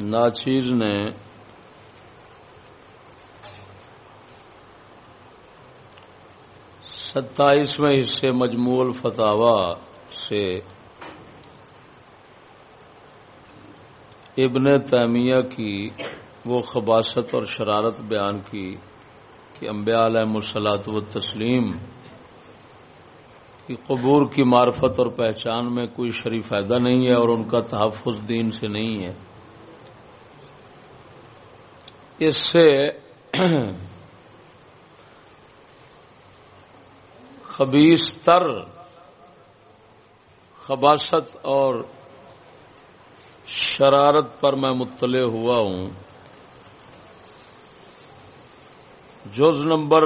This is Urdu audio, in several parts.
ناچیر نے ستائیسویں حصے مجموع الفتاوا سے ابن تیمیہ کی وہ خباست اور شرارت بیان کی کہ انبیاء علیہ مسلاط و تسلیم کی قبور کی معرفت اور پہچان میں کوئی شریف فائدہ نہیں ہے اور ان کا تحفظ دین سے نہیں ہے۔ اس سے خبیستر خباست اور شرارت پر میں مطلع ہوا ہوں۔ جز نمبر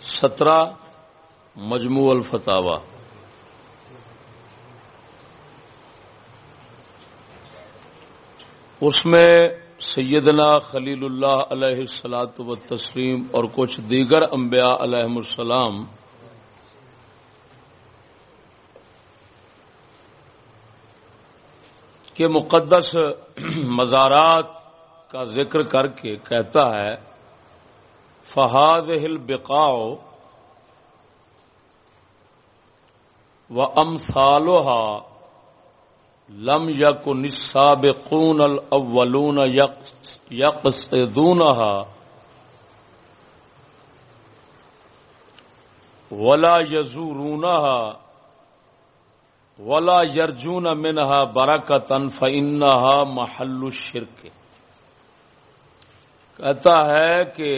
سترہ، مجموع الفتاوا اس میں سیدنا خلیل اللہ علیہ السلاط و تسلیم اور کچھ دیگر انبیاء علیہ السلام کے مقدس مزارات کا ذکر کر کے کہتا ہے فہاد ہل بکاؤ و ام لم یک نصاب قون الاولون یقصدونها ولا یزورونها ولا یرجون منها برکتن فانها محل الشرک. کہتا ہے کہ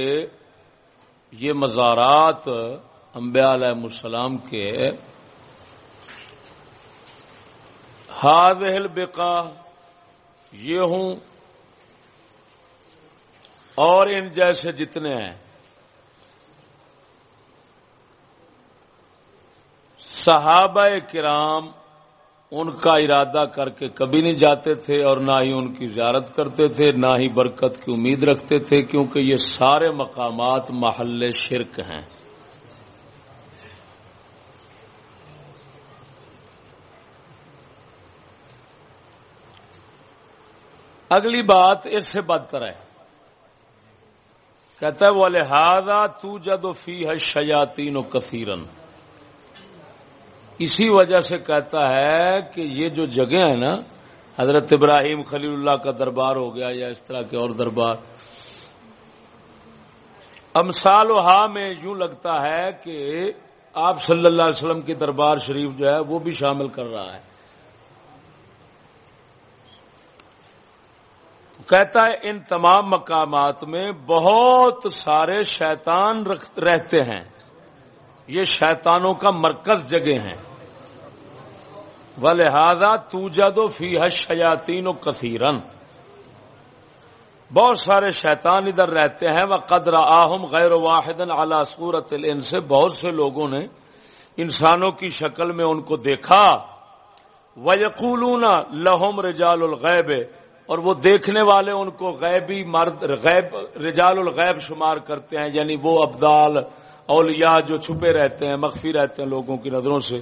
یہ مزارات انبیاء علیہ السلام کے ہاد بقا یہ ہوں۔ اور ان جیسے جتنے ہیں۔ صحابہ کرام ان کا ارادہ کر کے کبھی نہیں جاتے تھے اور نہ ہی ان کی زیارت کرتے تھے، نہ ہی برکت کی امید رکھتے تھے، کیونکہ یہ سارے مقامات محل شرک ہیں۔ اگلی بات اس سے بدتر ہے۔ کہتا ہے وہ لہذا تو جد فی ہے شیاتین و کثیرن۔ اسی وجہ سے کہتا ہے کہ یہ جو جگہ ہے نا، حضرت ابراہیم خلیل اللہ کا دربار ہو گیا یا اس طرح کے اور دربار۔ امسال و ہا میں یوں لگتا ہے کہ آپ صلی اللہ علیہ وسلم کی دربار شریف جو ہے، وہ بھی شامل کر رہا ہے۔ کہتا ہے ان تمام مقامات میں بہت سارے شیطان رہتے ہیں۔ یہ شیطانوں کا مرکز جگہ ہیں۔ و لہذا تو فی حیاتین و کثیرن۔ بہت سارے شیطان ادھر رہتے ہیں۔ وہ قدر آہم غیر واحد اعلی صورت ان سے بہت سے لوگوں نے انسانوں کی شکل میں ان کو دیکھا۔ وہ یقولون لہم رجال الغیب اور وہ دیکھنے والے ان کو غیبی مرد، غیب، رجال الغیب شمار کرتے ہیں یعنی وہ ابدال، اولیاء جو چھپے رہتے ہیں، مخفی رہتے ہیں لوگوں کی نظروں سے۔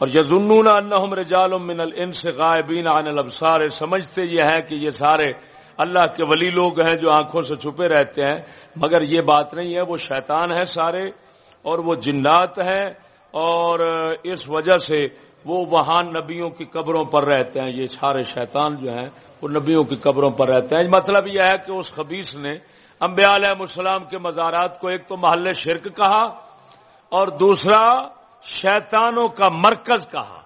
اور یزنون انہم رجال من الانس غائبین عن الابصار، سمجھتے یہ ہے کہ یہ سارے اللہ کے ولی لوگ ہیں جو آنکھوں سے چھپے رہتے ہیں، مگر یہ بات نہیں ہے، وہ شیطان ہے سارے، اور وہ جنات ہیں، اور اس وجہ سے وہ وہاں نبیوں کی قبروں پر رہتے ہیں۔ یہ سارے شیطان جو ہیں وہ نبیوں کی قبروں پر رہتے ہیں۔ مطلب یہ ہے کہ اس خبیص نے انبیاء علیہ السلام کے مزارات کو ایک تو محل شرک کہا اور دوسرا شیطانوں کا مرکز کہا۔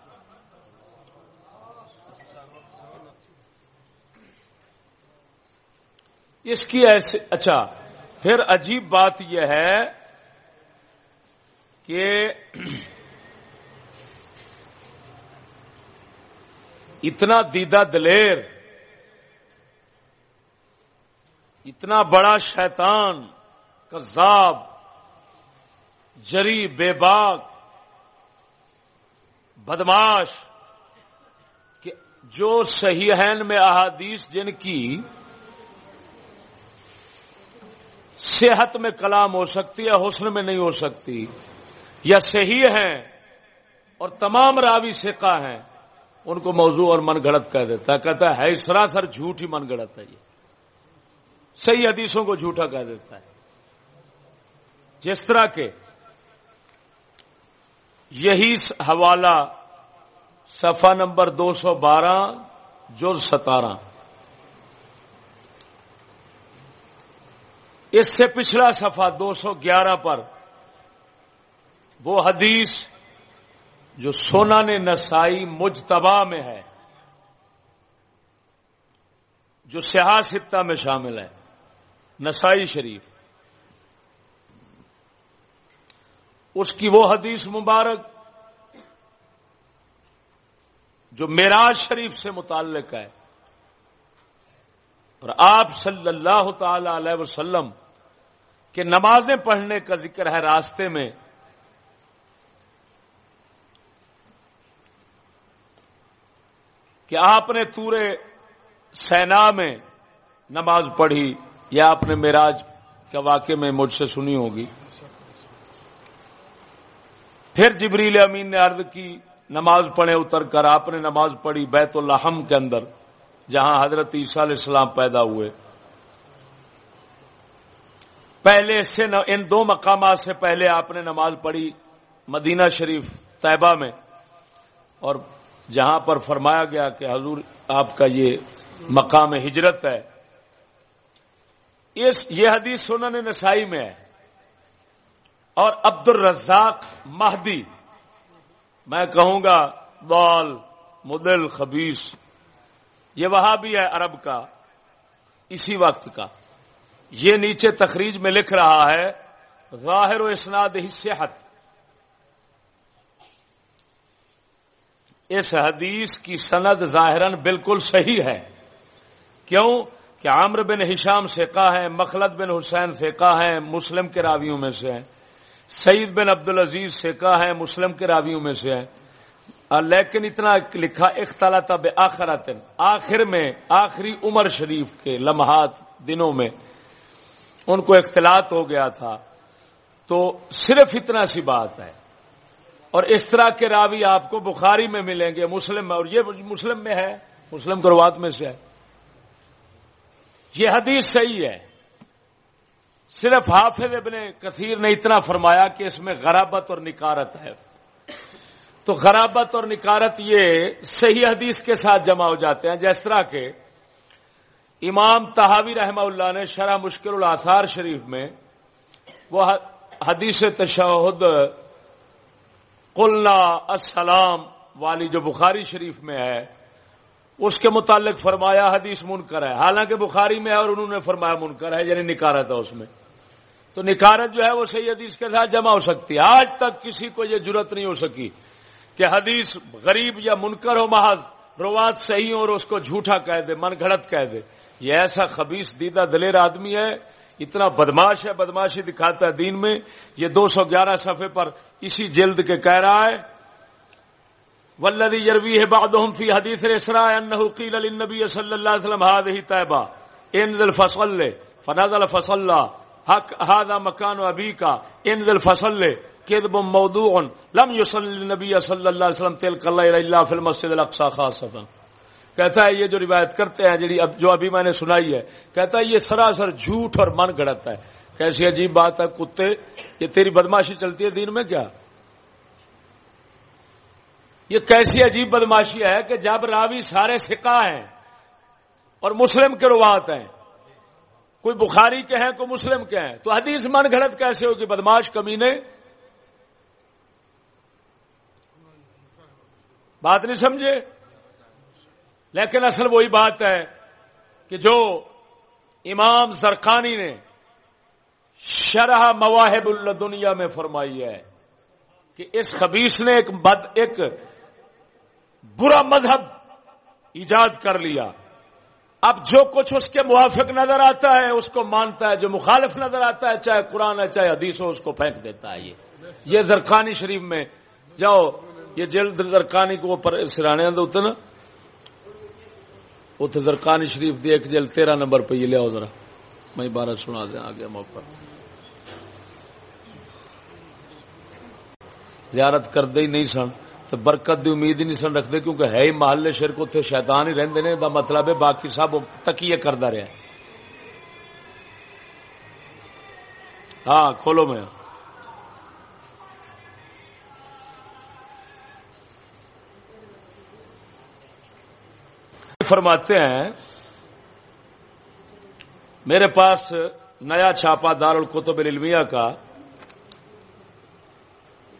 اس کی ایسے اچھا پھر عجیب بات یہ ہے کہ اتنا دیدہ دلیر اتنا بڑا شیطان، کذاب، جری، بے باک، بدماش، کہ جو صحیح میں احادیث جن کی صحت میں کلام ہو سکتی ہے، حسن میں نہیں ہو سکتی، یا صحیح ہیں اور تمام راوی سکا ہیں، ان کو موضوع اور من گڑت کہہ دیتا ہے، کہتا ہے سراسر جھوٹ ہی من گڑت ہے یہ۔ صحیح حدیثوں کو جھوٹا کہہ دیتا ہے۔ جس طرح کے یہی حوالہ صفحہ نمبر دو سو بارہ جو ستارہ۔ اس سے پچھلا صفحہ دو سو گیارہ پر وہ حدیث جو سونا نے نسائی مجتبا میں ہے، جو سیاح سطح میں شامل ہے۔ نسائی شریف۔ اس کی وہ حدیث مبارک جو میراج شریف سے متعلق ہے۔ اور آپ صلی اللہ تعالی علیہ وسلم کے نمازیں پڑھنے کا ذکر ہے راستے میں۔ کہ آپ نے تورے سینا میں نماز پڑھی۔ یا آپ نے میراج کے واقعے میں مجھ سے سنی ہوگی۔ پھر جبریل امین نے عرض کی، نماز پڑھے اتر کر۔ آپ نے نماز پڑھی بیت الحم کے اندر، جہاں حضرت عیسیٰ علیہ السلام پیدا ہوئے۔ پہلے سے ان دو مقامات سے پہلے آپ نے نماز پڑھی مدینہ شریف طیبہ میں۔ اور جہاں پر فرمایا گیا کہ حضور آپ کا یہ مقام ہجرت ہے۔ اس یہ حدیث سنن نسائی میں ہے۔ اور عبد الرزاق مہدی، میں کہوں گا بال مدل خبیص یہ وہاں بھی ہے عرب کا، اسی وقت کا۔ یہ نیچے تخریج میں لکھ رہا ہے، ظاہر و اسناد ہی صحت۔ اس حدیث کی سند ظاہرا بالکل صحیح ہے۔ کیوں؟ کہ عامر بن ہشام سے کا ہے، مخلد بن حسین سے کا ہے، مسلم کے راویوں میں سے سعید بن عبد العزیز ہے، مسلم کے راویوں میں سے ہے۔ لیکن اتنا لکھا اختلاط بے آخرات آخر میں، آخری عمر شریف کے لمحات دنوں میں ان کو اختلاط ہو گیا تھا۔ تو صرف اتنا سی بات ہے۔ اور اس طرح کے راوی آپ کو بخاری میں ملیں گے، مسلم میں، اور یہ مسلم میں ہے، مسلم کروات میں سے ہے۔ یہ حدیث صحیح ہے۔ صرف حافظ ابن کثیر نے اتنا فرمایا کہ اس میں غرابت اور نکارت ہے۔ تو غرابت اور نکارت یہ صحیح حدیث کے ساتھ جمع ہو جاتے ہیں، جس طرح کے امام تحاوی رحمہ اللہ نے شرح مشکل الاثار شریف میں وہ حدیث تشہد، قلنا السلام والی جو بخاری شریف میں ہے اس کے متعلق فرمایا حدیث منکر ہے۔ حالانکہ بخاری میں ہے اور انہوں نے فرمایا منکر ہے یعنی نکارت ہے اس میں۔ تو نکارت جو ہے وہ صحیح حدیث کے ساتھ جمع ہو سکتی ہے۔ آج تک کسی کو یہ ضرورت نہیں ہو سکی کہ حدیث غریب یا منکر ہو، محض روات صحیح ہو اور اس کو جھوٹا کہہ دے، من گھڑت کہہ دے۔ یہ ایسا خبیص دیدہ دلیر آدمی ہے، اتنا بدماش ہے بدماشی دکھاتا ہے دین میں۔ یہ دو سو گیارہ صفحے پر اسی جلد کے کہہ رہا ہے۔ ولدی یروی ہے بادم فی حدیث اسرا قیل للنبی صلی اللہ علیہ وسلم هذه طیبہ. ان الفصل فنزل فصل، حق هذا مکان ابی کا ان الفصل کذب موضوع، لم يصل النبي صلی اللہ علیہ وسلم تلك الله الا في المسجد الاقصى خاصه کہتا ہے یہ جو روایت کرتے ہیں جی جو ابھی میں نے سنائی ہے، کہتا ہے یہ سراسر جھوٹ اور من گڑت ہے. کیسی عجیب بات ہے، کتے، یہ تیری بدماشی چلتی ہے دین میں کیا؟ یہ کیسی عجیب بدماشی ہے کہ جب راوی سارے سکا ہیں اور مسلم کے روات ہیں، کوئی بخاری کے ہیں، کوئی مسلم کے ہیں، تو حدیث من گھڑت کیسے ہوگی؟ بدماش کمی نے؟ بات نہیں سمجھے؟ لیکن اصل وہی بات ہے کہ جو امام زرخانی نے شرح مواہب اللہ دنیا میں فرمائی ہے کہ اس خبیص نے ایک بد، ایک برا مذہب ایجاد کر لیا۔ اب جو کچھ اس کے موافق نظر آتا ہے، اس کو مانتا ہے، جو مخالف نظر آتا ہے، چاہے قرآن ہے، چاہے حدیث ہو، اس کو پھینک دیتا ہے۔ یہ یہ زرخانی شریف میں، جاؤ، یہ جلد زرخانی کو سرانے ہوتے نا۔ اتنے زرکانی شریف دی ایک جل تیرہ نمبر پہ یہ لیاؤ ذرا۔ میں بارہ سنا دیا آگے موقع زیارت کر دے ہی نہیں سن۔ تو برکت دی امید ہی نہیں سن رکھتے کیونکہ ہے ہی محلے شرک اتنے شیطان ہی رہندے نے، دا مطلب ہے باقی سب تکیے کرتا رہا ہاں کھولو میں۔ فرماتے ہیں، میرے پاس نیا چھاپا دار القتب العلمیہ کا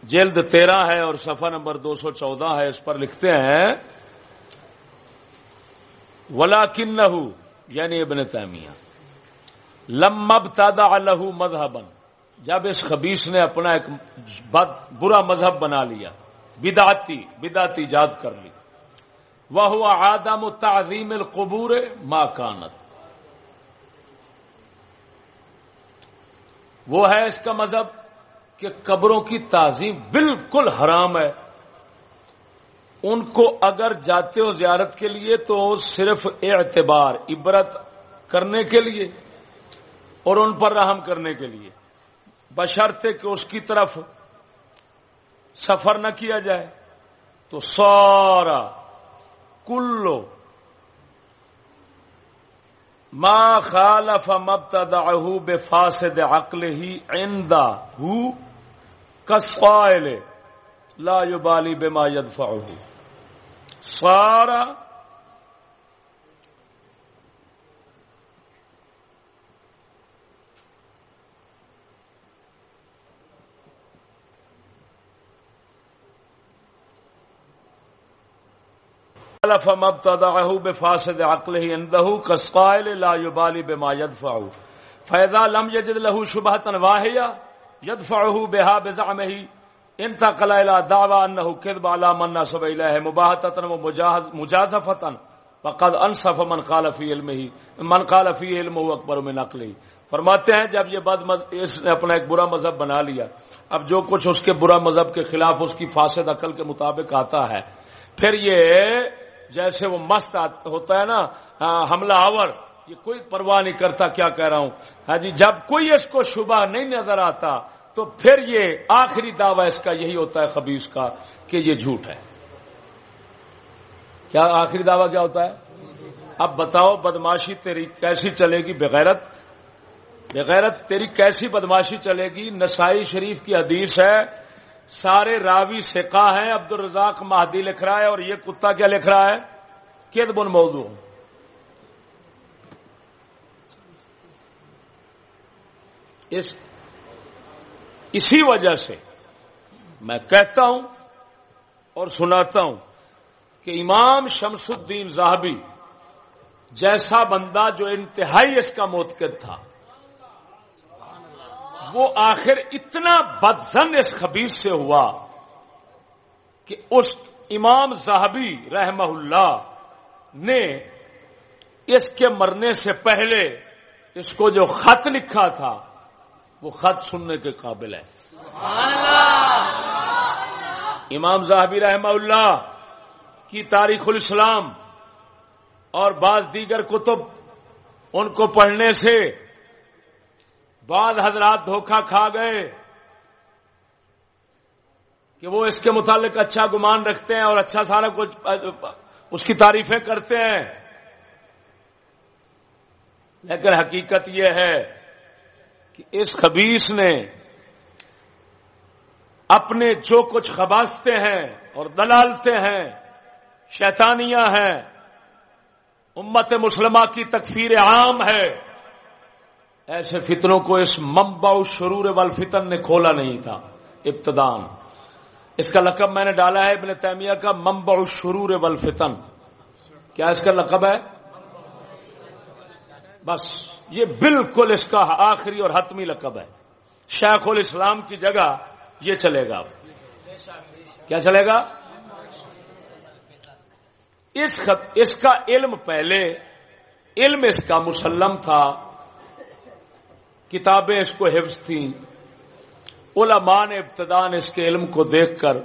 جلد تیرہ ہے اور صفحہ نمبر دو سو چودہ ہے، اس پر لکھتے ہیں ولا کن یعنی ابن تیمیہ لمب تادا الہ مذہبن جب اس خبیص نے اپنا ایک برا مذہب بنا لیا بداتی بداتی جاد کر لی وہ ہوا آدم تعظیم القبور ماں کانت وہ ہے اس کا مذہب کہ قبروں کی تعظیم بالکل حرام ہے۔ ان کو اگر جاتے ہو زیارت کے لیے تو صرف اعتبار، عبرت کرنے کے لیے اور ان پر رحم کرنے کے لیے۔ بشرتے کہ اس کی طرف سفر نہ کیا جائے۔ تو سارا کلو ما خالف مبتدعه بفاسد عقله عنده كالصائل لا يبالي بما يدفعه صار خلف مبتدعه بفاسد عقله عنده كالقائل لا يبالي بما يدفعه فاذا لم يجد له شبهه واهيه يدفعه بها بزعمه انتقل الى دعوى انه كذب على من نسب اليه مباهته ومجازفه فقد انصف من قال في علمه من قال في علمه اكبر من عقله فرماتے ہیں جب یہ بد مذہب اس نے اپنا ایک برا مذہب بنا لیا، اب جو کچھ اس کے برا مذہب کے خلاف اس کی فاسد عقل کے مطابق آتا ہے، پھر یہ جیسے وہ مست ہوتا ہے نا ہاں، حملہ آور یہ کوئی پرواہ نہیں کرتا کیا کہہ رہا ہوں۔ ہاں جی جب کوئی اس کو شبہ نہیں نظر آتا، تو پھر یہ آخری دعوی اس کا یہی ہوتا ہے خبیص کا کہ یہ جھوٹ ہے۔ کیا آخری دعویٰ کیا ہوتا ہے؟ اب بتاؤ بدماشی تیری کیسی چلے گی؟ بغیرت بغیرت تیری کیسی بدماشی چلے گی؟ نسائی شریف کی حدیث ہے، سارے راوی سکا ہیں عبد الرزاق مہدی لکھ رہا ہے اور یہ کتا کیا لکھ رہا ہے؟ کید بن موضوع۔ اس، اسی وجہ سے میں کہتا ہوں اور سناتا ہوں کہ امام شمس الدین زاہبی جیسا بندہ جو انتہائی اس کا موتقد تھا، وہ آخر اتنا بدزن اس خبیص سے ہوا کہ اس امام صاحبی رحمہ اللہ نے اس کے مرنے سے پہلے اس کو جو خط لکھا تھا وہ خط سننے کے قابل ہے امام زاہبی رحمہ اللہ کی تاریخ الاسلام اور بعض دیگر کتب ان کو پڑھنے سے بعد حضرات دھوکہ کھا گئے کہ وہ اس کے متعلق اچھا گمان رکھتے ہیں اور اچھا سارا کچھ اس کی تعریفیں کرتے ہیں۔ لیکن حقیقت یہ ہے کہ اس خبیص نے اپنے جو کچھ خباستے ہیں اور دلالتے ہیں، شیطانیاں ہیں، امت مسلمہ کی تکفیر عام ہے، ایسے فتنوں کو اس ممبا شرور والفتن نے کھولا نہیں تھا، ابتدان۔ اس کا لقب میں نے ڈالا ہے ابن تیمیہ کا ممبا شرور والفتن۔ کیا اس کا لقب ہے؟ بس۔ یہ بالکل اس کا آخری اور حتمی لقب ہے۔ شیخ الاسلام کی جگہ یہ چلے گا۔ کیا چلے گا؟ اس کا علم پہلے، علم اس کا مسلم تھا۔ کتابیں اس کو حفظ تھیں۔ علماء نے ابتدان اس کے علم کو دیکھ کر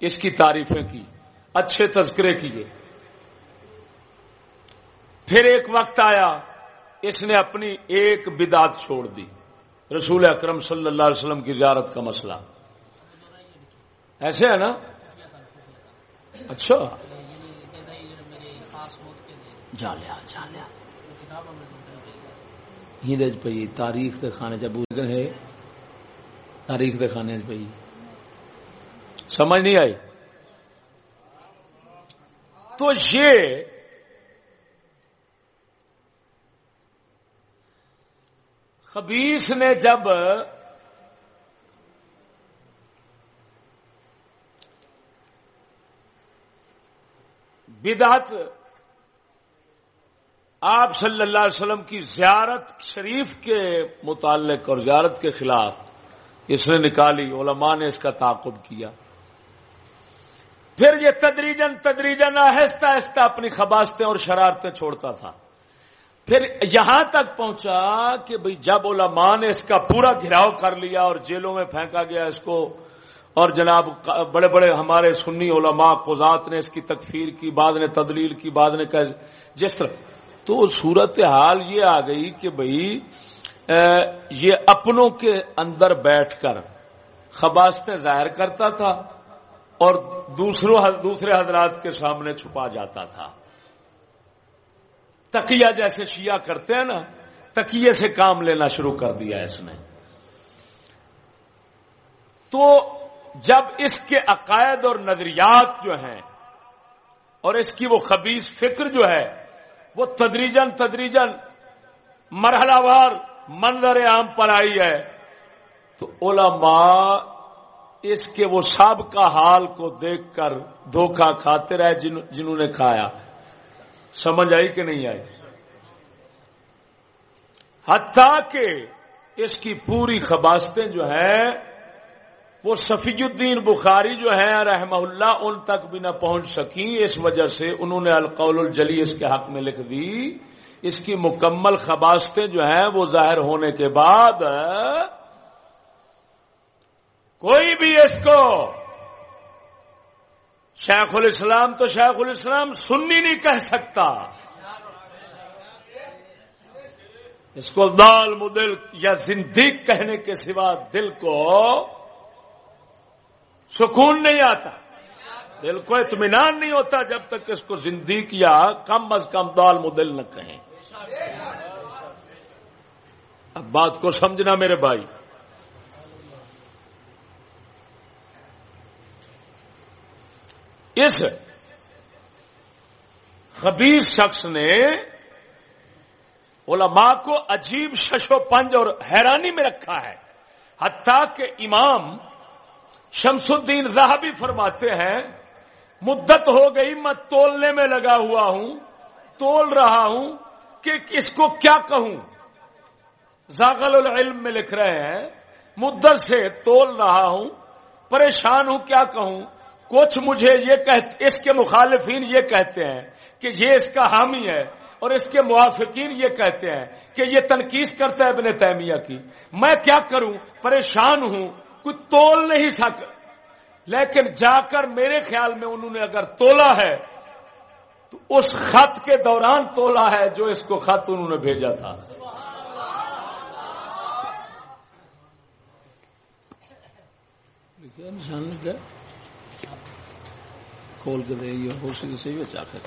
اس کی تعریفیں کی، اچھے تذکرے کیے۔ پھر ایک وقت آیا۔ اس نے اپنی ایک بدات چھوڑ دی۔ رسول اکرم صلی اللہ علیہ وسلم کی زیارت کا مسئلہ۔ ایسے ہے نا؟ اچھا۔ جا لیا جا لیا۔ پی تاریخ کے خانے ہے، تاریخ کے خانے چ پی سمجھ نہیں آئی؟ تو یہ خبیس نے جب بدعت آپ صلی اللہ علیہ وسلم کی زیارت شریف کے متعلق اور زیارت کے خلاف، اس نے نکالی، علماء نے اس کا تعاقب کیا۔ پھر یہ تدریجن تدریجن آہستہ آہستہ اپنی خباستیں اور شرارتیں چھوڑتا تھا۔ پھر یہاں تک پہنچا کہ بھئی جب علماء نے اس کا پورا گھراؤ کر لیا اور جیلوں میں پھینکا گیا اس کو، اور جناب بڑے بڑے ہمارے سنی علماء قزات نے اس کی تکفیر کی، بعد نے تدلیل کی، بعد نے کہ جس طرح۔ تو صورت حال یہ آ گئی کہ بھئی یہ اپنوں کے اندر بیٹھ کر خباستیں ظاہر کرتا تھا اور دوسروں دوسرے حضرات کے سامنے چھپا جاتا تھا۔ تکیہ جیسے شیعہ کرتے ہیں نا تکیے سے کام لینا شروع کر دیا اس نے۔ تو جب اس کے عقائد اور نظریات جو ہیں، اور اس کی وہ خبیص فکر جو ہے، وہ تدریجن تدریجن مرحلہ وار منظر عام پر آئی ہے، تو علماء اس کے وہ سابقہ حال کو دیکھ کر دھوکہ کھاتے رہے جنہوں نے کھایا۔ سمجھ آئی کہ نہیں آئی؟ حتیٰ کہ اس کی پوری خباستیں جو ہیں، وہ صفی الدین بخاری جو ہے رحمہ اللہ، ان تک بھی نہ پہنچ سکی اس وجہ سے انہوں نے القول الجلی اس کے حق میں لکھ دی۔ اس کی مکمل خباستیں جو ہیں، وہ ظاہر ہونے کے بعد کوئی بھی اس کو شیخ الاسلام تو شیخ الاسلام سننی نہیں کہہ سکتا۔ اس کو دال مدل یا زندگی کہنے کے سوا دل کو سکون نہیں آتا۔ دل کو اطمینان نہیں ہوتا جب تک اس کو زندگی یا کم از کم دال مدل نہ کہیں۔ اب بات کو سمجھنا میرے بھائی۔ اس خبیر شخص نے علماء کو عجیب ششو پنج اور حیرانی میں رکھا ہے، حتیٰ کہ امام شمس الدین راہ فرماتے ہیں، مدت ہو گئی، میں تولنے میں لگا ہوا ہوں، تول رہا ہوں کہ اس کو کیا کہوں۔ زاغل العلم میں لکھ رہے ہیں، مدت سے تول رہا ہوں، پریشان ہوں، کیا کہوں؟ کچھ مجھے یہ کہتے اس کے مخالفین یہ کہتے ہیں کہ یہ اس کا حامی ہے اور اس کے موافقین یہ کہتے ہیں کہ یہ تنقید کرتا ہے ابن تیمیہ کی۔ میں کیا کروں؟ پریشان ہوں۔ کوئی تول نہیں سک، لیکن جا کر میرے خیال میں انہوں نے اگر تولا ہے، تو اس خط کے دوران تولا ہے جو اس کو خط انہوں نے بھیجا تھا۔ کھول کے دے گی ہو سکے صحیح بچ آخر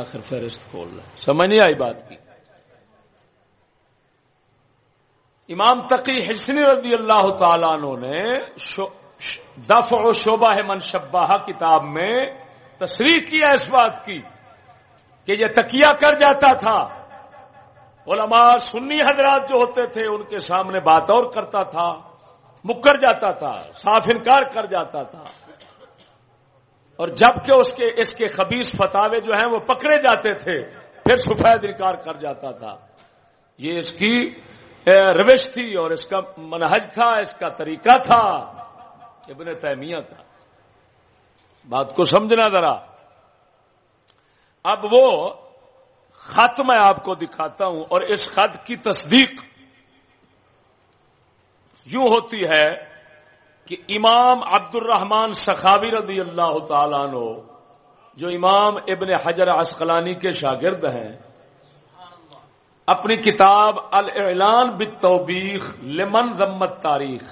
آخر فہرست کھول رہا سمجھ نہیں آئی بات کی؟ امام تقی حسنی رضی اللہ تعالیٰ عنہ نے دفع و شعبہ من شبہ کتاب میں تصریح کیا اس بات کی کہ یہ تکیہ کر جاتا تھا۔ علماء سنی حضرات جو ہوتے تھے، ان کے سامنے بات اور کرتا تھا، مکر جاتا تھا، صاف انکار کر جاتا تھا۔ اور جبکہ اس کے اس کے خبیص فتوے جو ہیں وہ پکڑے جاتے تھے، پھر سفید انکار کر جاتا تھا۔ یہ اس کی روش تھی اور اس کا منہج تھا، اس کا طریقہ تھا۔ ابن تیمیہ کا۔ بات کو سمجھنا ذرا۔ اب وہ خط میں آپ کو دکھاتا ہوں اور اس خط کی تصدیق یوں ہوتی ہے۔ کہ امام عبد الرحمان سخاوی رضی اللہ تعالیٰ عنہ، جو امام ابن حجر عسقلانی کے شاگرد ہیں، اپنی کتاب الاعلان بالتوبیخ لمن ضمت تاریخ،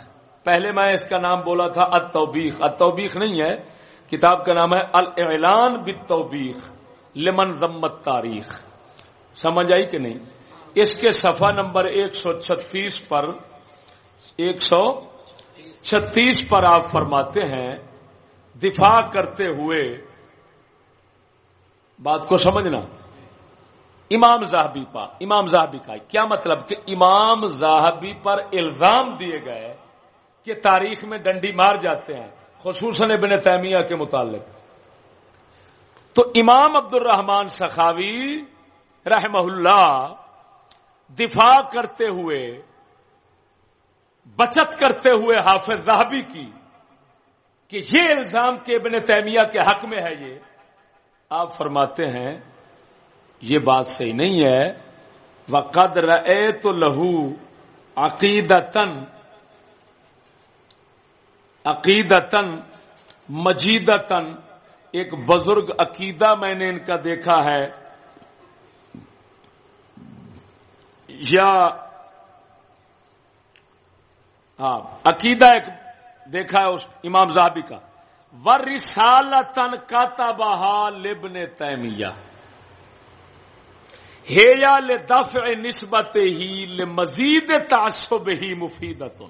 پہلے میں اس کا نام بولا تھا التوبیخ التوبیخ نہیں ہے، کتاب کا نام ہے الاعلان بالتوبیخ لمن ضمت تاریخ۔ سمجھ آئی کہ نہیں؟ اس کے صفحہ نمبر ایک سو چھتیس پر، ایک سو چھتیس پر آپ فرماتے ہیں، دفاع کرتے ہوئے، بات کو سمجھنا۔ امام زاہبی پا، امام زاہبی کا، کیا مطلب کہ امام زاہبی پر الزام دیے گئے کہ تاریخ میں ڈنڈی مار جاتے ہیں، خصوصاً ابن تیمیہ کے متعلق۔ تو امام عبد الرحمان سخاوی رحمہ اللہ دفاع کرتے ہوئے بچت کرتے ہوئے حافظ زاہبی کی کہ یہ الزام کے ابن تیمیہ کے حق میں ہے یہ، آپ فرماتے ہیں، یہ بات صحیح نہیں ہے۔ وہ قدر تو لہو عقیدتن عقیدتن مجیدتن ایک بزرگ عقیدہ میں نے ان کا دیکھا ہے۔ یا ہاں عقیدہ ایک دیکھا ہے اس امام زہبی کا۔ ور رسالتن کا تباہ لبن تیمیہ ہیا نسبت ہی مزید تعصب ہی مفیدت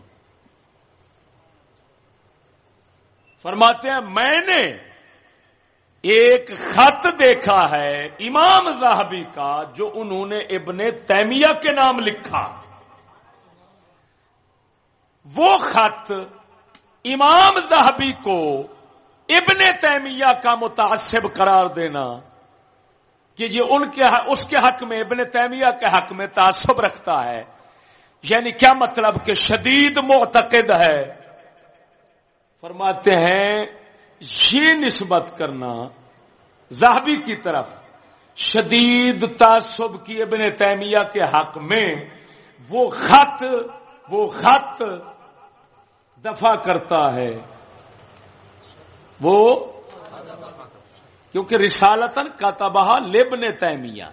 فرماتے ہیں، میں نے ایک خط دیکھا ہے امام زاہبی کا، جو انہوں نے ابن تیمیہ کے نام لکھا۔ وہ خط امام زاہبی کو ابن تیمیہ کا متاثب قرار دینا کہ یہ ان کے اس کے حق میں، ابن تیمیہ کے حق میں تعصب رکھتا ہے۔ یعنی کیا مطلب کہ شدید معتقد ہے؟ فرماتے ہیں، یہ نسبت کرنا زاہبی کی طرف۔ شدید تعصب کی ابن تیمیہ کے حق میں وہ خط وہ خط دفع کرتا ہے۔ وہ کیونکہ رسالتن کا تباہ لبن تیمیہ۔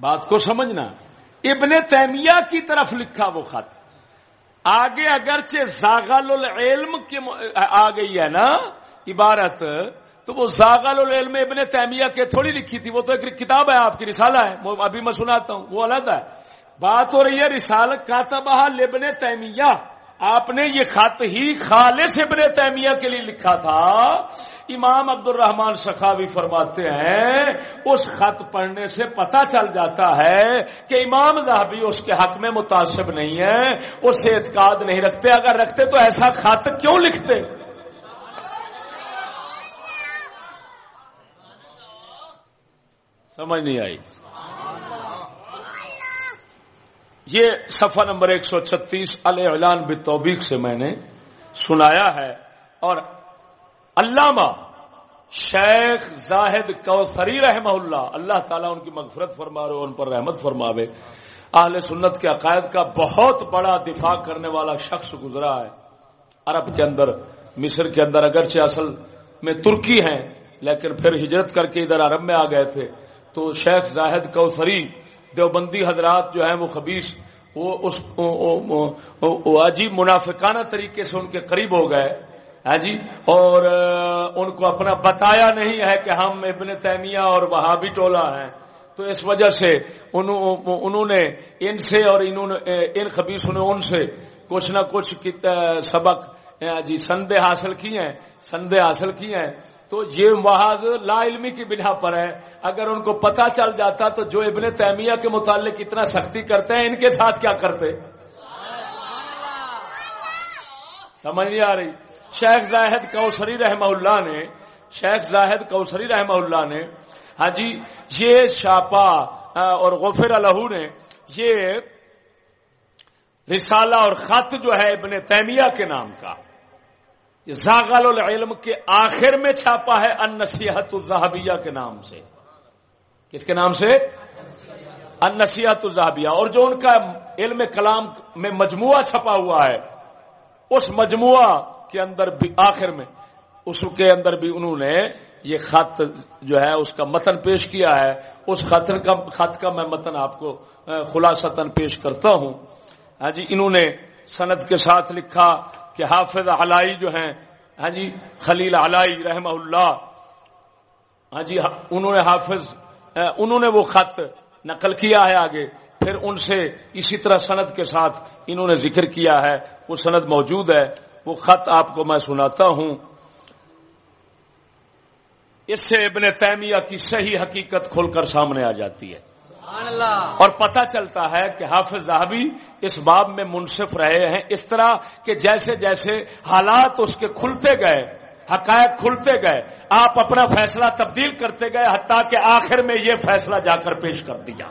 بات کو سمجھنا۔ ابن تیمیہ کی طرف لکھا وہ خط۔ آگے اگرچہ زاغل العلم کی آ گئی ہے نا عبارت، تو وہ زاغل العلم ابن تیمیہ کے تھوڑی لکھی تھی۔ وہ تو ایک کتاب ہے، آپ کی رسالہ ہے۔ ابھی میں سناتا ہوں۔ وہ الگ ہے۔ بات ہو رہی ہے، رسالت کا تباہ لبن تیمیہ۔ آپ نے یہ خط ہی خالص ابن تیمیہ کے لیے لکھا تھا۔ امام عبد الرحمان سخاوی فرماتے ہیں، اس خط پڑھنے سے پتا چل جاتا ہے کہ امام زہبی اس کے حق میں متاثب نہیں ہے اسے اعتقاد نہیں رکھتے۔ اگر رکھتے تو ایسا خط کیوں لکھتے؟ سمجھ نہیں آئی۔ یہ صفحہ نمبر ایک سو چھتیس اعلان بتوبیق سے میں نے سنایا ہے اور علامہ شیخ زاہد کوثری رحمہ اللہ اللہ تعالیٰ ان کی مغفرت فرما رہے، ان پر رحمت فرماوے۔ اہل سنت کے عقائد کا بہت بڑا دفاع کرنے والا شخص گزرا ہے۔ عرب کے اندر، مصر کے اندر اگرچہ اصل میں ترکی ہیں، لیکن پھر ہجرت کر کے ادھر عرب میں آ گئے تھے۔ تو شیخ زاہد کوثری دیوبندی حضرات جو ہیں وہ خبیص وہ اس عجیب منافقانہ طریقے سے ان کے قریب ہو گئے۔ ہاں جی؟ اور ان کو اپنا بتایا نہیں ہے کہ ہم ابن تیمیہ اور وہابی ٹولہ ہیں۔ تو اس وجہ سے انہوں نے ان سے اور انہوں نے ان خبیصوں نے ان سے کچھ نہ کچھ سبق جی سندے حاصل کی ہیں، سندے حاصل کی ہیں۔ تو یہ محاذ لا علمی کی بنا پر ہے۔ اگر ان کو پتا چل جاتا تو جو ابن تیمیہ کے متعلق اتنا سختی کرتے ہیں، ان کے ساتھ کیا کرتے؟ سمجھ نہیں آ رہی۔ شیخ زاہد کوسری رحمہ اللہ نے، شیخ زاہد کوسری رحمہ اللہ نے ہاں جی یہ شاپا اور غفر الہ نے، یہ رسالہ اور خط جو ہے ابن تیمیہ کے نام کا۔ زاغل العلم کے آخر میں چھاپا ہے ان نصیحت الزہبیہ کے نام سے۔ کس کے نام سے؟ ان نصیحت الزہبیہ اور جو ان کا علم کلام میں مجموعہ چھپا ہوا ہے، اس مجموعہ کے اندر بھی آخر میں، اس کے اندر بھی انہوں نے یہ خط جو ہے، اس کا متن پیش کیا ہے۔ اس خط کا خط کا میں متن آپ کو خلاصتاً پیش کرتا ہوں۔ ہاں جی انہوں نے سند کے ساتھ لکھا۔ کہ حافظ علائی جو ہیں ہاں جی خلیل علائی رحمہ اللہ ہاں جی انہوں نے حافظ انہوں نے وہ خط نقل کیا ہے آگے، پھر ان سے اسی طرح سند کے ساتھ انہوں نے ذکر کیا ہے، وہ سند موجود ہے، وہ خط آپ کو میں سناتا ہوں۔ اس سے ابن تیمیہ کی صحیح حقیقت کھول کر سامنے آ جاتی ہے۔ اور پتہ چلتا ہے کہ حافظ زہبی اس باب میں منصف رہے ہیں۔ اس طرح کہ جیسے جیسے حالات اس کے کھلتے گئے، حقائق کھلتے گئے، آپ اپنا فیصلہ تبدیل کرتے گئے، حتیٰ کہ آخر میں یہ فیصلہ جا کر پیش کر دیا۔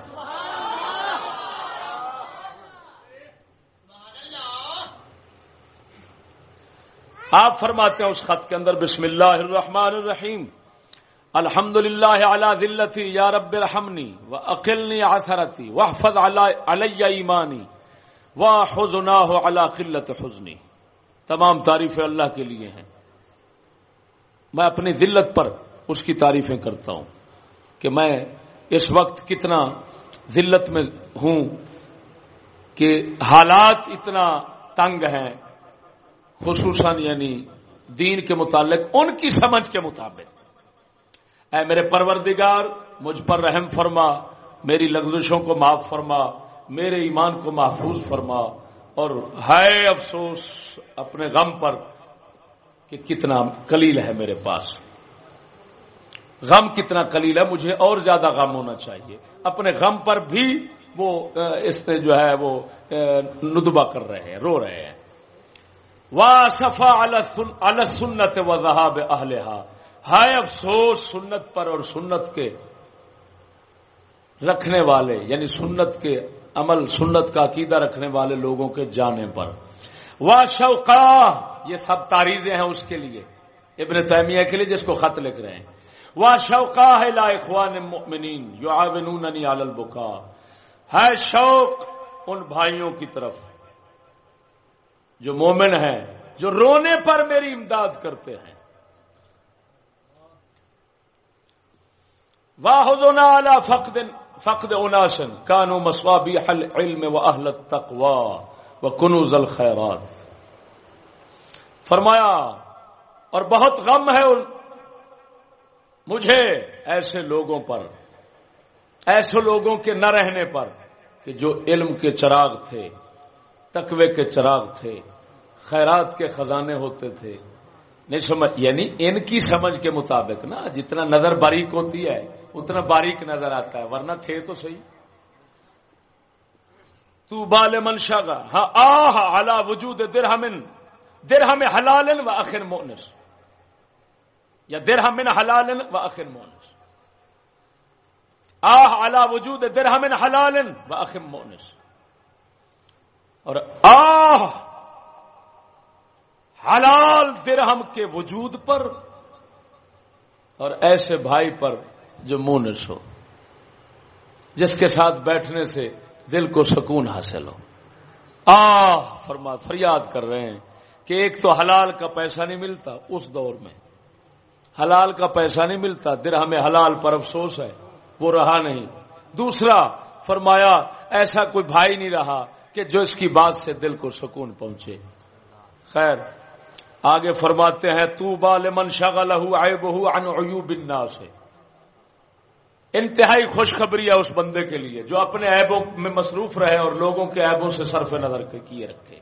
آپ فرماتے ہیں اس خط کے اندر، بسم اللہ الرحمن الرحیم۔ الحمد للہ اللہ ذلتی یا رب رحمنی و عقلنی آثرتی وحفظ علیہ ایمانی و حزنا ہو اللہ قلت حزنی۔ تمام تعریفیں اللہ کے لیے ہیں۔ میں اپنی ذلت پر اس کی تعریفیں کرتا ہوں کہ میں اس وقت کتنا ذلت میں ہوں کہ حالات اتنا تنگ ہیں، خصوصاً یعنی دین کے متعلق، ان کی سمجھ کے مطابق۔ اے میرے پروردگار، مجھ پر رحم فرما، میری لغزشوں کو معاف فرما، میرے ایمان کو محفوظ فرما، اور ہے افسوس اپنے غم پر کہ کتنا کلیل ہے میرے پاس۔ غم کتنا کلیل ہے، مجھے اور زیادہ غم ہونا چاہیے۔ اپنے غم پر بھی وہ اس نے جو ہے وہ ندبا کر رہے ہیں، رو رہے ہیں۔ واہ صفا السنت و ذہاب اہلہا ہائے افسوس سنت پر اور سنت کے رکھنے والے یعنی سنت کے عمل، سنت کا عقیدہ رکھنے والے لوگوں کے جانے پر۔ وا شوقا، یہ سب تاریزیں ہیں اس کے لیے، ابن تیمیہ کے لیے جس کو خط لکھ رہے ہیں۔ وا شوقا ہے لا اخوان مؤمنین جو آبنون البکا۔ ہے شوق ان بھائیوں کی طرف جو مومن ہیں، جو رونے پر میری امداد کرتے ہیں۔ واحدنا على فقد فقد اناس كانوا مصابيح العلم واهل التقوى وكنوز الخيرات فرمایا، اور بہت غم ہے مجھے ایسے لوگوں پر، ایسے لوگوں کے نہ رہنے پر کہ جو علم کے چراغ تھے، تقوی کے چراغ تھے، خیرات کے خزانے ہوتے تھے۔ نہیں سمجھ یعنی ان کی سمجھ کے مطابق نا، جتنا نظر باریک ہوتی ہے اتنا باریک نظر آتا ہے، ورنہ تھے تو صحیح۔ تو بال منشا کا ہاں آہ الا وجود درہمن درہم حلال و اخر مونس یا درہمن حلال و اخر مونس آہ الا وجود درہمن حلال و اخر مونس اور آہ حلال درہم کے وجود پر اور ایسے بھائی پر جو مونس ہو جس کے ساتھ بیٹھنے سے دل کو سکون حاصل ہو۔ آ فرما فریاد کر رہے ہیں کہ ایک تو حلال کا پیسہ نہیں ملتا اس دور میں۔ حلال کا پیسہ نہیں ملتا در ہمیں حلال پر افسوس ہے، وہ رہا نہیں۔ دوسرا، فرمایا، ایسا کوئی بھائی نہیں رہا کہ جو اس کی بات سے دل کو سکون پہنچے۔ خیر، آگے فرماتے ہیں تو بال من شغلہ آئے بہو ان بننا سے انتہائی خوشخبری ہے اس بندے کے لیے جو اپنے عیبوں میں مصروف رہے اور لوگوں کے عیبوں سے صرف نظر کے کیے رکھے۔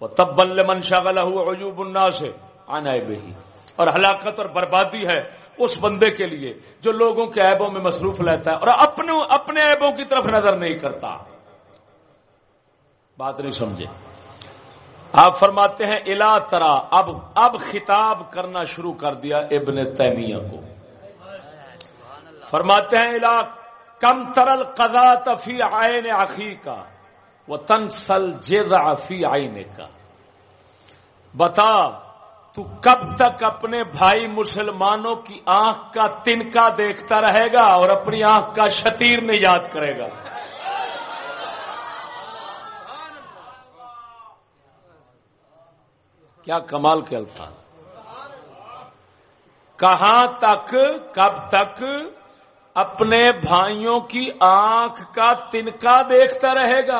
وہ تب بل من شاغلہ عجوب النا سے آنا ہی اور ہلاکت اور بربادی ہے اس بندے کے لیے جو لوگوں کے عیبوں میں مصروف رہتا ہے اور اپنے اپنے عیبوں کی طرف نظر نہیں کرتا۔ بات نہیں سمجھے۔ آپ فرماتے ہیں، الا ترا اب اب خطاب کرنا شروع کر دیا ابن تیمیہ کو۔ فرماتے ہیں الا کم ترل قدا تفی آئے عقی کا وہ تنسل جی آئینے کا بتا، تو کب تک اپنے بھائی مسلمانوں کی آنکھ کا تنکا دیکھتا رہے گا اور اپنی آنکھ کا شتیر نہیں یاد کرے گا؟ کیا کمال کے الفاظ۔ کہاں تک، کب تک اپنے بھائیوں کی آنکھ کا تنکا دیکھتا رہے گا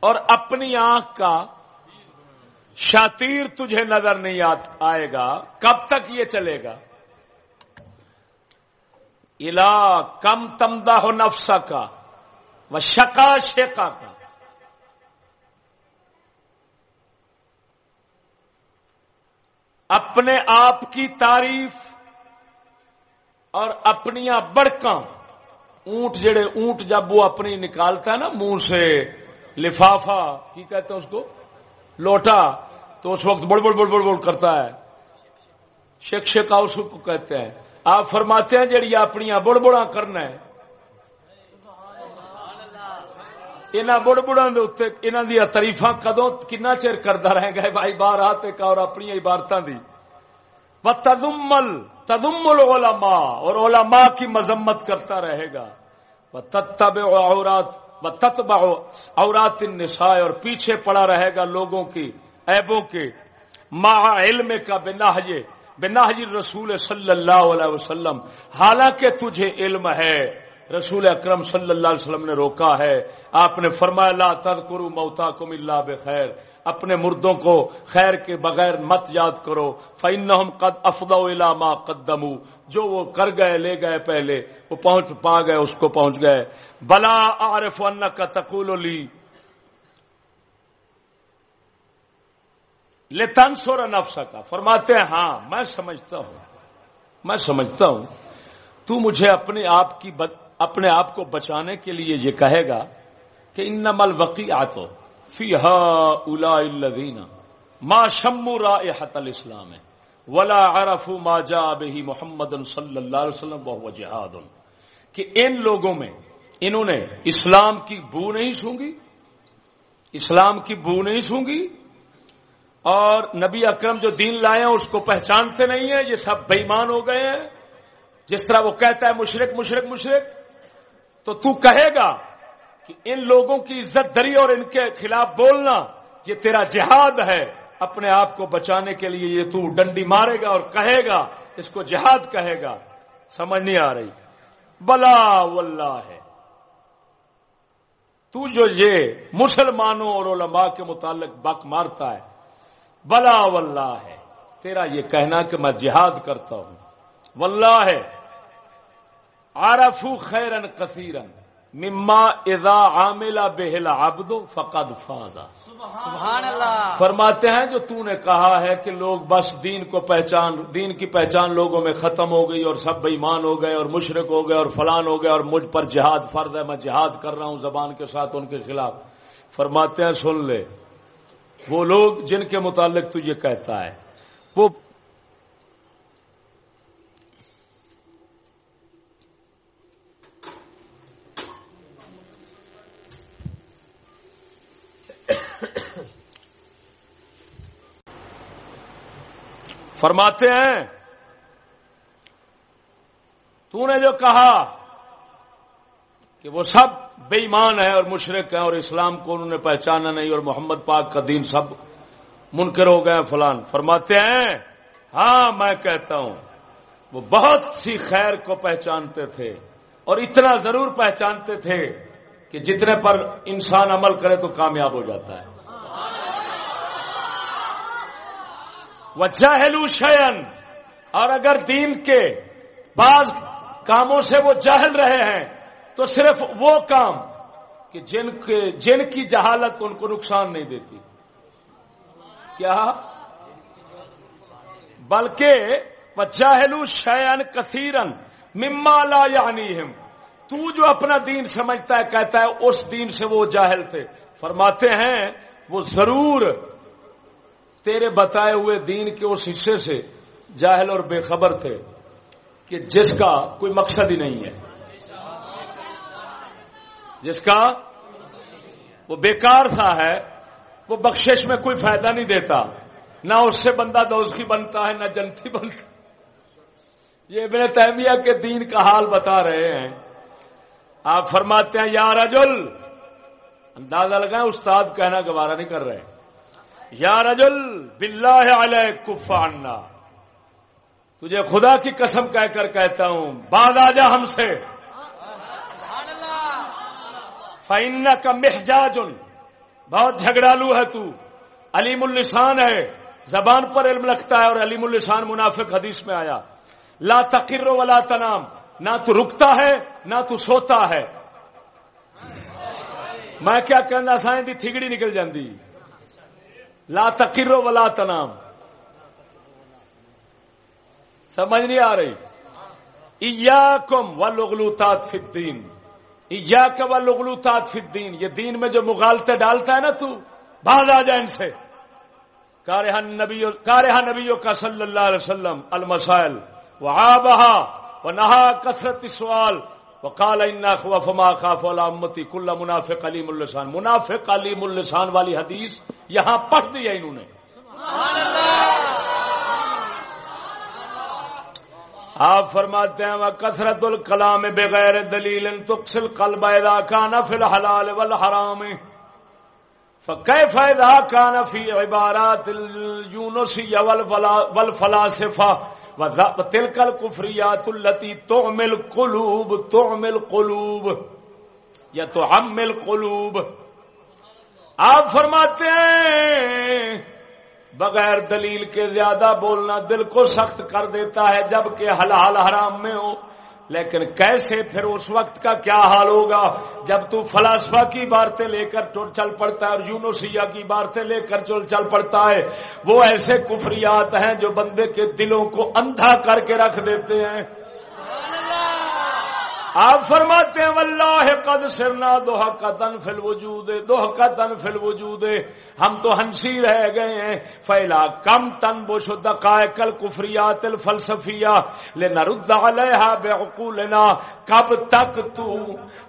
اور اپنی آنکھ کا شاتیر تجھے نظر نہیں آئے گا۔ کب تک یہ چلے گا؟ الا کم تمدا ہو نفسا کا وہ شکا شیکا کا۔ اپنے آپ کی تعریف اور اپنی بڑکاں۔ اونٹ جڑے اونٹ جب وہ اپنی نکالتا ہے نا منہ سے، لفافہ، کی کہتے ہیں اس کو؟ لوٹا، تو اس وقت بڑ بڑ بڑ بڑ بڑ کرتا ہے۔ شک شکا اس کو کہتے ہیں۔ آپ فرماتے ہیں جڑی اپنی بڑ بڑا کرنا ہے۔ انہوں بڑ بڑا انہوں دیا تریفا کدو کنا چر کرتا رہے گا؟ بھائی باہر آتے کا اور اپنی عبارتوں کی تدمل تدمل علماء اور علماء کی مذمت کرتا رہے گا۔ وہ تب عورات وہ تتبا عورات النساء، اور پیچھے پڑا رہے گا لوگوں کی ایبوں کے ما علم کا بنا بنا رسول صلی اللہ علیہ وسلم۔ حالانکہ تجھے علم ہے، رسول اکرم صلی اللہ علیہ وسلم نے روکا ہے۔ آپ نے فرمایا، لا تذکروا موتاکم الا بخیر۔ اپنے مردوں کو خیر کے بغیر مت یاد کرو، فَإِنَّهُمْ قَدْ أَفْضَوْا إِلَى مَا جو وہ کر گئے، لے گئے پہلے، وہ پہنچ پا گئے، اس کو پہنچ گئے۔ بلا عارف انکا تقول لی لتنصر نفسك۔ فرماتے ہیں ہاں میں سمجھتا ہوں۔ میں سمجھتا ہوں۔ تو مجھے اپنے آپ کی اپنے آپ کو بچانے کے لیے یہ کہے گا کہ ان نمل وقی آتو فی ہا الا ما شمو رائحت الاسلام ولا عرف ما جا به محمد صلی اللہ علیہ وسلم وهو جہاد کہ ان لوگوں میں انہوں نے اسلام کی بو نہیں سونگی، اسلام کی بو نہیں سونگی اور نبی اکرم جو دین لائے ہیں اس کو پہچانتے نہیں ہیں، یہ سب بےمان ہو گئے ہیں۔ جس طرح وہ کہتا ہے مشرق مشرق مشرق تو تو کہے گا کہ ان لوگوں کی عزت دری اور ان کے خلاف بولنا یہ تیرا جہاد ہے۔ اپنے آپ کو بچانے کے لیے یہ تو ڈنڈی مارے گا اور کہے گا، اس کو جہاد کہے گا۔ سمجھ نہیں آ رہی۔ بلا واللہ۔ ہے تو جو یہ مسلمانوں اور علماء کے متعلق بک مارتا ہے، بلا واللہ۔ ہے تیرا یہ کہنا کہ میں جہاد کرتا ہوں۔ واللہ۔ ہے عرفو خیرن کثیرن۔ مما اذا عامل بہل عبد فقد فازا سبحان اللہ۔ فرماتے ہیں جو تو نے کہا ہے کہ لوگ بس دین کو پہچان دین کی پہچان لوگوں میں ختم ہو گئی اور سب بےمان ہو گئے اور مشرق ہو گئے اور فلان ہو گئے اور مجھ پر جہاد فرض ہے میں جہاد کر رہا ہوں زبان کے ساتھ ان کے خلاف۔ فرماتے ہیں سن لے۔ وہ لوگ جن کے متعلق تجھے کہتا ہے وہ فرماتے ہیں، تو نے جو کہا کہ وہ سب بے ایمان ہے اور مشرق ہے اور اسلام کو انہوں نے پہچانا نہیں اور محمد پاک کا دین سب منکر ہو گئے فلان۔ فرماتے ہیں ہاں میں کہتا ہوں، وہ بہت سی خیر کو پہچانتے تھے اور اتنا ضرور پہچانتے تھے کہ جتنے پر انسان عمل کرے تو کامیاب ہو جاتا ہے۔ وہ جہلو شیئن۔ اور اگر دین کے بعض کاموں سے وہ جہل رہے ہیں، تو صرف وہ کام کہ جن کے جن کی جہالت ان کو نقصان نہیں دیتی۔ کیا؟ بلکہ وہ جہلو شیئن کثیرن مما لا یعنی تو جو اپنا دین سمجھتا ہے، کہتا ہے، اس دین سے وہ جاہل تھے۔ فرماتے ہیں، وہ ضرور تیرے بتائے ہوئے دین کے اس حصے سے جاہل اور بے خبر تھے کہ جس کا کوئی مقصد ہی نہیں ہے۔ جس کا وہ بیکار تھا ہے، وہ بخشش میں کوئی فائدہ نہیں دیتا۔ نہ اس سے بندہ دوزخی بنتا ہے، نہ جنتی بنتا۔ یہ ابن تیمیہ کے دین کا حال بتا رہے ہیں۔ آپ فرماتے ہیں، یا رجل، اندازہ لگائیں، استاد کہنا گوارا نہیں کر رہے۔ یا رجل باللہ علیہ کفانا تجھے خدا کی قسم کہہ کر کہتا ہوں، بعد آ جا ہم سے. فائن کا محجاج. بہت جھگڑالو ہے تو. علیم السان ہے. زبان پر علم رکھتا ہے اور علیم السان منافق حدیث میں آیا. لا تقر ولا تنام. نہ تو رکتا ہے، نہ تو سوتا ہے. میں کیا کہنا سائیں دی تھگڑی نکل جاندی. لا تقر ولا تنام. سمجھ نہیں آ رہی؟ ایاکم والغلوطات فی الدین. ایاک والغلوطات فی الدین. یہ دین میں جو مغالطے ڈالتا ہے نا تو باز آ جائے ان سے. کارہ نبیوں کا صلی اللہ علیہ وسلم المسائل. وعابہا ونہا کثرت سوال. وقال انا خوف ما خاف ولا امتی کل منافق علیم اللسان. منافق علیم اللسان والی حدیث یہاں پڑھ دی ہے انہوں نے. آپ فرماتے ہیں کثرت الکلام بغیر دلیل تقسل قلب اذا كان في الحلال والحرام. فكيف اذا كان في عبارات الجونسيه تلکل کفریات التی تو مل قلوب مل قلوب، یا تو مل قلوب. آپ فرماتے ہیں، بغیر دلیل کے زیادہ بولنا دل کو سخت کر دیتا ہے جبکہ حلال حرام میں ہو۔ لیکن کیسے پھر اس وقت کا کیا حال ہوگا جب تو فلاسفہ کی بارتیں لے کر چل پڑتا ہے اور یونوسیا کی بارتیں لے کر چل چل پڑتا ہے؟ وہ ایسے کفریات ہیں جو بندے کے دلوں کو اندھا کر کے رکھ دیتے ہیں۔ آپ فرماتے ہیں، واللہ قد سرنا دوہ کا تن فل وجود دوہ کا تن فل وجود ہم تو ہنسی رہ گئے ہیں فیلا کم تن بوش دقائق الکفریات الفلسفیہ لنرد علیہا بعقولنا، کب تک تو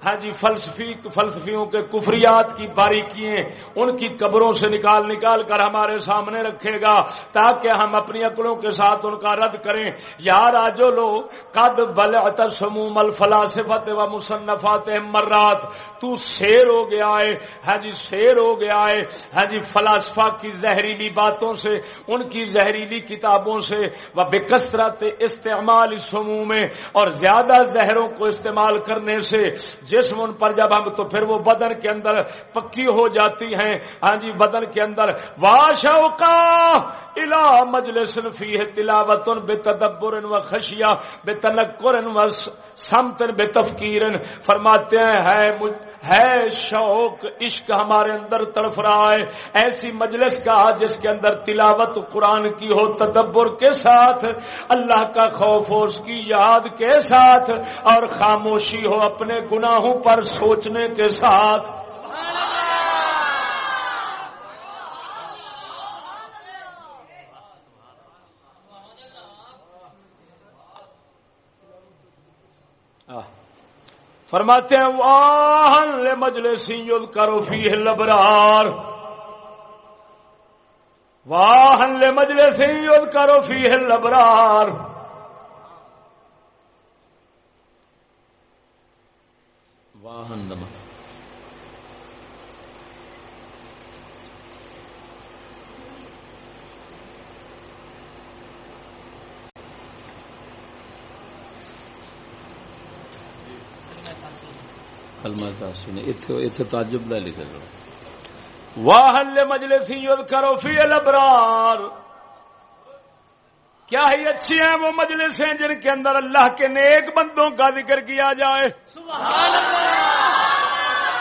ہاں جی فلسفی فلسفیوں کے کفریات کی باریکیاں ان کی قبروں سے نکال نکال کر ہمارے سامنے رکھے گا، تاکہ ہم اپنی عقلوں کے ساتھ ان کا رد کریں۔ یار آجو لو قد بلعت سموم الفلاسفت و مصنفات مرات، تو شیر ہو گیا ہے ہاں جی شیر ہو گیا ہے۔ ہاں جی فلاسفہ کی زہریلی باتوں سے، ان کی زہریلی کتابوں سے وہ بکثرت استعمال سمو میں اور زیادہ زہروں کو استعمال کرنے سے جسم ان پر جب ہم تو پھر وہ بدن کے اندر پکی ہو جاتی ہیں۔ ہاں جی بدن کے اندر واشوقا الا مجلس فیہ تلاوت بے تدبر و خشیہ بے تنکر و سمتن بے تفکیر فرماتے ہیں ہے ہے شوق عشق ہمارے اندر تڑف رہا ہے۔ ایسی مجلس کا جس کے اندر تلاوت قرآن کی ہو، تدبر کے ساتھ، اللہ کا خوف ہو اس کی یاد کے ساتھ، اور خاموشی ہو اپنے گناہوں پر سوچنے کے ساتھ۔ فرماتے ہیں واہن مجلسی یل کرو فی لبرار واہن لے مجلسی یل کرو فی لبرار واہن دمک تعجب نہ لکھے گا واہن مجلسی کرو فی الابرار۔ کیا ہی اچھی ہیں وہ مجلسیں جن کے اندر اللہ کے نیک بندوں کا ذکر کیا جائے۔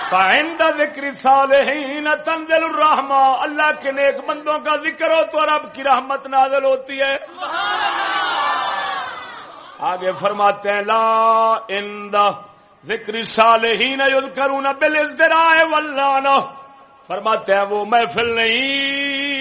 فائندہ ذکر صالحین تنزل الرحمہ اللہ کے نیک بندوں کا ذکر ہو تو رب کی رحمت نازل ہوتی ہے۔ آگے فرماتے ہیں، لا اندہ ذکر صالحین یذکرون بالازدراء واللانہ فرماتے ہیں وہ محفل نہیں۔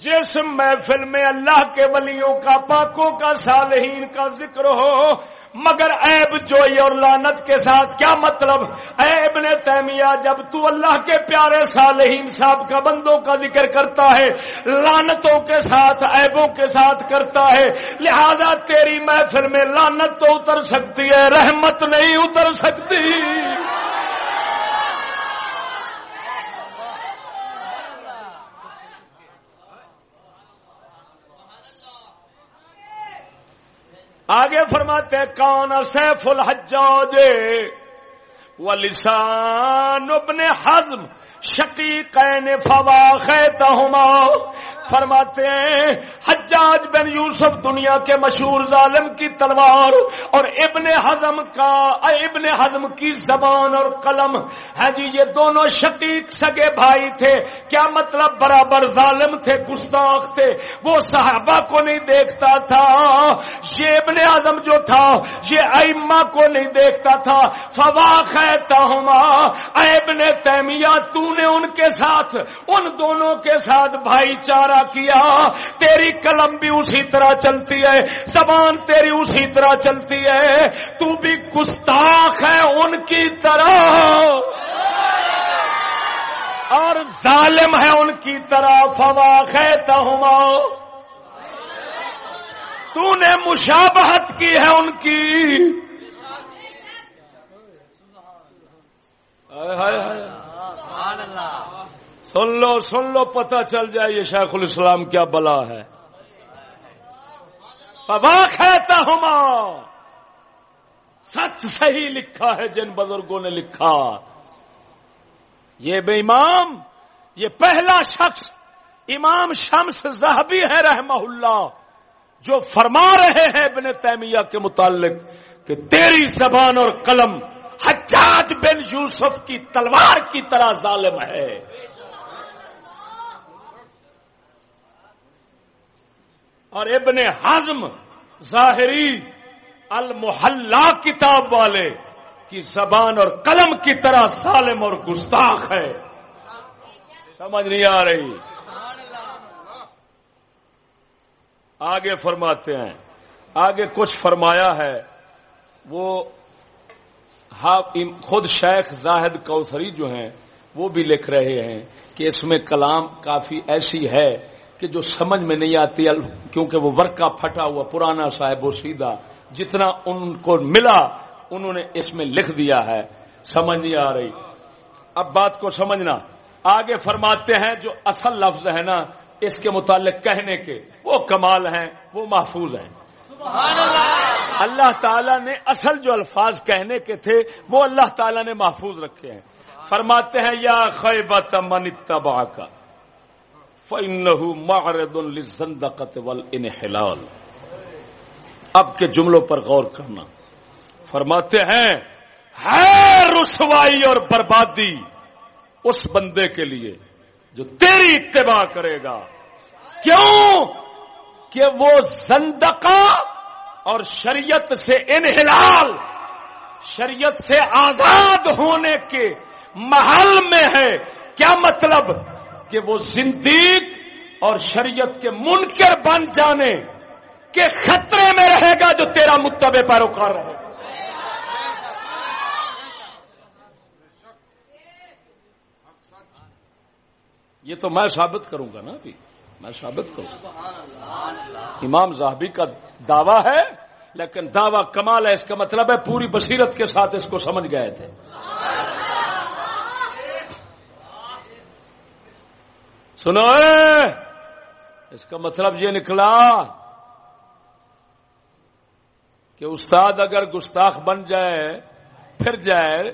جس محفل میں اللہ کے ولیوں کا، پاکوں کا، صالحین کا ذکر ہو، مگر عیب، جوئی اور لانت کے ساتھ کیا مطلب؟ عیب نے تیمیہ، جب تو اللہ کے پیارے صالحین صاحب کا بندوں کا ذکر کرتا ہے لانتوں کے ساتھ، عیبوں کے ساتھ کرتا ہے، لہذا تیری محفل میں لانت تو اتر سکتی ہے، رحمت نہیں اتر سکتی۔ آگے فرماتے کون الحجاج و لسان ابن حزم شقیقین فواخیتہما۔ فرماتے ہیں، حجاج بن یوسف دنیا کے مشہور ظالم کی تلوار اور ابن حزم کا، ابن حزم کی زبان اور قلم۔ ہے جی یہ دونوں شقیق سگے بھائی تھے۔ کیا مطلب برابر ظالم تھے، گستاخ تھے؟ وہ صحابہ کو نہیں دیکھتا تھا۔ یہ ابن حزم جو تھا، یہ ائمہ کو نہیں دیکھتا تھا۔ فواخ ہے ابن تیمیہ، تو نے ان کے ساتھ، ان دونوں کے ساتھ بھائی چارہ کیا۔ تیری قلم بھی اسی طرح چلتی ہے، زبان تیری اسی طرح چلتی ہے۔ تو بھی گستاخ ہے ان کی طرح۔ اور ظالم ہے ان کی طرح۔ فواخ ہے تو نے مشابہت کی ہے ان کی۔ سن لو سن لو، پتہ چل جائے یہ شیخ الاسلام کیا بلا ہے۔ ہما سچ صحیح لکھا ہے جن بزرگوں نے لکھا۔ یہ بے امام یہ پہلا شخص امام شمس زہبی ہے رحمہ اللہ، جو فرما رہے ہیں ابن تیمیہ کے متعلق کہ تیری زبان اور قلم حجاج بن یوسف کی تلوار کی طرح ظالم ہے۔ اور ابن حزم ظاہری المحلہ کتاب والے کی زبان اور قلم کی طرح سالم اور گستاخ ہے۔ سمجھ نہیں آ رہی۔ آگے فرماتے ہیں۔ آگے کچھ فرمایا ہے۔ وہ ہاں، خود شیخ زاہد کوثری جو ہیں، وہ بھی لکھ رہے ہیں کہ اس میں کلام کافی ایسی ہے کہ جو سمجھ میں نہیں آتی کیونکہ وہ ورکا پھٹا ہوا، پرانا صاحب و سیدھا، جتنا ان کو ملا، انہوں نے اس میں لکھ دیا ہے۔ سمجھ نہیں آ رہی۔ اب بات کو سمجھنا۔ آگے فرماتے ہیں جو اصل لفظ ہے نا، اس کے متعلق کہنے کے، وہ کمال ہیں، وہ محفوظ ہیں۔ اللہ تعالیٰ نے اصل جو الفاظ کہنے کے تھے وہ اللہ تعالیٰ نے محفوظ رکھے ہیں۔ فرماتے ہیں، یا خیبت من اتباع کا مَعْرَدٌ لِلزَّنْدَقَةِ وَالْإِنْحِلَالِ اب کے جملوں پر غور کرنا۔ فرماتے ہیں، ہے رسوائی اور بربادی اس بندے کے لیے جو تیری اتباع کرے گا۔ کیوں؟ کہ وہ زندقہ اور شریعت سے انحلال، شریعت سے آزاد ہونے کے محل میں ہے۔ کیا مطلب؟ کہ وہ زندید اور شریعت کے منکر بن جانے کے خطرے میں رہے گا جو تیرا متبع پیروکار رہے گا۔ یہ تو میں ثابت کروں گا نا ابھی۔ میں ثابت کروں۔ امام زاہبی کا دعویٰ ہے، لیکن دعویٰ کمال ہے، اس کا مطلب ہے پوری بصیرت کے ساتھ اس کو سمجھ گئے تھے۔ سنو اس کا مطلب یہ نکلا کہ استاد اگر گستاخ بن جائے، پھر جائے،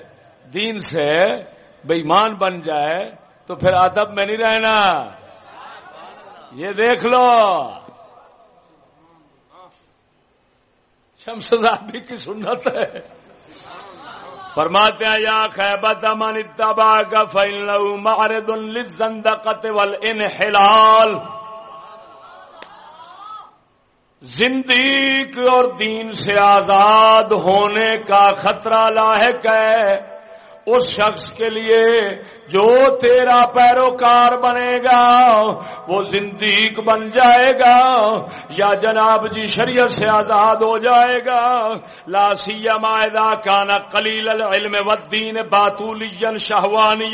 دین سے بےمان بن جائے، تو پھر ادب میں نہیں رہنا۔ یہ دیکھ لو۔ شمس زادی کی سنت ہے۔ فرماتے ہیں، یا خیبت من اتبا کا فیل معرض للزندقت والانحلال۔ زندیق اور دین سے آزاد ہونے کا خطرہ لاحق ہے۔ اس شخص کے لیے جو تیرا پیروکار بنے گا، وہ زندیق بن جائے گا یا جناب جی شریعت سے آزاد ہو جائے گا۔ لاسی معدہ کانا کلیل العلم ودین باتولی شہوانی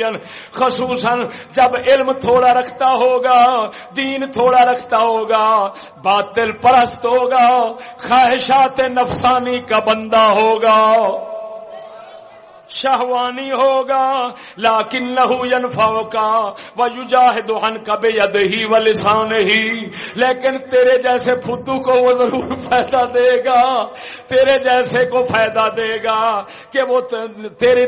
خصوصاً جب علم تھوڑا رکھتا ہوگا، دین تھوڑا رکھتا ہوگا، باطل پرست ہوگا، خواہشات نفسانی کا بندہ ہوگا۔ شہوانی ہوگا لاکن لہو ینفاؤ کا وہ یوجاہد عن کا ہی و لسان ہی لیکن تیرے جیسے فدو کو وہ ضرور فائدہ دے گا، تیرے جیسے کو فائدہ دے گا کہ وہ تیری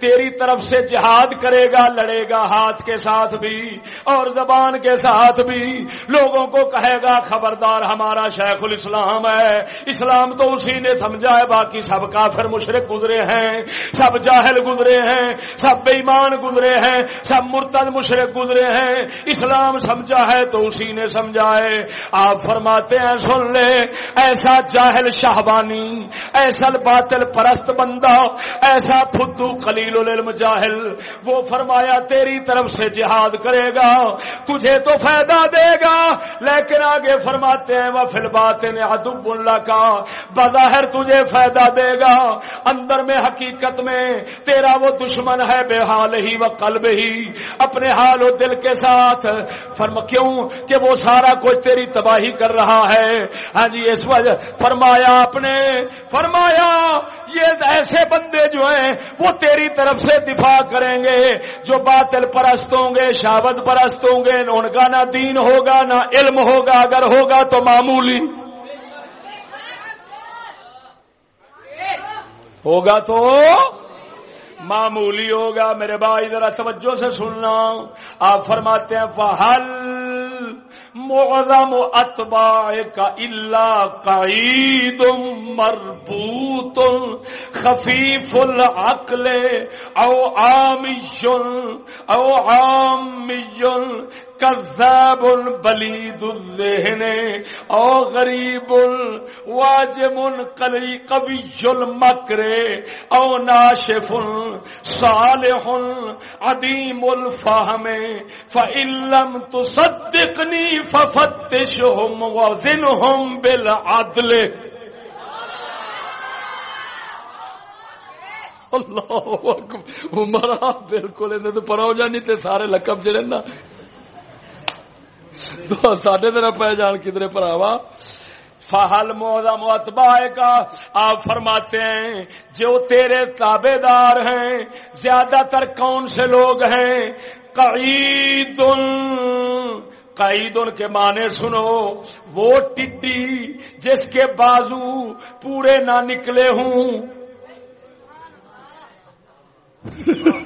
تیری طرف سے جہاد کرے گا، لڑے گا ہاتھ کے ساتھ بھی اور زبان کے ساتھ بھی۔ لوگوں کو کہے گا، خبردار ہمارا شیخ الاسلام ہے۔ اسلام تو اسی نے سمجھا ہے، باقی سب کافر مشرق گزرے ہیں۔ سب سب جاہل گزرے ہیں، سب بے ایمان گزرے ہیں، سب مرتد مشرق گزرے ہیں۔ اسلام سمجھا ہے تو اسی نے سمجھا ہے۔ آپ فرماتے ہیں، سن لے، ایسا جاہل شاہبانی ایسا باطل پرست بندہ، ایسا فدو خلیل العلم جاہل۔ وہ فرمایا، تیری طرف سے جہاد کرے گا، تجھے تو فائدہ دے گا۔ لیکن آگے فرماتے ہیں وہ فل بات ادب اللہ کا، بظاہر تجھے فائدہ دے گا۔ اندر میں حقیقت میں تیرا وہ دشمن ہے بے حال ہی و قلب ہی، اپنے حال و دل کے ساتھ۔ فرم کیوں کہ وہ سارا کچھ تیری تباہی کر رہا ہے؟ ہاں جی اس وجہ فرمایا اپنے فرمایا یہ ایسے بندے جو ہیں، وہ تیری طرف سے دفاع کریں گے، جو باطل پرست ہوں گے شابت پرست ہوں گے ان کا نہ دین ہوگا، نہ علم ہوگا۔ اگر ہوگا تو معمولی۔ ہوگا تو معمولی ہوگا میرے بھائی، ذرا توجہ سے سننا۔ آپ فرماتے ہیں فہل معظم اتباع کا اللہ قعید مربوط خفیف العقل او عامی او عامی کذاب بلید الذہن، او غریب واجم قلی، قوی المکر، او ناشف، صالح، عدیم الفہم، فإن لم تصدقنی ففتشهم وزنهم بالعدل۔ اللہ اکبر، عمر بالکل انہیں تو پڑھو جانی تے سارے لقب جڑے نا۔ سڈے دن پہ جان کدھر پراوا؟ فہل موزا متبا کا، آپ فرماتے ہیں، جو تیرے تابے دار ہیں، زیادہ تر کون سے لوگ ہیں؟ قعید قعید کے معنی سنو، وہ ٹڈی جس کے بازو پورے نہ نکلے ہوں۔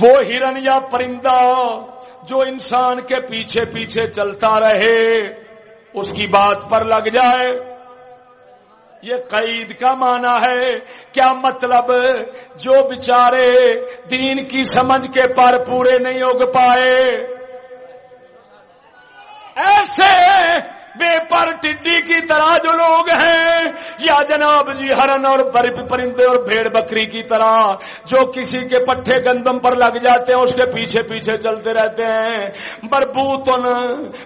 وہ ہرن یا پرندہ جو انسان کے پیچھے پیچھے چلتا رہے، اس کی بات پر لگ جائے۔ یہ قید کا معنی ہے، کیا مطلب؟ جو بچارے دین کی سمجھ کے پر پورے نہیں اگ پائے۔ ایسے بے پر ٹڈی کی طرح جو لوگ ہیں۔ یا جناب جی ہرن اور پرندے اور بھیڑ بکری کی طرح جو کسی کے پٹھے گندم پر لگ جاتے ہیں، اس کے پیچھے پیچھے چلتے رہتے ہیں۔ بربوتن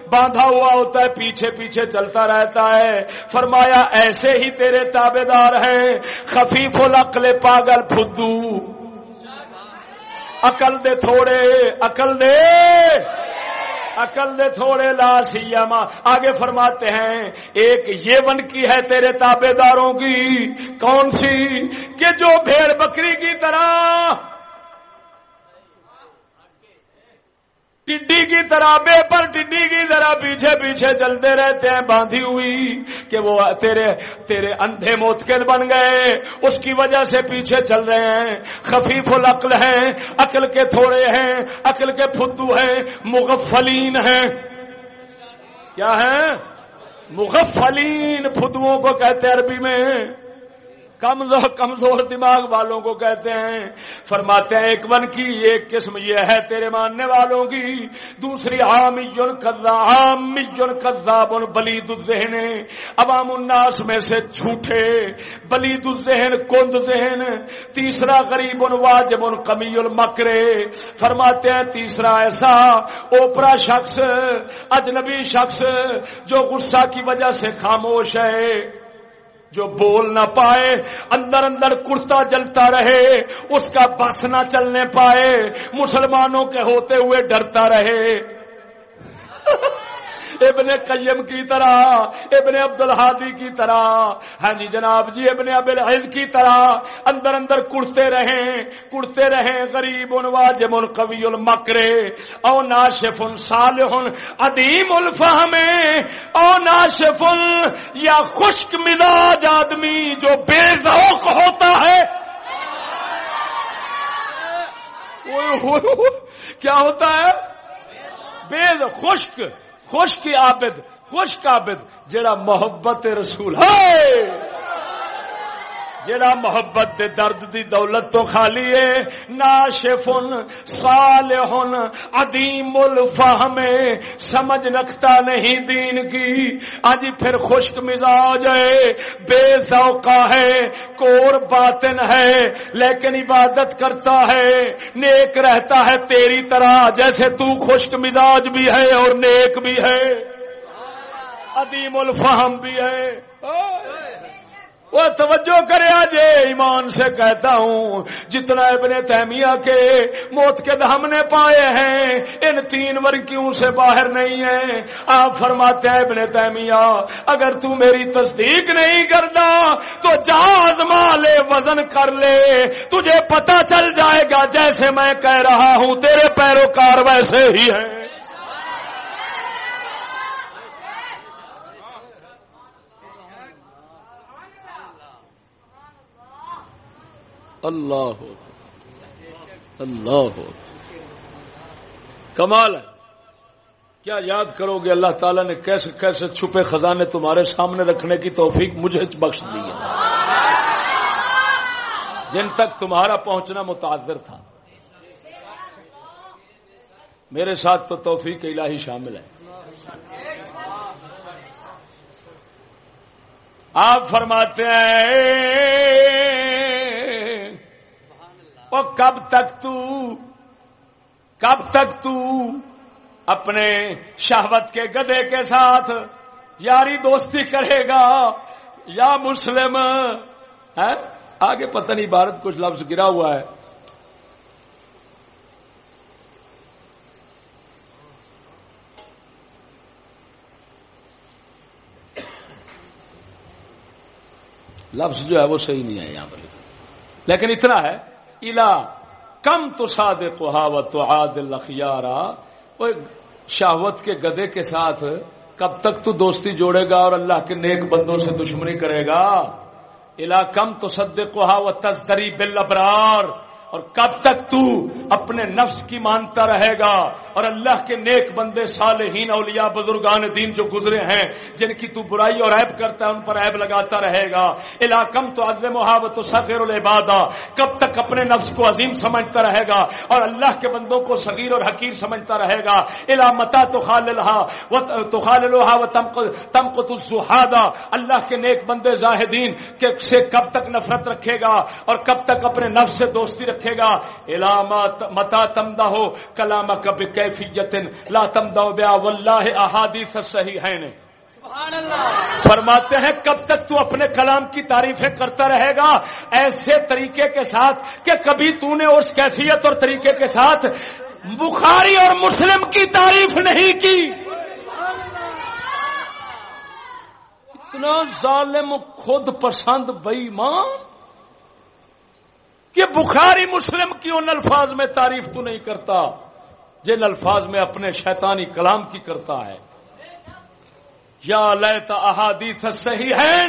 باندھا ہوا ہوتا ہے، پیچھے پیچھے چلتا رہتا ہے۔ فرمایا، ایسے ہی تیرے تابے دار ہیں۔ خفیف العقل پاگل فدو۔ عقل دے تھوڑے، عقل دے۔ عقل دے تھوڑے لا سیما آگے فرماتے ہیں، ایک یہ ون کی ہے تیرے تابے داروں کی، کون سی؟ کہ جو بھیڑ بکری کی طرح ٹڈی کی طرح بے پر ٹڈی کی طرح پیچھے پیچھے چلتے رہتے ہیں، باندھی ہوئی کہ وہ تیرے تیرے اندھے موتکل بن گئے۔ اس کی وجہ سے پیچھے چل رہے ہیں۔ خفیف العقل ہیں، عقل کے تھوڑے ہیں، عقل کے فدو ہیں، مغفلین ہیں۔ کیا ہے مغفلین فدوؤں کو کہتے عربی میں۔ کمزور کمزور دماغ والوں کو کہتے ہیں، فرماتے ہیں، ایک من کی ایک قسم یہ ہے تیرے ماننے والوں کی۔ دوسری عام عام کذاب بلید الذہن عوام الناس میں سے جھوٹے بلید الذہن کند ذہن۔ تیسرا، غریب ان واجب ان کمی المکرے فرماتے ہیں، تیسرا ایسا اوپرا شخص، اجنبی شخص جو غصہ کی وجہ سے خاموش ہے۔ جو بول نہ پائے، اندر اندر کرتا جلتا رہے، اس کا بس نہ چلنے پائے، مسلمانوں کے ہوتے ہوئے ڈرتا رہے۔ ابن قیم کی طرح، ابن عبد الحادی کی طرح۔ ہاں جی جناب جی ابن اب العز کی طرح۔ اندر اندر کڑتے رہے کڑتے رہے غریب ان، واجب ان، قوی المکرے او ناشف ان، صالح عدیم الفہم۔ او ناشف یا خشک مزاج آدمی جو بے ذوق ہوتا ہے۔ کیا ہوتا ہے؟ بے خشک۔ خشک عابد خوش قابد جڑا محبت رسول ہے۔ جڑا محبت دے درد دی دولت تو خالی ہے۔ ناشفن صالحن عدیم الفہم سمجھ رکھتا نہیں دین کی۔ آج پھر خشک مزاج ہے۔ بے ذوقہ ہے۔ کور باطن ہے۔ لیکن عبادت کرتا ہے۔ نیک رہتا ہے تیری طرح۔ جیسے تو خشک مزاج بھی ہے اور نیک بھی ہے۔ عدیم الفہم بھی ہے۔ وہ توجہ کرے، آج ایمان سے کہتا ہوں، جتنا ابن تیمیہ کے موت کے دم نے پائے ہیں، ان تین ورکیوں سے باہر نہیں ہے آپ فرماتے ہیں، ابن تیمیہ، اگر تو میری تصدیق نہیں کرتا، تو جہاز لے وزن کر لے، تجھے پتا چل جائے گا، جیسے میں کہہ رہا ہوں، تیرے پیروکار ویسے ہی ہیں۔ اللہ ہو۔ اللہ ہو۔ کمال ہے۔ کیا یاد کرو گے اللہ تعالیٰ نے کیسے کیسے چھپے خزانے تمہارے سامنے رکھنے کی توفیق مجھے بخش دی ہے۔ جن تک تمہارا پہنچنا متاثر تھا۔ میرے ساتھ تو توفیق الہی شامل ہے۔ آپ فرماتے ہیں اور کب تک تو کب تک تو اپنے شہوت کے گدے کے ساتھ یاری دوستی کرے گا؟ یا مسلم؟ ہے؟ آگے پتہ نہیں بھارت کچھ لفظ گرا ہوا ہے۔ لفظ جو ہے وہ صحیح نہیں ہے یہاں پر لیکن اتنا ہے۔ الا کم تو ساد کہاوت عادل اخیارا شہوت کے گدے کے ساتھ کب تک تو دوستی جوڑے گا اور اللہ کے نیک بندوں سے دشمنی کرے گا؟ الا کم تو سد کہاوت تزدری بل ابرار اور کب تک تو اپنے نفس کی مانتا رہے گا اور اللہ کے نیک بندے صالحین اولیاء بزرگان دین جو گزرے ہیں، جن کی تو برائی اور عیب کرتا ہے، ان پر عیب لگاتا رہے گا۔ علاقم تو عزم محاوت و سغیر العبادہ۔ کب تک اپنے نفس کو عظیم سمجھتا رہے گا اور اللہ کے بندوں کو صغیر اور حقیر سمجھتا رہے گا۔ الا متا تو خال تو خال تم کو تحادہ اللہ کے نیک بندے زاہدین کے سے کب تک نفرت رکھے گا اور کب تک اپنے نفس سے دوستی رکھے رکھے گا۔ علامات متا تمدا ہو کلام کب کیفیت لا تمدا بیا واللہ احادیث صحیح ہے نے فرماتے ہیں کب تک تو اپنے کلام کی تعریفیں کرتا رہے گا؟ ایسے طریقے کے ساتھ کہ کبھی تو نے اس کیفیت اور طریقے کے ساتھ بخاری اور مسلم کی تعریف نہیں کی۔ اتنا ظالم خود پسند بئی ماں کہ بخاری مسلم کی ان الفاظ میں تعریف تو نہیں کرتا جن الفاظ میں اپنے شیطانی کلام کی کرتا ہے۔ یا لیتا احادیث صحیح ہے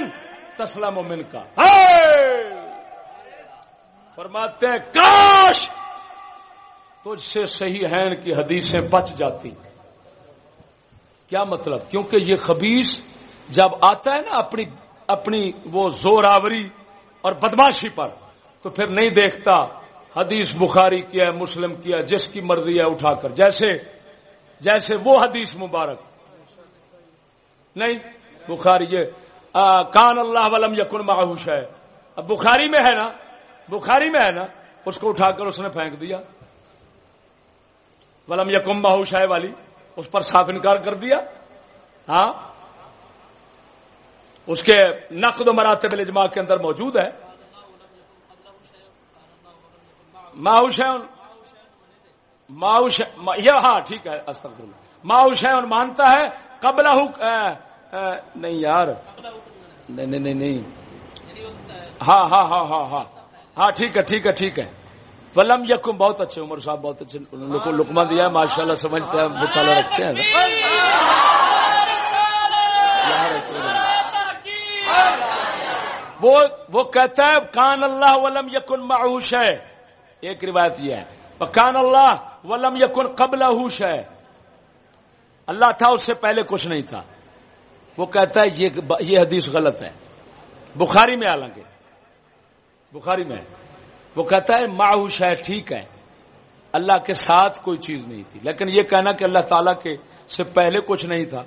تسلم من کا فرماتے ہیں، کاش تجھ سے صحیح ہے کی حدیثیں بچ جاتی۔ کیا مطلب؟ کیونکہ یہ خبیص جب آتا ہے نا اپنی اپنی وہ زور آوری اور بدماشی پر تو پھر نہیں دیکھتا، حدیث بخاری کیا ہے، مسلم کیا جس کی مرضی ہے اٹھا کر۔ جیسے جیسے وہ حدیث مبارک۔ نہیں، بخاری یہ کان اللہ ولم یقن معاوش ہے اب بخاری میں ہے نا، بخاری میں ہے نا، اس کو اٹھا کر اس نے پھینک دیا۔ ولم یقم ماہوش ہے والی، اس پر صاف انکار کر دیا۔ ہاں؟ اس کے نقد و مراتب اجماع کے اندر موجود ہے۔ ماؤ ماؤش یہ ہاں ٹھیک ہے، استغفر ماؤش ہے مانتا ہے؟ قبل نہیں یار۔ نہیں نہیں نہیں ہاں ہاں ہاں ہاں ہاں۔ ہاں ٹھیک ہے ٹھیک ہے ٹھیک ہے۔ ولم یکم بہت اچھے، عمر صاحب بہت اچھے۔ لکما دیا ماشاء اللہ سمجھتے ہیں، مطالعہ رکھتے ہیں۔ وہ وہ کہتا ہے، کان اللہ ولم یکن معوش ہے۔ ایک روایت یہ ہے کان اللہ ولم یکن قبل ہوش ہے اللہ تھا، اس سے پہلے کچھ نہیں تھا۔ وہ کہتا ہے، یہ حدیث غلط ہے۔ بخاری میں حالانکہ، بخاری میں۔ وہ کہتا ہے معوش ہے ٹھیک ہے۔ اللہ کے ساتھ کوئی چیز نہیں تھی۔ لیکن یہ کہنا کہ اللہ تعالی کے سے پہلے کچھ نہیں تھا۔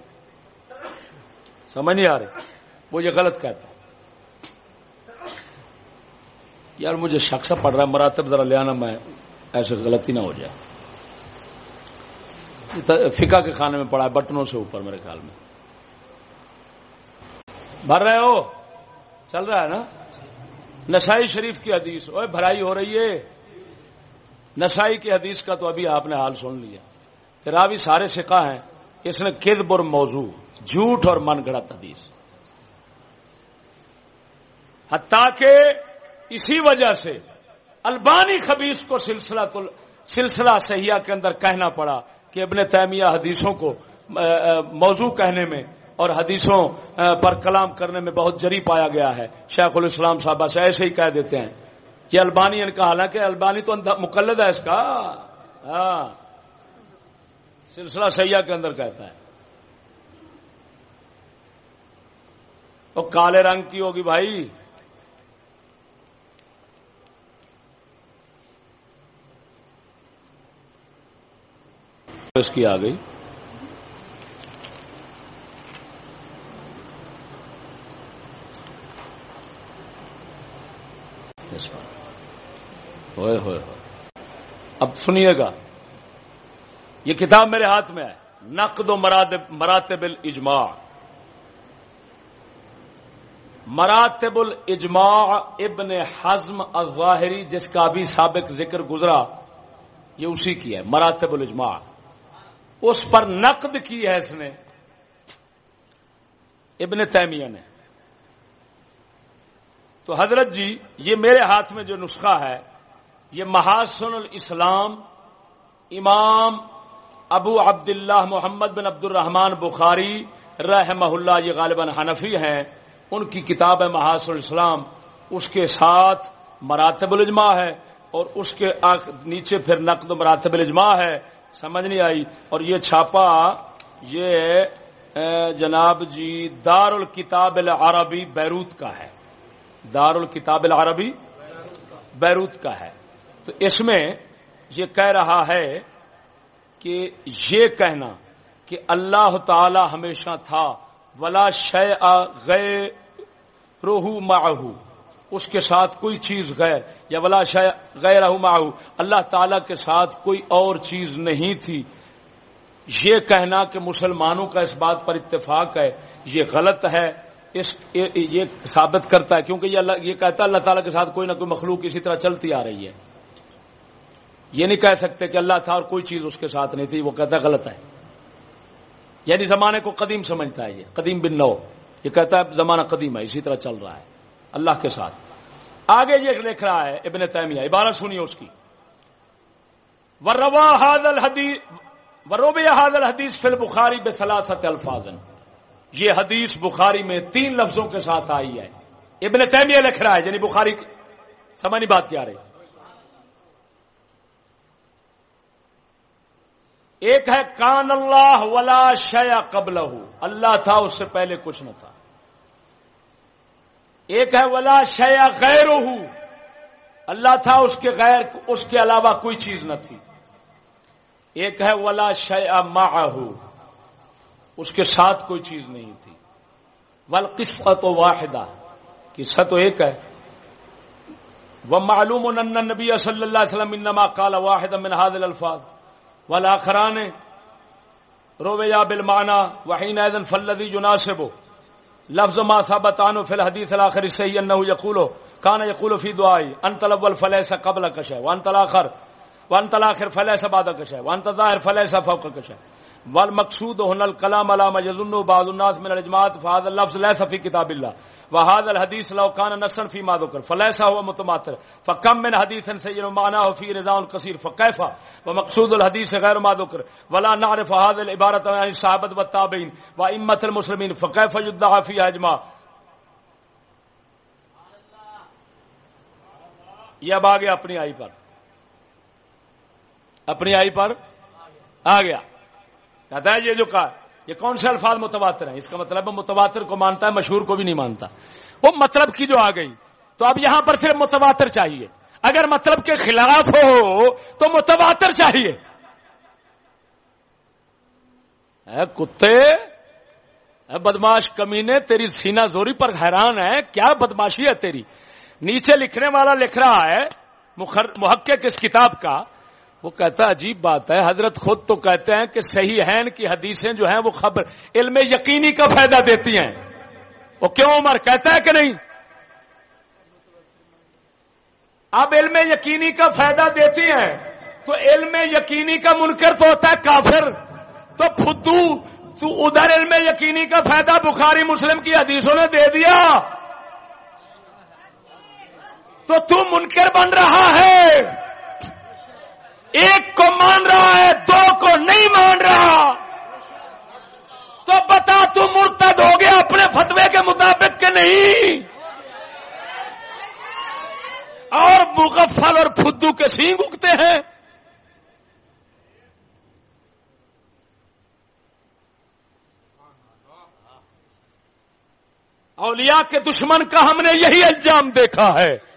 سمجھ نہیں آ رہی؟ وہ یہ غلط کہتا یار مجھے شخص پڑ رہا ہے، مراتب ذرا لے آنا، میں ایسے غلطی نہ ہو جائے۔ فکا کے کھانے میں پڑا ہے، بٹنوں سے اوپر میرے خیال میں۔ بھر رہے ہو؟ چل رہا ہے نا؟ نسائی شریف کی حدیث اوے بھرائی ہو رہی ہے۔ نسائی کی حدیث کا تو ابھی آپ نے حال سن لیا۔ کہ راوی سارے سکھا ہیں، اس نے کد بر موضوع، جھوٹ اور من گڑت حدیث۔ حتیٰ کہ اسی وجہ سے البانی خبیص کو سلسلہ سلسلہ سیاح کے اندر کہنا پڑا کہ ابن تیمیہ حدیثوں کو موضوع کہنے میں اور حدیثوں پر کلام کرنے میں بہت جری پایا گیا ہے۔ شیخ الاسلام صاحبہ سے ایسے ہی کہہ دیتے ہیں کہ البانی ان کا حالانکہ البانی تو مقلد ہے اس کا۔ ہاں۔ سلسلہ سیاح کے اندر کہتا ہے۔ وہ کالے رنگ کی ہوگی بھائی۔ اس کی آ گئی۔ ہوئے ہوئے اب سنیے گا۔ یہ کتاب میرے ہاتھ میں ہے۔ نقد و مراتب الاجماع۔ مراتب الاجماع ابن حزم الظاہری، جس کا بھی سابق ذکر گزرا، یہ اسی کی ہے۔ مراتب الاجماع۔ اس پر نقد کی ہے اس نے۔ ابن تیمیہ نے۔ تو حضرت جی یہ میرے ہاتھ میں جو نسخہ ہے، یہ محاسن الاسلام امام ابو عبداللہ محمد بن عبد الرحمان بخاری رحمہ اللہ، یہ غالباً حنفی ہیں۔ ان کی کتاب ہے محاسن الاسلام اس کے ساتھ مراتب الاجماع ہے اور اس کے نیچے پھر نقد مراتب الاجماع ہے۔ سمجھ نہیں آئی اور یہ چھاپا یہ جناب جی دار الکتاب العربی بیروت کا ہے۔ دار الکتاب العربی بیروت کا ہے۔ تو اس میں یہ کہہ رہا ہے کہ یہ کہنا کہ اللہ تعالی ہمیشہ تھا، ولا شے غیر روح معہو۔ اس کے ساتھ کوئی چیز غیر، یا ولا غیر معہو اللہ تعالی کے ساتھ کوئی اور چیز نہیں تھی۔ یہ کہنا کہ مسلمانوں کا اس بات پر اتفاق ہے، یہ غلط ہے، اس، یہ ثابت کرتا ہے، کیونکہ یہ اللہ، یہ کہتا ہے اللہ تعالیٰ کے ساتھ کوئی نہ کوئی مخلوق اسی طرح چلتی آ رہی ہے۔ یہ نہیں کہہ سکتے کہ اللہ تھا اور کوئی چیز اس کے ساتھ نہیں تھی، وہ کہتا ہے غلط ہے۔ یعنی زمانے کو قدیم سمجھتا ہے یہ، قدیم بن نو۔ یہ کہتا ہے زمانہ قدیم ہے، اسی طرح چل رہا ہے۔ اللہ کے ساتھ۔ آگے یہ لکھ رہا ہے ابن تیمیہ، عبارت سنیے اس کی۔ وروا حادل حدیث وروب حادل حدیث فل بخاری بے سلاست الفاظن یہ حدیث بخاری میں تین لفظوں کے ساتھ آئی ہے۔ ابن تیمیہ لکھ رہا ہے یعنی بخاری سمانی بات کیا رہی۔ ایک ہے، کان اللہ ولا شیا قبل اللہ تھا اس سے پہلے کچھ نہ تھا۔ ایک ہے ولا شیا غیر اللہ تھا اس کے غیر، اس کے علاوہ کوئی چیز نہ تھی۔ ایک ہے ولا شیا معہو اس کے ساتھ کوئی چیز نہیں تھی۔ ول و واحدہ قصہ تو ایک ہے۔ وہ معلوم نبی صلی اللہ علیہ وسلم انما قال واحد من هذه الفاظ والآخران۔ رویا بالمعنى۔ وحين اذن فالذي يناسب لفظ ما ثبت عنه في الحديث الاخر صحيح انه يقول كان يقول في دعائي انت الاول فليس قبلك شيء وانت الاخر وانت الاخر فليس بعدك شيء وانت الظاهر فليس فوقك شيء ول مقصود ہن الکلام علامہ یزن بعض الناس من الجماعت فهذا اللفظ ليس في كتاب الله. وهذا الحديث لو كان نصا فيما ذكر، فليس هو متواتر فكم من حديث سيئ معناه في رضا كثير فكيف؟ ومقصود الحديث غير ما ذكر. ولا نعرف هذه العباره عن الصحابه والتابعين وائمه المسلمين، فكيف يدعى فيها اجماع یہ اب آگے اپنی آئی پر۔ اپنی آئی پر آ گیا۔ کہتا ہے یہ جو کہا یہ کون سے الفاظ متواتر ہیں؟ اس کا مطلب متواتر کو مانتا ہے، مشہور کو بھی نہیں مانتا۔ وہ مطلب کی جو آ گئی، تو اب یہاں پر صرف متواتر چاہیے۔ اگر مطلب کے خلاف ہو، تو متواتر چاہیے۔ اے کتے، اے بدماش کمینے، تیری سینا زوری پر حیران ہے، کیا بدماشی ہے تیری؟ نیچے لکھنے والا لکھ رہا ہے محقق اس کتاب کا۔ وہ کہتا عجیب بات ہے۔ حضرت خود تو کہتے ہیں کہ صحیح ہے کی حدیثیں جو ہیں وہ خبر علم یقینی کا فائدہ دیتی ہیں۔ وہ کیوں عمر کہتا ہے کہ نہیں؟ اب علم یقینی کا فائدہ دیتی ہیں۔ تو علم یقینی کا منکر تو ہوتا ہے کافر۔ تو فدو تو ادھر علم یقینی کا فائدہ بخاری مسلم کی حدیثوں نے دے دیا۔ تو تو منکر بن رہا ہے۔ ایک کو مان رہا ہے، دو کو نہیں مان رہا۔ تو بتا تو مرتد ہو گیا اپنے فتوے کے مطابق کہ نہیں۔ اور مغفل اور فدو کے سینگ اگتے ہیں۔ اولیاء کے دشمن کا ہم نے یہی انجام دیکھا ہے۔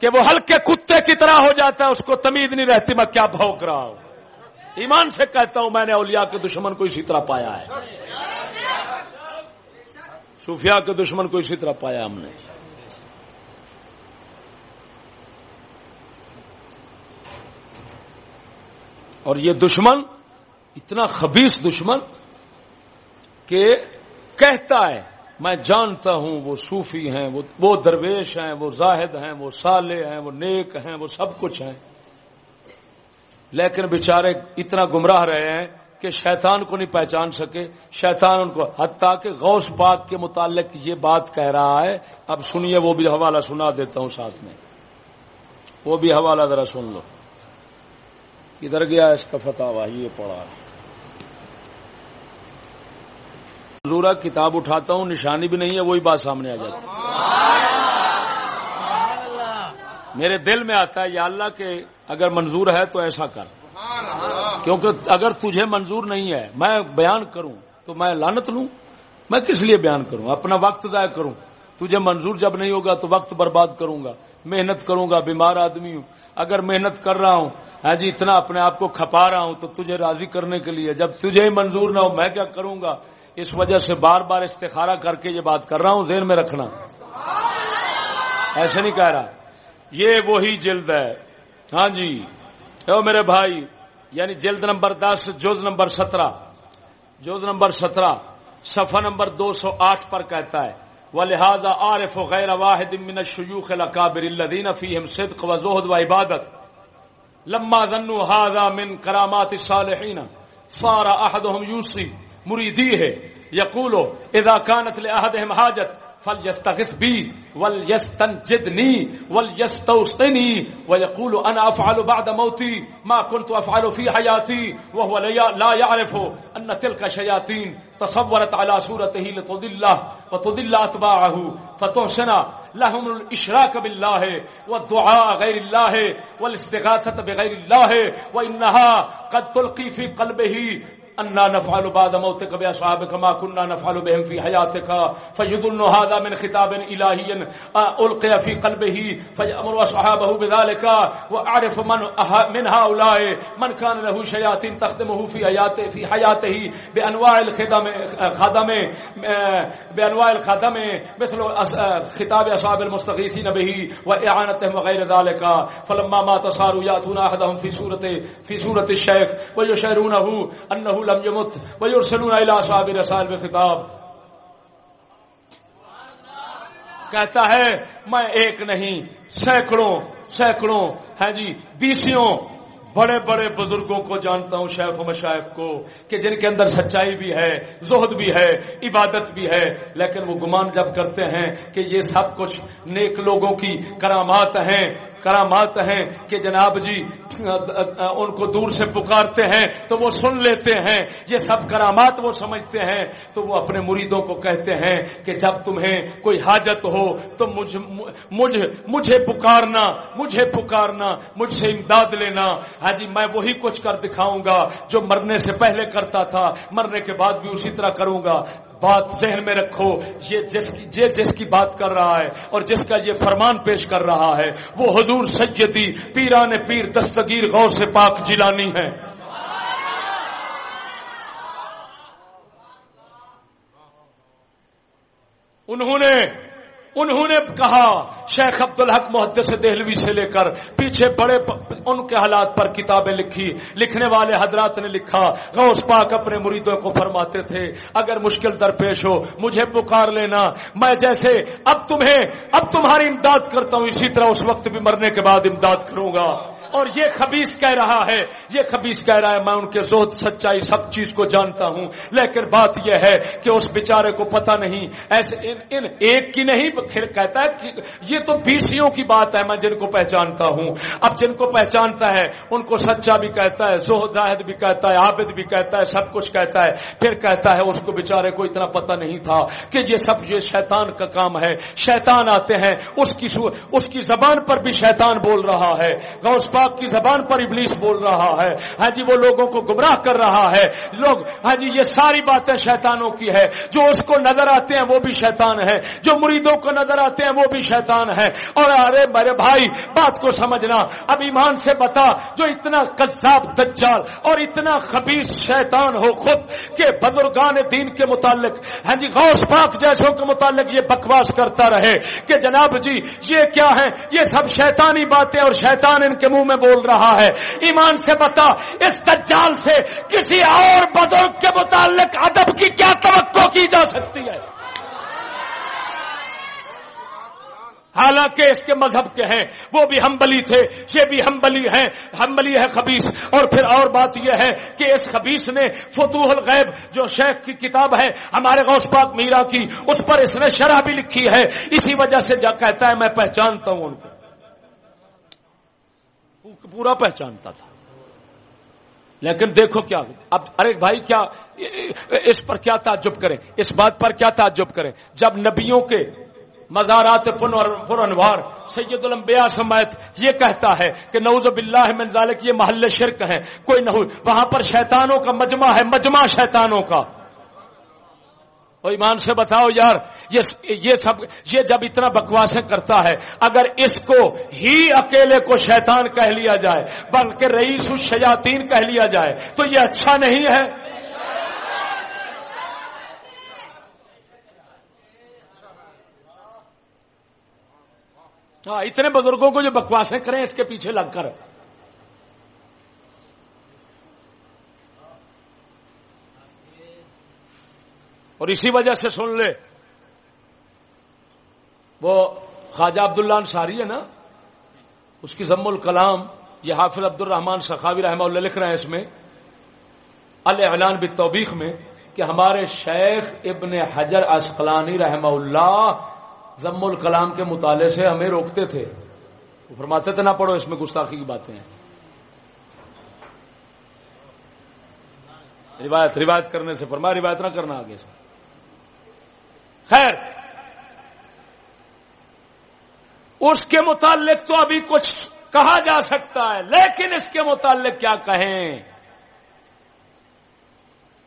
کہ وہ ہلکے کتے کی طرح ہو جاتا ہے اس کو تمید نہیں رہتی، میں کیا بھوک رہا ہوں؟ ایمان سے کہتا ہوں، میں نے اولیاء کے دشمن کو اسی طرح پایا ہے۔ صوفیاء کے دشمن کو اسی طرح پایا ہم نے۔ اور یہ دشمن، اتنا خبیص دشمن کہ کہتا ہے میں جانتا ہوں وہ صوفی ہیں، وہ درویش ہیں، وہ زاہد ہیں، وہ سالے ہیں، وہ نیک ہیں، وہ سب کچھ ہیں۔ لیکن بیچارے اتنا گمراہ رہے ہیں کہ شیطان کو نہیں پہچان سکے۔ شیطان ان کو، حتیٰ کہ غوث پاک کے متعلق یہ بات کہہ رہا ہے۔ اب سنیے، وہ بھی حوالہ سنا دیتا ہوں ساتھ میں۔ وہ بھی حوالہ ذرا سن لو۔ کدھر گیا اس کا فتح یہ پڑا ہے منظورہ کتاب اٹھاتا ہوں نشانی بھی نہیں ہے وہی بات سامنے آ جاتی میرے دل میں آتا ہے یا اللہ کے اگر منظور ہے تو ایسا کر۔ کیونکہ اگر تجھے منظور نہیں ہے میں بیان کروں تو میں لانت لوں۔ میں کس لیے بیان کروں؟ اپنا وقت ضائع کروں۔ تجھے منظور جب نہیں ہوگا تو وقت برباد کروں گا۔ محنت کروں گا بیمار آدمی ہوں۔ اگر محنت کر رہا ہوں ہاں جی اتنا اپنے آپ کو کھپا رہا ہوں تو تجھے راضی کرنے کے لیے جب تجھے منظور نہ ہو میں کیا کروں گا؟ اس وجہ سے بار بار استخارہ کر کے یہ بات کر رہا ہوں، ذہن میں رکھنا۔ ایسے نہیں کہہ رہا۔ یہ وہی جلد ہے۔ ہاں جی۔ او میرے بھائی یعنی جلد نمبر دس، جز نمبر سترہ۔ جز نمبر سترہ، صفحہ نمبر دو سو آٹھ پر کہتا ہے وہ لہٰذا عارف غیر واحد من الشيوخ الاكابر الذين فيهم صدق وزهد وعبادت لما ظنوا هذا من کرامات الصالحين، صار احدهم يوصي مریدی ہے۔ یقولو، اذا كانت لاحدهم حاجت، فليستغث بي وليستنجدني وليستوصني ويقول انا افعل بعد موتي ما كنت افعل في حياتي وهو لا يعرف ان تلك شياطين تصورت على صورته لتضله وتضل اتباعه، فتحسن لهم الاشراك بالله والدعاء غير الله والاستغاثه بغير الله وانها قد تلقي في قلبه انا نفعل بعد موتك باصحابك ما كنا نفعل بهم في حياتك. فيظن هذا من خطاب الهي القي في قلبه فيامر اصحابه بذلك. واعرف من من هؤلاء. من كان له شياطين تخدمه في حياته في حياته بانواع الخدم خدم بانواع الخدم، مثل خطاب اصحاب المستغيثين به واعانتهم وغير ذلك. فلما ما تصاروا ياتون احدهم في سوره في سوره الشيخ ويشعرونه انه لم يمت ويرسلون الى اصحاب رسائل بخطاب کہتا ہے، میں ایک نہیں، سینکڑوں سینکڑوں ہے جی بیسوں بڑے بڑے بزرگوں کو جانتا ہوں، شیخ و مشائق کو، کہ جن کے اندر سچائی بھی ہے، زہد بھی ہے، عبادت بھی ہے، لیکن وہ گمان جب کرتے ہیں کہ یہ سب کچھ نیک لوگوں کی کرامات ہیں کرامات ہیں کہ جناب جی ان کو دور سے پکارتے ہیں تو وہ سن لیتے ہیں، یہ سب کرامات وہ سمجھتے ہیں، تو وہ اپنے مریدوں کو کہتے ہیں کہ جب تمہیں کوئی حاجت ہو تو مجھ مجھ، مجھے پکارنا مجھے پکارنا، مجھ سے امداد لینا۔ ہاں جی میں وہی کچھ کر دکھاؤں گا جو مرنے سے پہلے کرتا تھا، مرنے کے بعد بھی اسی طرح کروں گا۔ بات ذہن میں رکھو، یہ جس کی یہ جس کی بات کر رہا ہے اور جس کا یہ فرمان پیش کر رہا ہے، وہ حضور سیدی پیران پیر دستگیر غور سے پاک جلانی ہے انہوں نے انہوں نے کہا، شیخ عبد الحق محدث دہلوی سے لے کر پیچھے بڑے ان کے حالات پر کتابیں لکھی، لکھنے والے حضرات نے لکھا، غوث پاک اپنے مریدوں کو فرماتے تھے، اگر مشکل درپیش ہو، مجھے پکار لینا، میں جیسے اب تمہیں، اب تمہاری امداد کرتا ہوں، اسی طرح اس وقت بھی مرنے کے بعد امداد کروں گا۔ اور یہ خبیص کہہ رہا ہے، یہ خبیص کہہ رہا ہے، میں ان کے زہد، سچائی، سب چیز کو جانتا ہوں۔ لیکن بات یہ ہے کہ اس بیچارے کو پتا نہیں، ایسے ان ان ایک کی نہیں، پھر کہتا ہے کہ یہ تو بیسیوں کی بات ہے، میں جن کو پہچانتا ہوں۔ اب جن کو پہچانتا ہے، ان کو سچا بھی کہتا ہے، زہد، زاہد بھی کہتا ہے، عابد بھی کہتا ہے، سب کچھ کہتا ہے۔ پھر کہتا ہے، اس کو بیچارے کو اتنا پتا نہیں تھا کہ یہ سب، یہ شیطان کا کام ہے۔ شیطان آتے ہیں، اس کی اس کی زبان پر بھی شیطان بول رہا ہے۔ غوث پاک کی زبان پر ابلیس بول رہا ہے۔ ہاں جی وہ لوگوں کو گمراہ کر رہا ہے۔ لوگ ہاں جی یہ ساری باتیں شیطانوں کی ہے جو اس کو نظر آتے ہیں، وہ بھی شیطان ہے جو مریدوں کو نظر آتے ہیں، وہ بھی شیطان ہے اور ارے میرے بھائی، بات کو سمجھنا۔ اب ایمان سے بتا، جو اتنا کذاب دجال اور اتنا خبیص شیطان ہو خود کہ بزرگان دین کے متعلق ہاں جی غوث پاک جیسوں کے متعلق یہ بکواس کرتا رہے کہ جناب جی یہ کیا ہے یہ سب شیطانی باتیں اور شیطان ان کے منہ میں بول رہا ہے۔ ایمان سے بتا، اس دجال سے کسی اور بزرگ کے متعلق ادب کی کیا توقع کی جا سکتی ہے؟ حالانکہ اس کے مذہب کے ہیں۔ وہ بھی ہمبلی تھے، یہ بھی ہمبلی ہیں۔ ہمبلی ہے خبیص اور پھر اور بات یہ ہے کہ اس خبیص نے فتوح الغیب جو شیخ کی کتاب ہے، ہمارے غوث پاک میرا کی، اس پر اس نے شرح بھی لکھی ہے۔ اسی وجہ سے جا کہتا ہے، میں پہچانتا ہوں ان کو۔ پورا پہچانتا تھا۔ لیکن دیکھو کیا، اب ارے بھائی کیا، اس پر کیا تعجب کریں؟ اس بات پر کیا تعجب کریں؟ جب نبیوں کے مزارات پر انوار سید الانبیاء سمیت یہ کہتا ہے کہ نعوذ باللہ من ذالک، یہ محل شرک ہے، کوئی نہ وہاں پر شیطانوں کا مجمع ہے، مجمع شیطانوں کا۔ ایمان سے بتاؤ یار یہ سب، یہ جب اتنا بکواسیں کرتا ہے، اگر اس کو ہی اکیلے کو شیطان کہہ لیا جائے، بلکہ رئیس الشیاطین کہہ لیا جائے، تو یہ اچھا نہیں ہے؟ ہاں اتنے بزرگوں کو جو بکواسیں کریں، اس کے پیچھے لگ کر۔ اور اسی وجہ سے سن لے۔ وہ خواجہ عبداللہ انصاری ہے نا؟ اس کی ضم الکلام، یہ حافظ عبد الرحمان سخاوی رحمہ اللہ لکھ رہے ہیں اس میں۔ اعلان بالتوبیخ میں کہ ہمارے شیخ ابن حجر اسقلانی رحمہ اللہ ضم الکلام کے مطالعے سے ہمیں روکتے تھے۔ وہ فرماتے تھے، نہ پڑھو، اس میں گستاخی کی باتیں ہیں۔ روایت روایت کرنے سے فرما روایت نہ کرنا آگے سے۔ خیر اس کے متعلق تو ابھی کچھ کہا جا سکتا ہے، لیکن اس کے متعلق کیا کہیں؟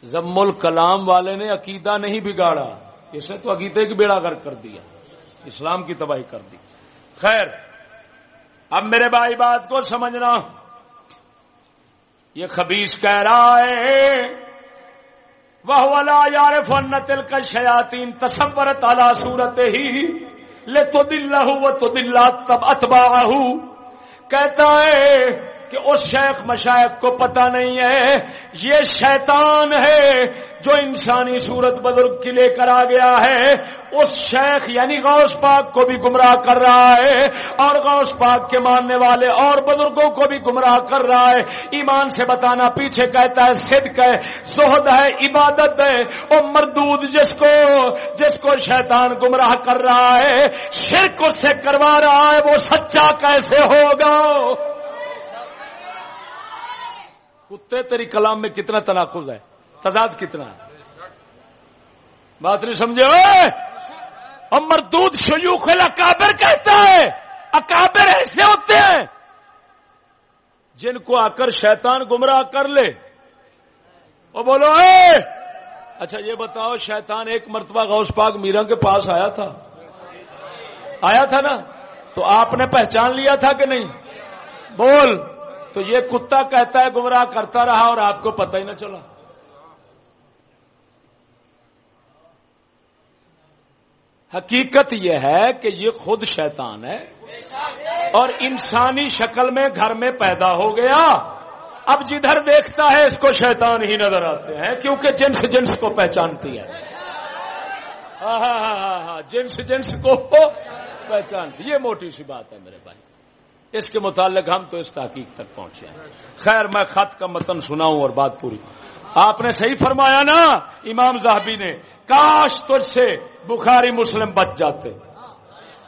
ضم الکلام والے نے عقیدہ نہیں بگاڑا، اسے تو عقیدے کی بیڑا گرک کر دیا، اسلام کی تباہی کر دی۔ خیر، اب میرے بھائی، بات کو سمجھنا۔ یہ خبیص کہہ رہا ہے وہ والا یار فن تل کا شیاتین تصور تالا صورت ہی لے تو دل وہ تو دل تب اتبا کہتا ہے کہ اس شیخ مشائق کو پتہ نہیں ہے، یہ شیطان ہے جو انسانی صورت بزرگ کی لے کر آ گیا ہے۔ اس شیخ یعنی غوث پاک کو بھی گمراہ کر رہا ہے اور غوث پاک کے ماننے والے اور بزرگوں کو بھی گمراہ کر رہا ہے۔ ایمان سے بتانا پیچھے کہتا ہے، صدق ہے، زہد ہے، عبادت ہے وہ مردود جس کو جس کو شیطان گمراہ کر رہا ہے، شرک اس سے کروا رہا ہے، وہ سچا کیسے ہوگا؟ کتے تیری کلام میں کتنا تناقض ہے؟ تضاد کتنا ہے؟ بات نہیں سمجھے مردود شیوخ اکابر کہتا ہے اکابر ایسے ہوتے ہیں جن کو آ کر شیطان گمراہ کر لے۔ وہ بولو، اے! اچھا یہ بتاؤ، شیطان ایک مرتبہ غوث پاک میرا کے پاس آیا تھا؟ آیا تھا نا؟ تو آپ نے پہچان لیا تھا کہ نہیں؟ بول۔ تو یہ کتا کہتا ہے گمراہ کرتا رہا اور آپ کو پتہ ہی نہ چلا۔ حقیقت یہ ہے کہ یہ خود شیطان ہے اور انسانی شکل میں گھر میں پیدا ہو گیا۔ اب جدھر دیکھتا ہے اس کو شیطان ہی نظر آتے ہیں کیونکہ جنس جنس کو پہچانتی ہے۔ ہاں ہاں ہاں ہاں, ہاں، جنس جنس کو پہچانتی یہ موٹی سی بات ہے میرے بھائی۔ اس کے متعلق ہم تو اس تحقیق تک پہنچے ہیں۔ خیر، میں خط کا متن سناؤں اور بات پوری۔ آپ نے صحیح فرمایا نا، امام زاہبی نے، کاش تجھ سے بخاری مسلم بچ جاتے۔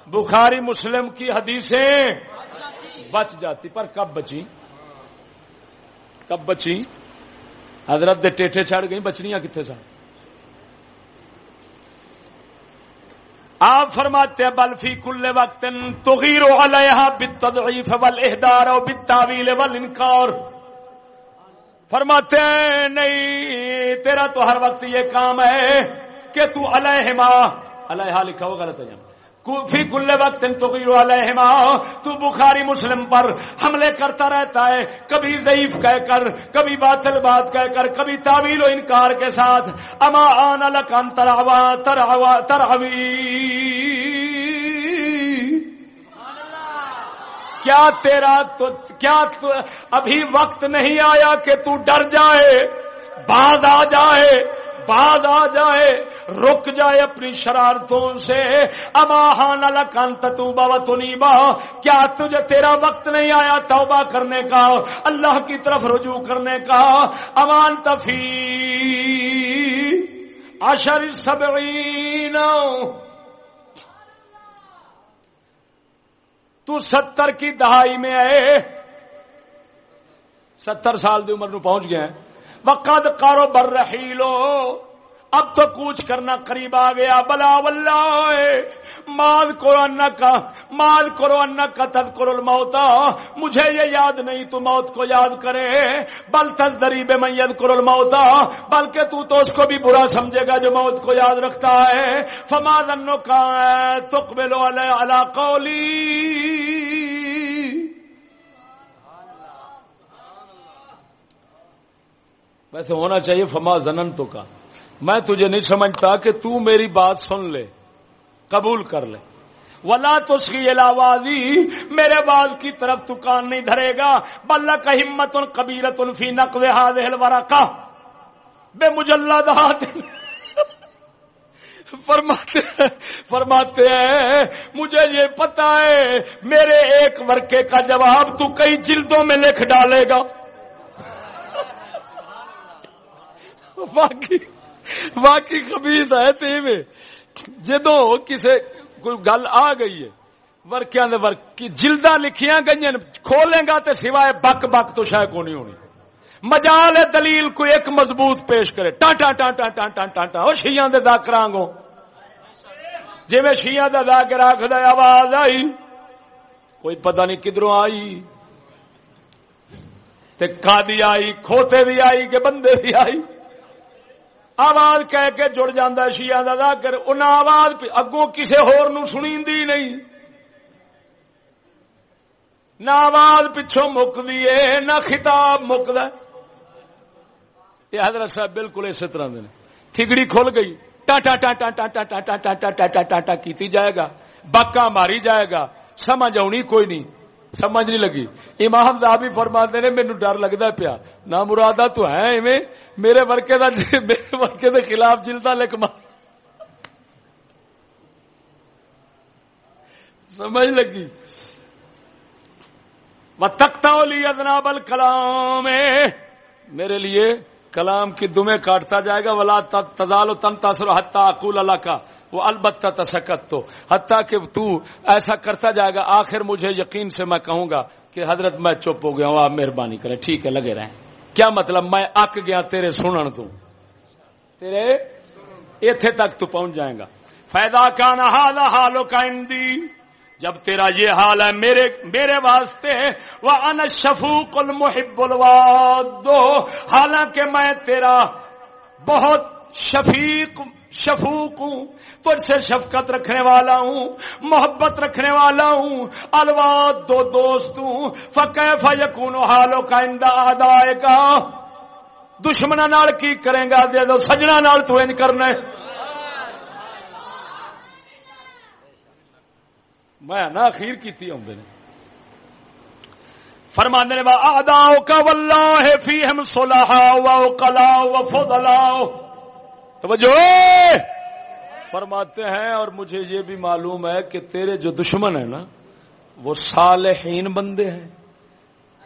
بخاری مسلم کی حدیثیں بچ جاتی۔ پر کب بچی کب بچی حضرت دے ٹیٹے چڑھ گئی بچنیاں کتنے سن؟ آپ فرماتے ہیں بلفی کل وقت تغیر علیہ بالتضعیف والاہدار و بالتاویل والانکار فرماتے ہیں، نہیں، تیرا تو ہر وقت یہ کام ہے کہ تو علیہما علیہ لکھا ہو غلط ہے جانا فی کل وقت علیہما، تو بخاری مسلم پر حملے کرتا رہتا ہے، کبھی ضعیف کہہ کر، کبھی باطل بات کہہ کر، کبھی تعویل و انکار کے ساتھ، اما آن لکان ترعوا ترعوا، ترعوی۔ کیا تیرا تو، کیا تو، ابھی وقت نہیں آیا کہ تو ڈر جائے، باز آ جائے باز آ جائے، رک جائے اپنی شرارتوں سے۔ اماہان لکنت تو بابا نیبا کیا تجھے تیرا وقت نہیں آیا توبہ کرنے کا؟ اللہ کی طرف رجوع کرنے کا۔ امان تفی اشر سبعین۔ تو ستر کی دہائی میں آئے۔ ستر سال دی عمر نو پہنچ گیا وقت کارو بر رہی لو اب تو کوچ کرنا قریب آ گیا. بلا ولہ ماد کرو ان کا ماد کرو ان کا تد کرو موتا مجھے یہ یاد نہیں، تو موت کو یاد کرے. بل تز دریب میت کرو موتا بلکہ تو تو اس کو بھی برا سمجھے گا جو موت کو یاد رکھتا ہے. فماد انو کا تک بلو اللہ قولی. ویسے ہونا چاہیے فما زنن تو کا۔ میں تجھے نہیں سمجھتا کہ تو میری بات سن لے، قبول کر لے۔ ولا تو اس کی علاوازی میرے بال کی طرف تو کان نہیں دھرے گا۔ بل کا ہمت ان کبیرت ان فی نقل ورا کا بے مجلہ دہات فرماتے فرماتے ہیں، مجھے یہ پتا ہے، میرے ایک ورکے کا جواب تو کئی جلدوں میں لکھ ڈالے گا۔ باقی باقی خبیز ہے تے میں۔ جدو کسے کوئی گل آ گئی ہے، ورکیاں دے ورک کی جلداں لکھیاں گئی کھولیں گا تے سوائے بک بک تو شاید کو نہیں ہونی۔ مجال دلیل کو ایک مضبوط پیش کرے۔ ٹانٹا ٹانٹا ٹانٹا ٹانٹا وہ شیاں دے ذاکرانگو جی میں شیاں دا ذاکر آخر آواز آئی۔ کوئی پتہ نہیں کدھروں آئی۔ تے کھادی آئی، کھوتے بھی آئی کہ بندے بھی آئی۔ آواز کہہ کے جڑ جانا شیا دا کر ان آواز اگوں کسی ہور نو سنی نہیں نہ آواز پچھوں مکتی ہے نہ خطاب مکد یہ حضرت صاحب بالکل اسی طرح دے تھگڑی کھل گئی ٹاٹا ٹاٹا ٹاٹا ٹاٹا ٹاٹا ٹاٹا ٹاٹا کیتی جائے گا بکا ماری جائے گا سمجھ آنی کوئی نہیں سمجھ نہیں لگی۔ امام صاحب ہی فرماتے نے مینو ڈر لگتا پیا۔ نہ مرادا تو ہے ایویں۔ میرے ورکے دا جی، میرے ورکے دے خلاف جلدا لکھ مار۔ سمجھ لگی۔ وہ تختہ لی ادنا بل کلام میرے لیے کلام کی دمیں کاٹتا جائے گا، ولا تزال تن تاثر حتہ اقول اللہ کا وہ البتہ تسکت تو، حتیٰ کہ تو ایسا کرتا جائے گا، آخر مجھے یقین سے میں کہوں گا کہ حضرت میں چپ ہو گیا ہوں، آپ مہربانی کریں، ٹھیک ہے، لگے رہیں۔ کیا مطلب؟ میں اک گیا تیرے سنن تو۔ تیرے ایتھے تک تو پہنچ جائے گا۔ فائدہ کا نہ حال حالو کا جب تیرا یہ حال ہے میرے میرے واسطے وہ ان شفوق المحب الواد۔ حالانکہ میں تیرا بہت شفیق، شفوق ہوں، تجھ سے شفقت رکھنے والا ہوں، محبت رکھنے والا ہوں، الواد دو دوست ہوں۔ فقہ فیقون حالوں کا اندہ آدائے کا دشمنہ کی کریں گا؟ دے دو سجنا نال تو کرنا میں نہ اخیر کی آدھے نے۔ فرمانے نے آداؤ کا واللہ فیہم صلحا و قلا و فضلا توجہ! فرماتے ہیں، اور مجھے یہ بھی معلوم ہے کہ تیرے جو دشمن ہیں نا، وہ صالحین بندے ہیں۔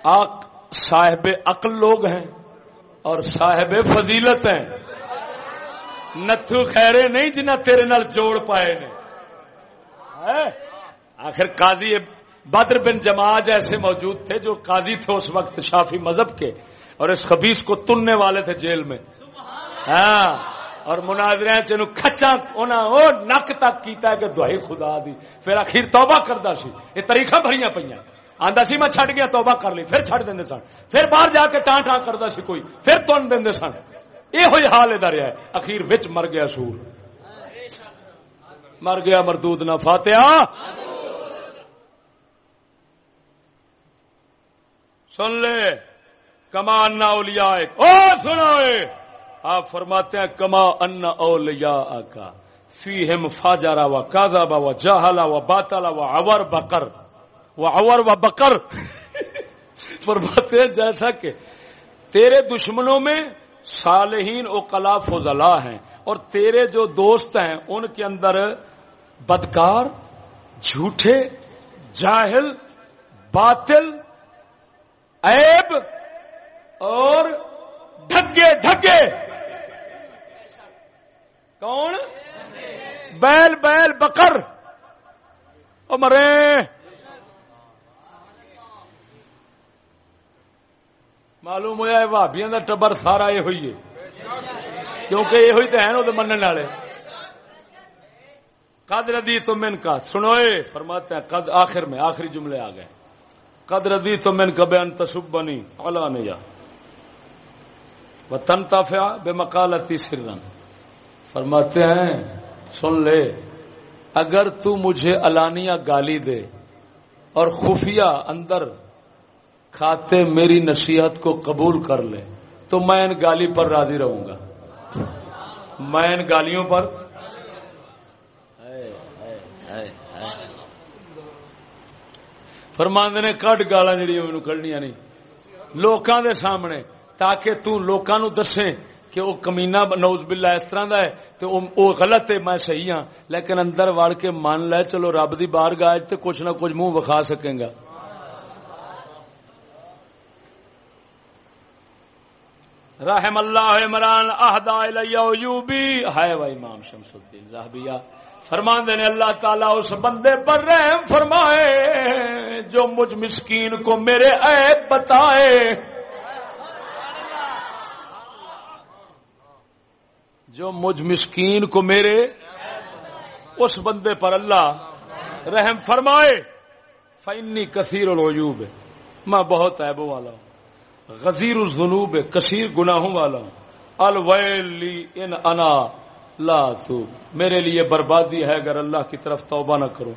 آق، صاحب عقل لوگ ہیں اور صاحب فضیلت ہیں۔ نتھو خیرے نہیں جنہ تیرے نال جوڑ پائے نے۔ آخر قاضی بدر بن جماج ایسے موجود تھے جو قاضی تھے اس وقت شافی مذہب کے اور اس خبیص کو تننے والے تھے جیل میں۔ ہاں اور مناظر چنو کچا نک تک کیتا ہے کہ دہائی خدا دی۔ پھر اخیر توبہ کرتا سی۔ یہ تاریخ بھری پہ آندا سی، میں چھڈ گیا، توبہ کر لی۔ پھر چھڈ دیں سن۔ پھر باہر جا کے ٹان ٹان کرتا سی کوئی۔ پھر تن دیں سن۔ یہ ہوئی حال ادھر رہا ہے۔ اخیر وچ مر گیا سور۔ مر گیا مردود نہ فاتحہ۔ سن لے کمان نہ اولیاء او، سنو آپ فرماتے ہیں کما ان اولیاء کا۔ فیہم فاجرا و کاذبا و جہلا و باطلا و عور بکر و عور و بکر فرماتے ہیں، جیسا کہ تیرے دشمنوں میں صالحین او قلا فضلا ہیں۔ اور تیرے جو دوست ہیں، ان کے اندر بدکار، جھوٹے، جاہل، باطل عیب اور ڈھگے ڈھگے کون؟ بیل بیل بکر مرے۔ معلوم ہوا ہے بھابیا کا ٹبر سارا یہ ہوئی ہے۔ کیونکہ یہ ہوئی تو ہے وہ من والے۔ قد ردی تو من کا سنو فرماتے ہیں قد آخر میں، آخری جملے آ گئے۔ قد ردی تو من کا بے تصب بنی اولا نے تافیا بے مکالتی سرن. فرماتے ہیں، سن لے، اگر تو مجھے الانیہ گالی دے اور خفیہ اندر کھاتے میری نصیحت کو قبول کر لے، تو میں ان گالی پر راضی رہوں گا۔ میں ان گالیوں پر فرماند نے کٹ گالا جڑی مینو کھڑنیا نہیں۔ لوکاں دے سامنے، تاکہ تو لوکاں نو دسیں کہ وہ کمینا نوز بلا اس طرح دا ہے تو وہ غلط ہے، میں صحیح ہاں۔ لیکن اندر وڑ کے مان لے، چلو رب دی بار گاہ تو کچھ نہ کچھ منہ وکھا سکیں گا۔ رحم اللہ عمران، احدا ایوبی ہے وہ امام شمس الدین زاہبیہ فرمان دینے اللہ تعالیٰ اس بندے پر رحم فرمائے جو مجھ مسکین کو میرے عیب بتائے۔ جو مجھ مسکین کو میرے اس بندے پر اللہ رحم فرمائے۔ فنی کثیر العیوب ہے میں بہت عیبوں والا ہوں۔ غزیر الجنوب ہے کثیر گناہوں والا ہوں۔ الویلی ان انا لا تو میرے لیے بربادی ہے اگر اللہ کی طرف توبہ نہ کروں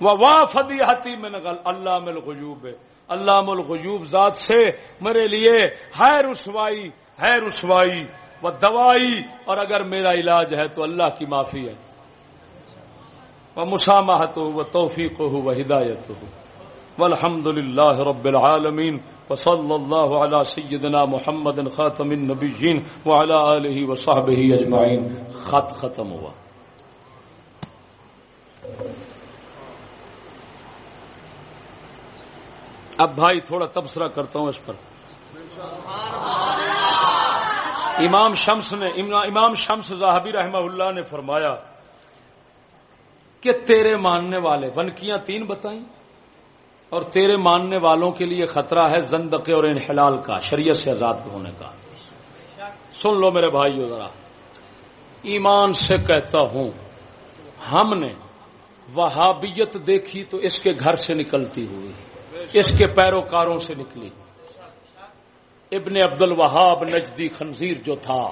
واہ فدی ہتی میں نقل اللہ مل غیوب ہے اللہ مل غیوب ذات سے میرے لیے ہے رسوائی ہے رسوائی و دوائی۔ اور اگر میرا علاج ہے تو اللہ کی معافی ہے۔ ومسامحته وتوفيقه وهدايته والحمد لله رب العالمين وصلى الله على سيدنا محمد خاتم النبيين وعلى آله وصحبه أجمعين خط ختم ہوا. اب بھائی تھوڑا تبصرہ کرتا ہوں اس پر. امام شمس نے، امام شمس زاہبی رحمہ اللہ نے فرمایا کہ تیرے ماننے والے ونکیاں تین بتائیں؟ اور تیرے ماننے والوں کے لیے خطرہ ہے زندقے اور انحلال کا، شریعت سے آزاد ہونے کا۔ سن لو میرے بھائی ذرا۔ ایمان سے کہتا ہوں، ہم نے وہابیت دیکھی تو اس کے گھر سے نکلتی ہوئی، اس کے پیروکاروں سے نکلی۔ ابن عبد الوہاب نجدی خنزیر جو تھا،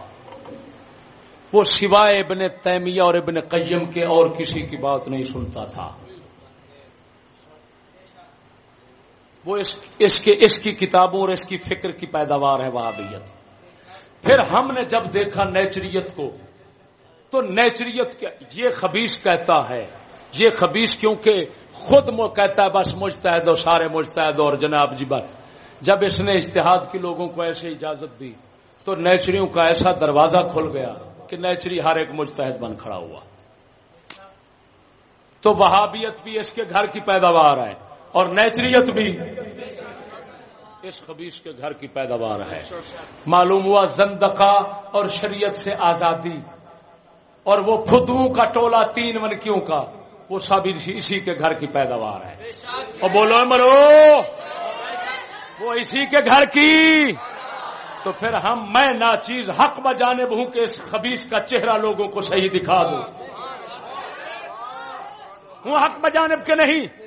وہ سوائے ابن تیمیہ اور ابن قیم کے اور کسی کی بات نہیں سنتا تھا۔ وہ اس اس کے، اس کی کتابوں اور اس کی فکر کی پیداوار ہے وہابیت۔ پھر ہم نے جب دیکھا نیچریت کو، تو نیچریت یہ خبیص کہتا ہے۔ یہ خبیص کیونکہ خود کہتا ہے، بس مجتہد اور سارے مجتہد اور جناب جی بس۔ جب اس نے اشتہاد کے لوگوں کو ایسے اجازت دی، تو نیچریوں کا ایسا دروازہ کھل گیا کہ نیچری ہر ایک مجتہد بن کھڑا ہوا۔ تو وہابیت بھی اس کے گھر کی پیداوار ہے۔ اور نیچریت بھی اس خبیص کے گھر کی پیداوار ہے۔ معلوم ہوا زندقہ اور شریعت سے آزادی اور وہ خدو کا ٹولہ تین منکیوں کا، وہ سب اسی کے گھر کی پیداوار ہے۔ اور بولو مرو وہ اسی کے گھر کی۔ تو پھر ہم میں نہ چیز حق بجانے ہوں کہ اس خبیص کا چہرہ لوگوں کو صحیح دکھا دوں۔ ہوں حق بجانب کے نہیں۔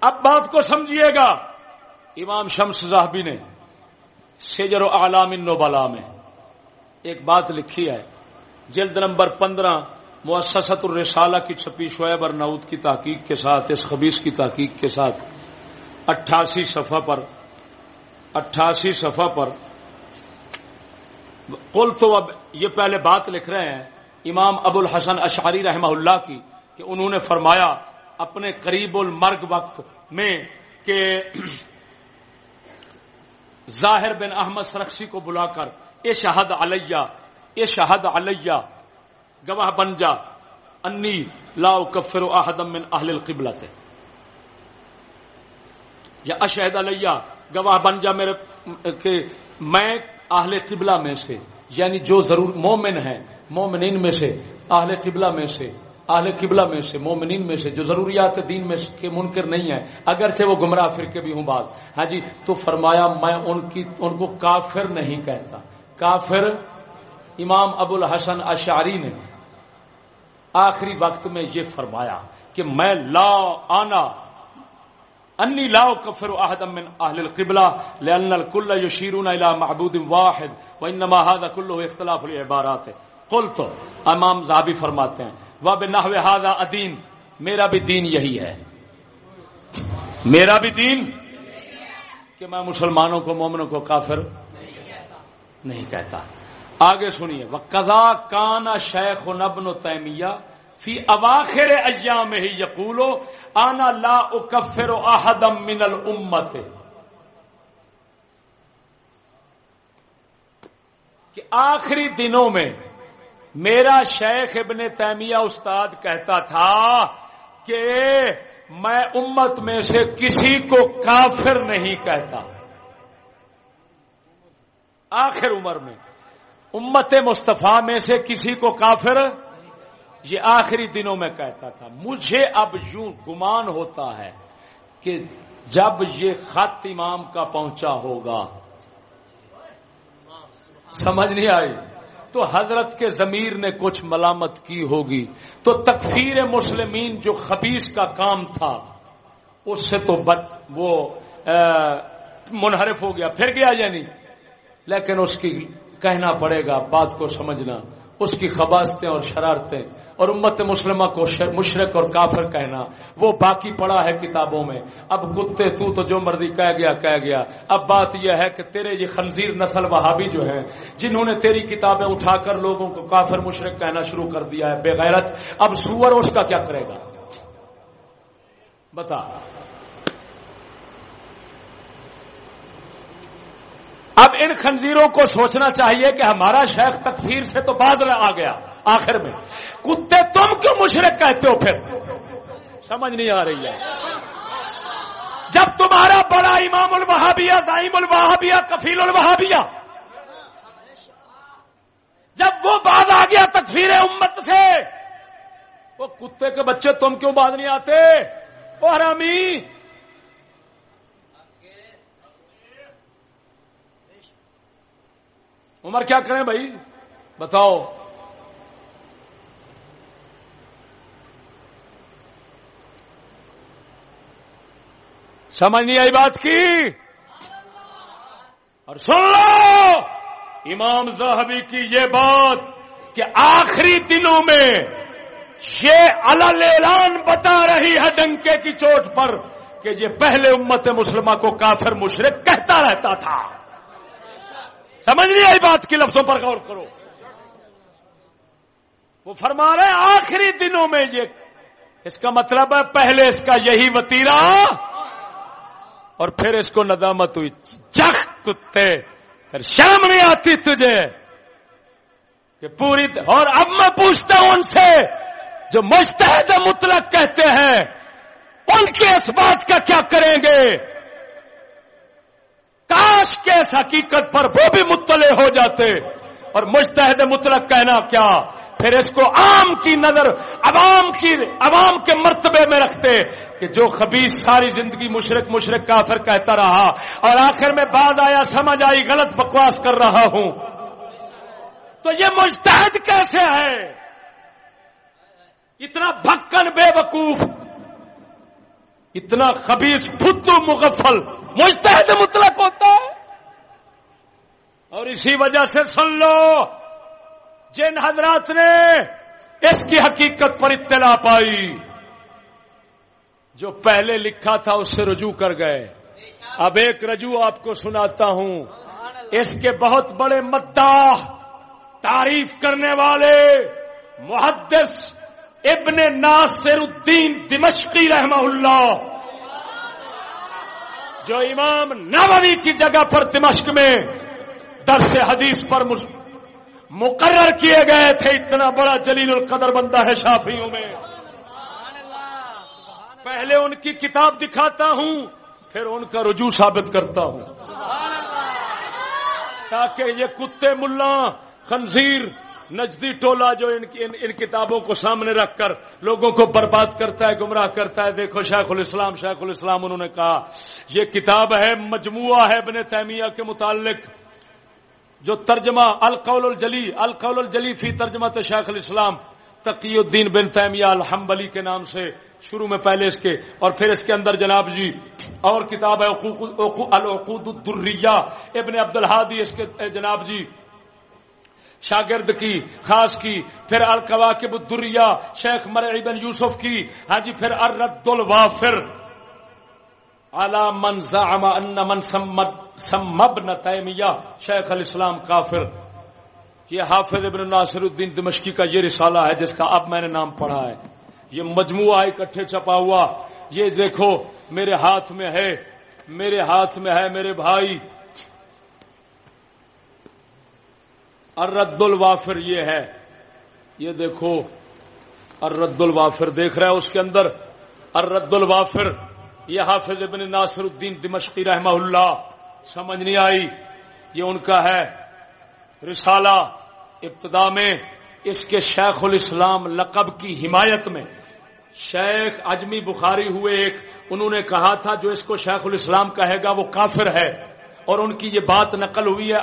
اب بات کو سمجھیے گا۔ امام شمس صاحبی نے سیجر و عالام نوبلا میں ایک بات لکھی ہے۔ جلد نمبر پندرہ مؤسست الرسالہ کی چھپی شعیب اور نعود کی تحقیق کے ساتھ، اس خبیص کی تحقیق کے ساتھ اٹھاسی صفحہ پر، اٹھاسی صفحہ پر۔ قل تو اب یہ پہلے بات لکھ رہے ہیں، امام ابو الحسن اشعری رحمہ اللہ کی، کہ انہوں نے فرمایا اپنے قریب المرگ وقت میں کہ ظاہر بن احمد سرخسی کو بلا کر، اے شہد علیہ، اے شہد علیہ، گواہ بن جا، انی لا کفر احدم من اہل القبلہ تھے یا اشہد علیہ، گواہ بن جا میرے، کہ میں اہل قبلہ میں سے یعنی جو ضرور مومن ہے مومنین میں سے، اہل قبلہ میں سے اہل قبلہ میں سے، مومنین میں سے، جو ضروریات دین میں کے منکر نہیں ہے اگرچہ وہ گمراہ فرقے بھی ہوں بات ہاں جی تو فرمایا میں ان کی، ان کو کافر نہیں کہتا۔ کافر امام ابو الحسن اشاری نے آخری وقت میں یہ فرمایا کہ میں لا آنا انی لا کفر احدم من اہل القبلہ، لان الكل يشيرون الى معبود واحد وانما هذا كله اختلاف العبارات قلت، امام زابی فرماتے ہیں وہ بنحو هذا ادین میرا بھی دین یہی ہے۔ میرا بھی دین کہ میں مسلمانوں کو، مومنوں کو کافر نہیں کہتا۔ آگے سنیے وہ کزا کانا شیخ نبن و تیمیہ فی اواخر ایام ہی یقولو آنا لا اکفر احدم من الامت کہ آخری دنوں میں میرا شیخ ابن تیمیہ استاد کہتا تھا کہ میں امت میں سے کسی کو کافر نہیں کہتا۔ آخر عمر میں امت مصطفیٰ میں سے کسی کو کافر یہ آخری دنوں میں کہتا تھا۔ مجھے اب یوں گمان ہوتا ہے کہ جب یہ خط امام کا پہنچا ہوگا۔ سمجھ نہیں آئی؟ تو حضرت کے ضمیر نے کچھ ملامت کی ہوگی۔ تو تکفیر مسلمین جو خبیص کا کام تھا، اس سے تو وہ منحرف ہو گیا۔ پھر گیا یا نہیں؟ لیکن اس کی کہنا پڑے گا، بات کو سمجھنا۔ اس کی خباستیں اور شرارتیں اور امت مسلمہ کو مشرق اور کافر کہنا، وہ باقی پڑا ہے کتابوں میں۔ اب کتے تو تو جو مرضی کہہ گیا کہہ گیا۔ اب بات یہ ہے کہ تیرے یہ خنزیر نسل وہابی جو ہیں، جنہوں نے تیری کتابیں اٹھا کر لوگوں کو کافر مشرق کہنا شروع کر دیا ہے بغیرت اب سور اس کا کیا کرے گا؟ بتا۔ اب ان خنزیروں کو سوچنا چاہیے کہ ہمارا شیخ تکفیر سے تو باز آ گیا، آخر میں۔ کتے تم کیوں مشرق کہتے ہو پھر؟ سمجھ نہیں آ رہی ہے۔ جب تمہارا بڑا امام الوہابیہ زائم الوہابیہ، کفیل الوہابیہ، جب وہ باز آ گیا تکفیر امت سے، وہ کتے کے بچے تم کیوں باز نہیں آتے؟ وہ حرامی۔ عمر کیا کریں بھائی؟ بتاؤ۔ سمجھ نہیں آئی بات کی؟ اور سن لو! امام زہبی کی یہ بات کہ آخری دنوں میں یہ اعلان بتا رہی ہے ڈنکے کی چوٹ پر کہ یہ پہلے امت مسلمہ کو کافر مشرق کہتا رہتا تھا۔ سمجھ نہیں آئی بات کی لفظوں پر غور کرو۔ وہ فرما رہے آخری دنوں میں یہ اس کا مطلب ہے پہلے اس کا یہی وتیرا اور پھر اس کو ندامت ہوئی۔ چک کتے، پھر شرم نہیں آتی تجھے کہ پوری اور اب میں پوچھتا ہوں ان سے جو مستحد مطلق کہتے ہیں، ان کے اس بات کا کیا کریں گے؟ کاش کے اس حقیقت پر وہ بھی مطلع ہو جاتے۔ اور مستحد مطلق کہنا کیا؟ پھر اس کو عام کی نظر، عوام کی، عوام کے مرتبے میں رکھتے کہ جو خبیص ساری زندگی مشرق مشرق کافر کہتا رہا اور آخر میں باز آیا سمجھ آئی، غلط بکواس کر رہا ہوں۔ تو یہ مستحد کیسے ہے اتنا بھکن بے وقوف، اتنا خبیص فتو مغفل۔ مستحد مطلق ہوتا ہے۔ اور اسی وجہ سے سن لو، جن حضرات نے اس کی حقیقت پر اطلاع پائی، جو پہلے لکھا تھا اس سے رجوع کر گئے۔ اب ایک رجوع آپ کو سناتا ہوں۔ اس کے بہت بڑے مداح تعریف کرنے والے محدث ابن ناصر الدین دمشقی رحمہ اللہ۔ جو امام نووی کی جگہ پر دمشق میں درس حدیث پر مقرر کیے گئے تھے، اتنا بڑا جلیل القدر بندہ ہے شافیوں میں۔ پہلے ان کی کتاب دکھاتا ہوں، پھر ان کا رجوع ثابت کرتا ہوں۔ تاکہ یہ کتے، ملا، خنزیر نجدی ٹولہ جو ان, ان, ان کتابوں کو سامنے رکھ کر لوگوں کو برباد کرتا ہے گمراہ کرتا ہے دیکھو شیخ الاسلام شیخ الاسلام انہوں نے کہا یہ کتاب ہے مجموعہ ہے ابن تیمیہ کے متعلق جو ترجمہ القول الجلی القول الجلی فی ترجمہ شیخ الاسلام تقی الدین بن تیمیہ الحمبلی کے نام سے شروع میں پہلے اس کے اور پھر اس کے اندر جناب جی اور کتاب ہے العقود الدریہ ابن عبد الحادی اس کے جناب جی شاگرد کی، خاص کی، پھر القواقب الدریہ شیخ مرعی بن یوسف کی ہاں جی پھر الرد الوافر۔ اعلی من زعم ان من سمب تیمیہ، شیخ الاسلام کافر۔ یہ حافظ ابن ناصر الدین دمشقی کا یہ رسالہ ہے جس کا اب میں نے نام پڑھا ہے۔ یہ مجموعہ اکٹھے چھپا ہوا۔ یہ دیکھو، میرے ہاتھ میں ہے، میرے ہاتھ میں ہے میرے بھائی۔ الرد الوافر یہ ہے۔ یہ دیکھو، الرد الوافر دیکھ رہا ہے اس کے اندر۔ الرد الوافر، یہ حافظ ابن ناصر الدین دمشقی رحمہ اللہ، سمجھ نہیں آئی۔ یہ ان کا ہے رسالہ ابتدا میں اس کے شیخ الاسلام لقب کی حمایت میں۔ شیخ اجمی بخاری ہوئے ایک، انہوں نے کہا تھا جو اس کو شیخ الاسلام کہے گا وہ کافر ہے۔ اور ان کی یہ بات نقل ہوئی ہے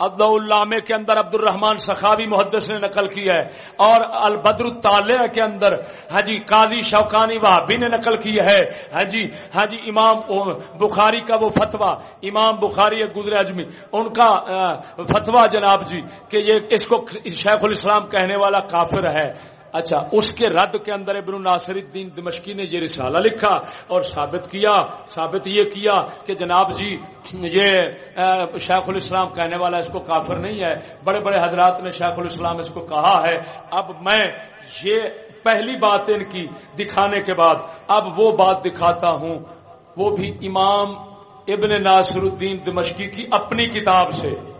اللہ کے اندر عبد الرحمان سخاوی محدث نے نقل کی ہے، اور البدر الطالع کے اندر ہاں جی قاضی شوقانی وہابی نے نقل کی ہے۔ ہاں جی ہاں جی امام بخاری کا وہ فتوا امام بخاری گزرے اجمی، ان کا فتوا جناب جی کہ یہ اس کو شیخ الاسلام کہنے والا کافر ہے۔ اچھا اس کے رد کے اندر ابن ناصر الدین دمشقی نے یہ رسالہ لکھا اور ثابت کیا، ثابت یہ کیا کہ جناب جی یہ شیخ الاسلام کہنے والا اس کو کافر نہیں ہے، بڑے بڑے حضرات نے شیخ الاسلام اس کو کہا ہے۔ اب میں یہ پہلی بات ان کی دکھانے کے بعد، اب وہ بات دکھاتا ہوں۔ وہ بھی امام ابن ناصر الدین دمشقی کی اپنی کتاب سے۔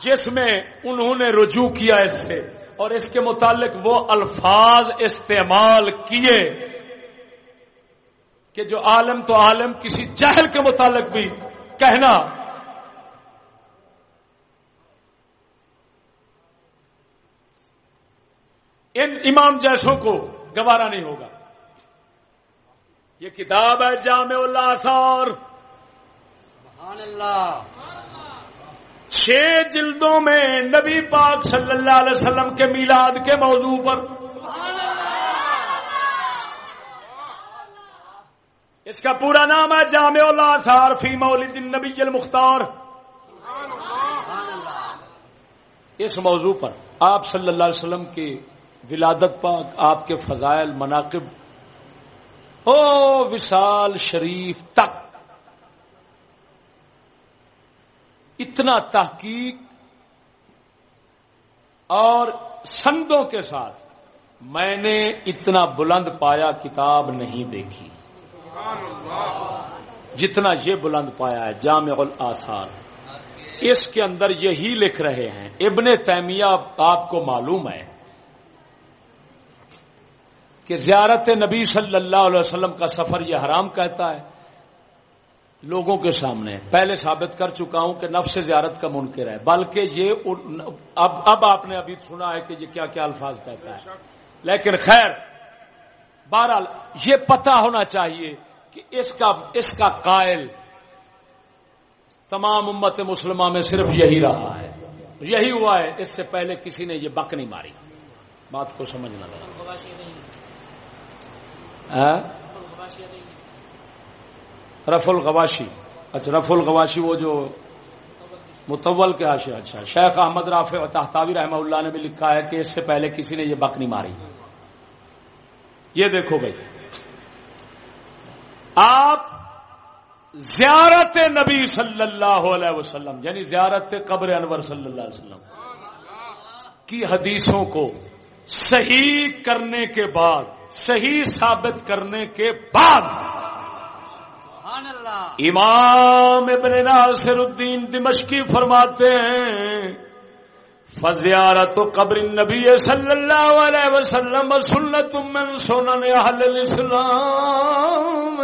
جس میں انہوں نے رجوع کیا اس سے اور اس کے متعلق وہ الفاظ استعمال کیے کہ جو عالم تو عالم، کسی جہل کے متعلق بھی کہنا۔ ان امام جیسوں کو گوارا نہیں ہوگا۔ یہ کتاب ہے جامع اللہ سور اللہ۔ چھ جلدوں میں نبی پاک صلی اللہ علیہ وسلم کے میلاد کے موضوع پر۔ اس کا پورا نام ہے جامع اللہ فی مولد النبی المختار۔ اس موضوع پر آپ صلی اللہ علیہ وسلم کی ولادت پاک، آپ کے فضائل، مناقب۔ او وشال شریف تک۔ اتنا تحقیق اور سندوں کے ساتھ میں نے اتنا بلند پایا کتاب نہیں دیکھی۔ جتنا یہ بلند پایا ہے، جامع الاثار اس کے اندر یہی لکھ رہے ہیں۔ ابن تیمیہ آپ کو معلوم ہے کہ زیارت نبی صلی اللہ علیہ وسلم کا سفر یہ حرام کہتا ہے۔ لوگوں کے سامنے پہلے ثابت کر چکا ہوں کہ نفس زیارت کا منکر ہے، بلکہ یہ اب اب آپ نے ابھی سنا ہے کہ یہ کیا کیا الفاظ کہتا ہے۔ لیکن خیر، بہرحال یہ پتا ہونا چاہیے کہ اس کا اس کا قائل تمام امت مسلمہ میں صرف یہی رہا ہے۔ یہی ہوا ہے، اس سے پہلے کسی نے یہ بک نہیں ماری۔ بات کو سمجھنا لگا رف الغواشی۔ اچھا رف الغواشی وہ جو متول کے آشے اچھا شیخ احمد رافع تحتاوی رحمہ اللہ نے بھی لکھا ہے کہ اس سے پہلے کسی نے یہ بک نہیں ماری۔ یہ دیکھو بھائی، آپ زیارت نبی صلی اللہ علیہ وسلم یعنی زیارت قبر انور صلی اللہ علیہ وسلم، کی حدیثوں کو صحیح کرنے کے بعد، صحیح ثابت کرنے کے بعد امام ابن ناصر الدین دمشقی فرماتے ہیں، فزیارت قبر النبی صلی اللہ علیہ وسلم سنت من سنن اہل الاسلام۔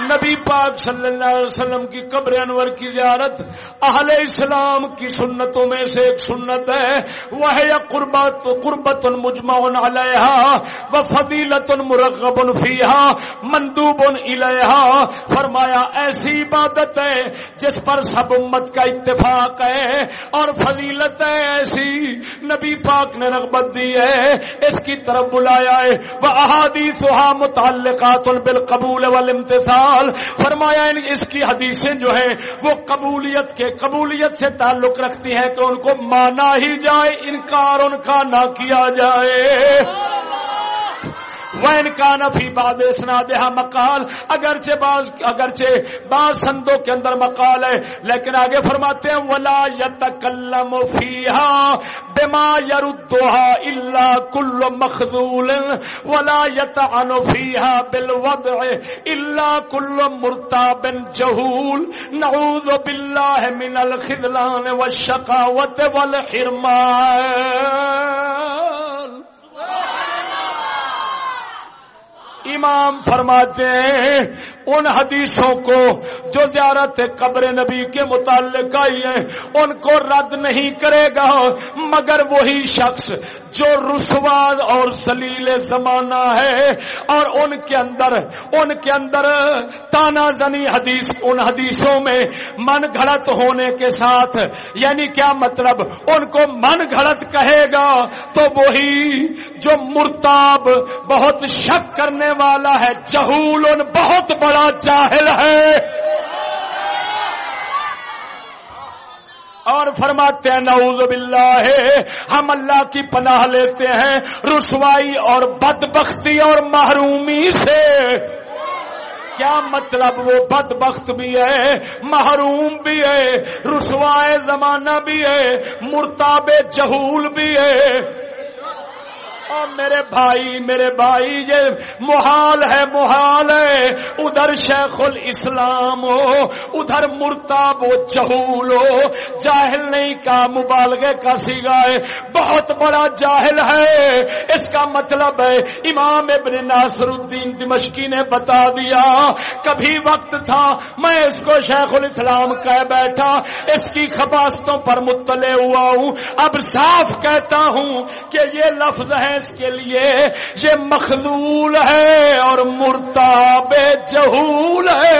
نبی پاک صلی اللہ علیہ وسلم کی قبر انور کی زیارت اہل اسلام کی سنتوں میں سے ایک سنت ہے۔ وہ ہے قربت قربت مجمع علیہا و فضیلت مرغب فیہا مندوب الیہا فرمایا، ایسی عبادت ہے جس پر سب امت کا اتفاق ہے اور فضیلت ہے۔ ایسی نبی پاک نے رغبت دی ہے۔ اس کی طرف بلایا ہے۔ وہ احادیث متعلقات بالقبول والامتثال۔ فرمایا اس کی حدیثیں جو ہیں وہ قبولیت کے قبولیت سے تعلق رکھتی ہیں کہ ان کو مانا ہی جائے، انکار ان کا نہ کیا جائے۔ وین کا نفی باد اسنادہ مکال اگرچہ بعض اگرچہ بعض سندوں کے اندر مقال ہے، لیکن آگے فرماتے ہیں، ولا یتکلم فیہا بما یردھا الا کل مخذول، ولا یتعن فیہا بالوضع الا کل مرتاب جہول نعوذ باللہ من الخذلان والشقاوت والحرمان. امام فرماتے ہیں ان حدیثوں کو جو زیارت قبر نبی کے متعلق آئی ہیں، ان کو رد نہیں کرے گا۔ مگر وہی شخص جو رسواد اور سلیل زمانہ ہے اور ان کے اندر، ان کے اندر تانا زنی حدیث، ان حدیثوں میں من گھڑت ہونے کے ساتھ یعنی کیا مطلب؟ ان کو من گھڑت کہے گا تو وہی جو مرتاب بہت شک کرنے والا ہے، جہول ان بہت بڑا جاہل ہے۔ اور فرماتے ہیں، نعوذ باللہ، ہم اللہ کی پناہ لیتے ہیں رسوائی اور بدبختی اور محرومی سے۔ کیا مطلب وہ بد بخت بھی ہے، محروم بھی ہے، رسوائے زمانہ بھی ہے، مرتاب جہول بھی ہے۔ اور میرے بھائی میرے بھائی، یہ محال ہے محال ہے۔ ادھر شیخ الاسلام ہو، ادھر مرتاب و چہول ہو۔ جاہل نہیں کا مبالغے کا سگائے بہت بڑا جاہل ہے۔ اس کا مطلب ہے، امام ابن ناصر الدین دمشقی نے بتا دیا۔ کبھی وقت تھا، میں اس کو شیخ الاسلام کہہ بیٹھا۔ اس کی خباستوں پر مطلع ہوا ہوں۔ اب صاف کہتا ہوں کہ یہ لفظ ہے اس کے لیے یہ مخلول ہے اور مرتاب جہول ہے۔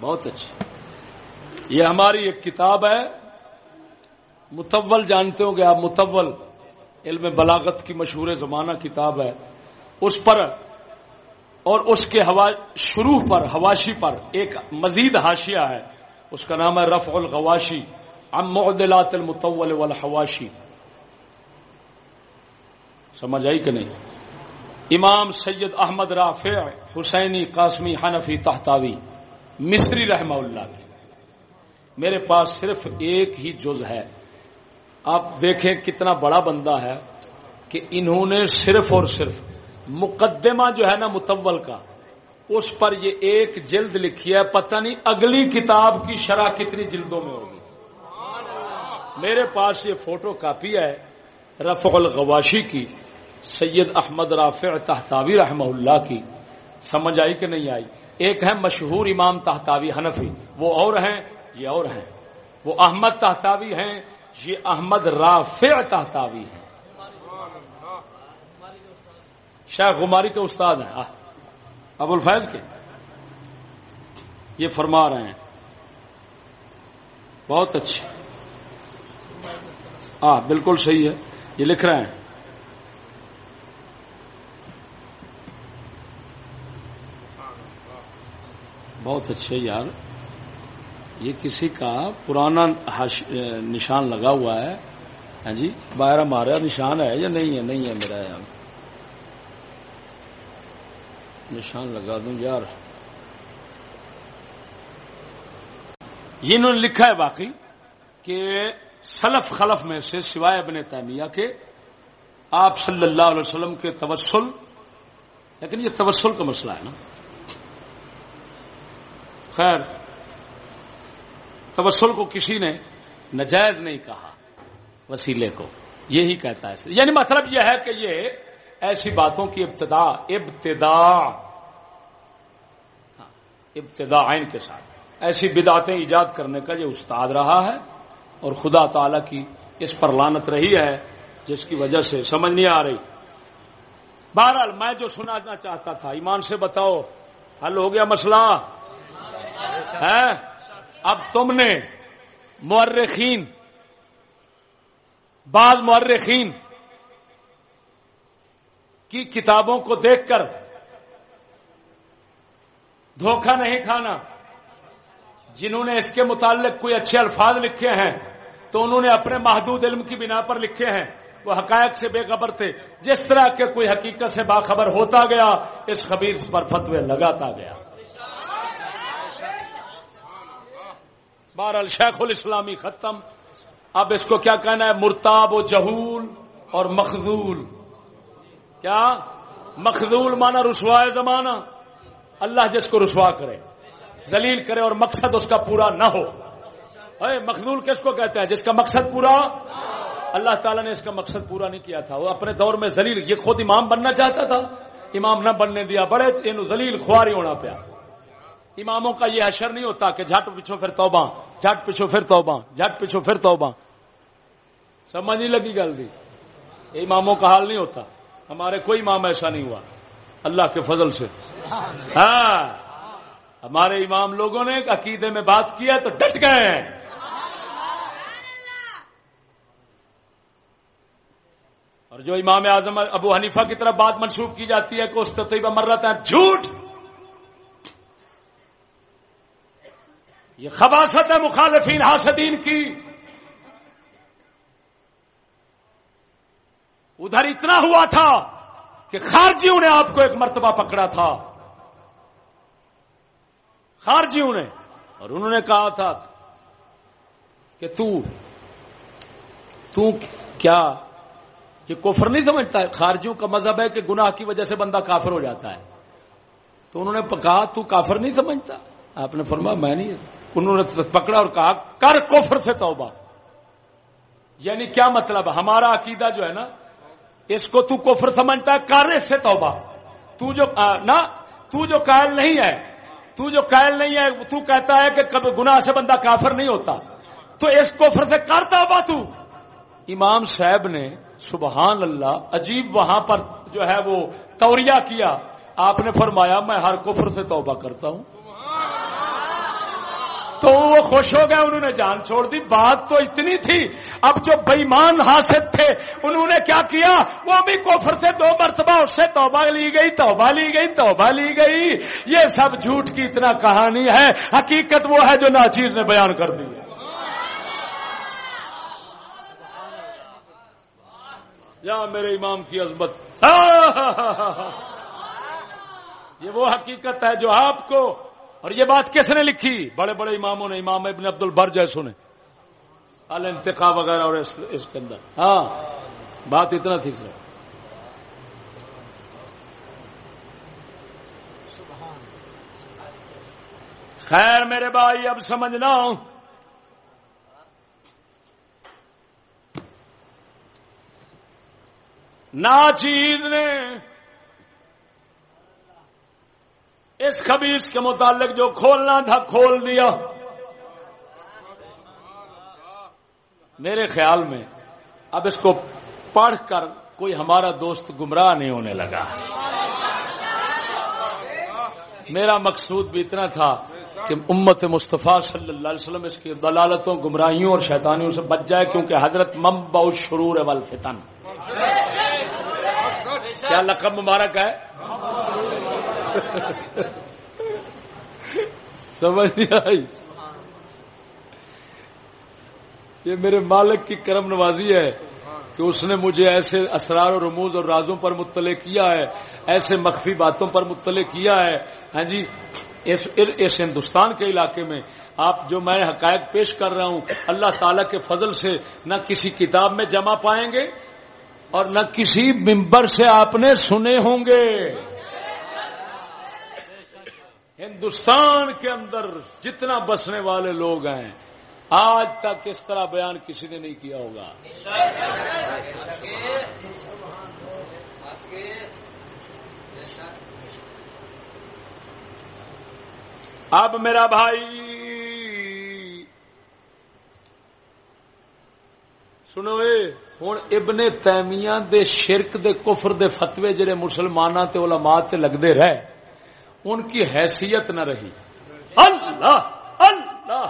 بہت اچھا۔ یہ ہماری ایک کتاب ہے۔ متول جانتے ہو گے آپ متول علم بلاغت کی مشہور زمانہ کتاب ہے۔ اس پر اور اس کے شروع پر، حواشی پر ایک مزید حاشیہ ہے۔ اس کا نام ہے رفع الغواشی ام معدلات المتول والحواشی۔ سمجھ آئی کہ نہیں؟ امام سید احمد رافع حسینی قاسمی حنفی تحتاوی، مصری رحمہ اللہ کی میرے پاس صرف ایک ہی جز ہے۔ آپ دیکھیں کتنا بڑا بندہ ہے کہ انہوں نے صرف اور صرف مقدمہ جو ہے نا متول کا، اس پر یہ ایک جلد لکھی ہے، پتہ نہیں اگلی کتاب کی شرح کتنی جلدوں میں ہوگی۔ میرے پاس یہ فوٹو کاپی ہے رفع الغواشی کی، سید احمد رافع تحتاوی رحمہ اللہ کی۔ سمجھ آئی کہ نہیں آئی؟ ایک ہے مشہور امام تحتاوی حنفی، وہ اور ہیں۔ یہ اور ہیں۔ وہ احمد تحتاوی ہیں، یہ احمد رافع تحتاوی ہیں۔ شاہ غماری کے استاد ہیں۔ ابو الفیض کے۔ یہ فرما رہے ہیں۔ بہت اچھے۔ ہاں بالکل صحیح ہے۔ یہ لکھ رہے ہیں۔ بہت اچھے یار۔ یہ کسی کا پرانا نشان لگا ہوا ہے۔ ہاں جی باہر ہمارا نشان ہے یا نہیں ہے؟ نہیں ہے میرا یار نشان لگا دوں یار۔ یہ انہوں نے لکھا ہے باقی کہ سلف خلف میں سے سوائے ابن تیمیہ کے آپ صلی اللہ علیہ وسلم کے توسل، لیکن یہ توسل کا مسئلہ ہے نا۔ خیر۔ تبسل کو کسی نے نجائز نہیں کہا، وسیلے کو۔ یہی کہتا ہے یعنی مطلب یہ ہے کہ یہ ایسی باتوں کی ابتدا ابتدا۔ ہاں، ابتدا عین کے ساتھ۔ ایسی بداتیں ایجاد کرنے کا یہ استاد رہا ہے اور خدا تعالی کی اس پر لانت رہی ہے، جس کی وجہ سے سمجھ نہیں آ رہی۔ بہرحال میں جو سنانا چاہتا تھا، ایمان سے بتاؤ، حل ہو گیا مسئلہ؟ ہے اب تم نے مورخین، بعض مورخین کی کتابوں کو دیکھ کر دھوکہ نہیں کھانا، جنہوں نے اس کے متعلق کوئی اچھے الفاظ لکھے ہیں، تو انہوں نے اپنے محدود علم کی بنا پر لکھے ہیں۔ وہ حقائق سے بے خبر تھے۔ جس طرح کے کوئی حقیقت سے باخبر ہوتا گیا، اس خبیر پر فتوے لگاتا گیا۔ بہرحال شیخ الاسلامی ختم۔ اب اس کو کیا کہنا ہے؟ مرتاب و جہول اور مخضول کیا؟ مخدول مانا رسوا زمانہ۔ اللہ جس کو رسوا کرے، ذلیل کرے اور مقصد اس کا پورا نہ ہو۔ اے مخدول کس کو کہتے ہیں؟ جس کا مقصد پورا؟ اللہ تعالیٰ نے اس کا مقصد پورا نہیں کیا تھا۔ وہ اپنے دور میں ذلیل، یہ خود امام بننا چاہتا تھا۔ امام نہ بننے دیا، بڑے ذلیل خواری ہونا پیا۔ اماموں کا یہ اشر نہیں ہوتا کہ جھٹ پچھو پھر توبہ، جھٹ پچھو پھر توبہ، جھٹ پچھو پھر توبہ۔ سمجھ نہیں لگی گل دی۔ اماموں کا حال نہیں ہوتا۔ ہمارے کوئی امام ایسا نہیں ہوا۔ اللہ کے فضل سے۔ ہاں۔ ہمارے امام لوگوں نے عقیدے میں بات کیا تو ڈٹ گئے ہیں۔ اور جو امام اعظم ابو حنیفہ کی طرف بات منسوخ کی جاتی ہے کہ اس تطیبہ مر رہا ہے جھوٹ۔ یہ خباست ہے مخالفین حاسدین کی۔ ادھر اتنا ہوا تھا کہ خارجیوں نے آپ کو ایک مرتبہ پکڑا تھا۔ خارجیوں نے۔ اور انہوں نے کہا تھا کہ تو تو کیا؟ یہ کفر نہیں سمجھتا ہے؟ خارجیوں کا مذہب ہے کہ گناہ کی وجہ سے بندہ کافر ہو جاتا ہے۔ تو انہوں نے کہا تو کافر نہیں سمجھتا؟ آپ نے فرمایا میں نہیں۔ انہوں نے پکڑا اور کہا، کر کفر سے توبہ. یعنی کیا مطلب؟ ہمارا عقیدہ جو ہے نا، اس کو تو کفر سمجھتا ہے، کر اس سے توبہ. تو جو نا، تو جو قائل نہیں ہے، تو جو قائل نہیں ہے، تو کہتا ہے کہ کبھی گناہ سے بندہ کافر نہیں ہوتا. تو اس کفر سے کرتا با تو. امام صاحب نے، سبحان اللہ، عجیب وہاں پر جو ہے وہ توریا کیا. آپ نے فرمایا، میں ہر کفر سے توبہ کرتا ہوں. تو وہ خوش ہو گئے انہوں نے جان چھوڑ دی۔ بات تو اتنی تھی۔ اب جو بےمان حاصل تھے، انہوں نے کیا کیا؟ وہ بھی کوفر سے دو مرتبہ اس سے توبہ لی گئی، توبہ لی گئی، توبہ لی گئی۔ یہ سب جھوٹ کی اتنا کہانی ہے۔ حقیقت وہ ہے جو ناچیز نے بیان کر دی یا میرے امام کی عظمت۔ یہ وہ حقیقت ہے جو آپ کو اور یہ بات کس نے لکھی؟ بڑے بڑے اماموں نے، امام ابن عبد البر جیسوں نے۔ الانتقا وغیرہ اور اس کے اندر۔ ہاں بات اتنا تھی سر خیر میرے بھائی، اب سمجھنا نا چیز نے اس خبیص کے متعلق جو کھولنا تھا کھول دیا۔ میرے خیال میں اب اس کو پڑھ کر کوئی ہمارا دوست گمراہ نہیں ہونے لگا۔ میرا مقصود بھی اتنا تھا کہ امت مصطفیٰ صلی اللہ علیہ وسلم اس کی دلالتوں، گمراہیوں اور شیطانیوں سے بچ جائے کیونکہ حضرت ممبا شرور والفتن۔ کیا لقب مبارک ہے؟ سمجھ نہیں آئی۔ یہ میرے مالک کی کرم نوازی ہے کہ اس نے مجھے ایسے اسرار و رموز اور رازوں پر مطلع کیا ہے ایسے مخفی باتوں پر مطلع کیا ہے۔ ہاں جی اس, اس ہندوستان کے علاقے میں آپ جو میں حقائق پیش کر رہا ہوں اللہ تعالی کے فضل سے نہ کسی کتاب میں جمع پائیں گے اور نہ کسی ممبر سے آپ نے سنے ہوں گے۔ ہندوستان کے اندر جتنا بسنے والے لوگ ہیں، آج تک اس طرح بیان کسی نے نہیں کیا ہوگا۔ اب میرا بھائی، سنو ہوں ابن تیمیاں دے شرک دے کفر دے فتوے جڑے مسلمانوں تے علماء تے لگتے رہے۔ ان کی حیثیت نہ رہی۔ اللہ اللہ۔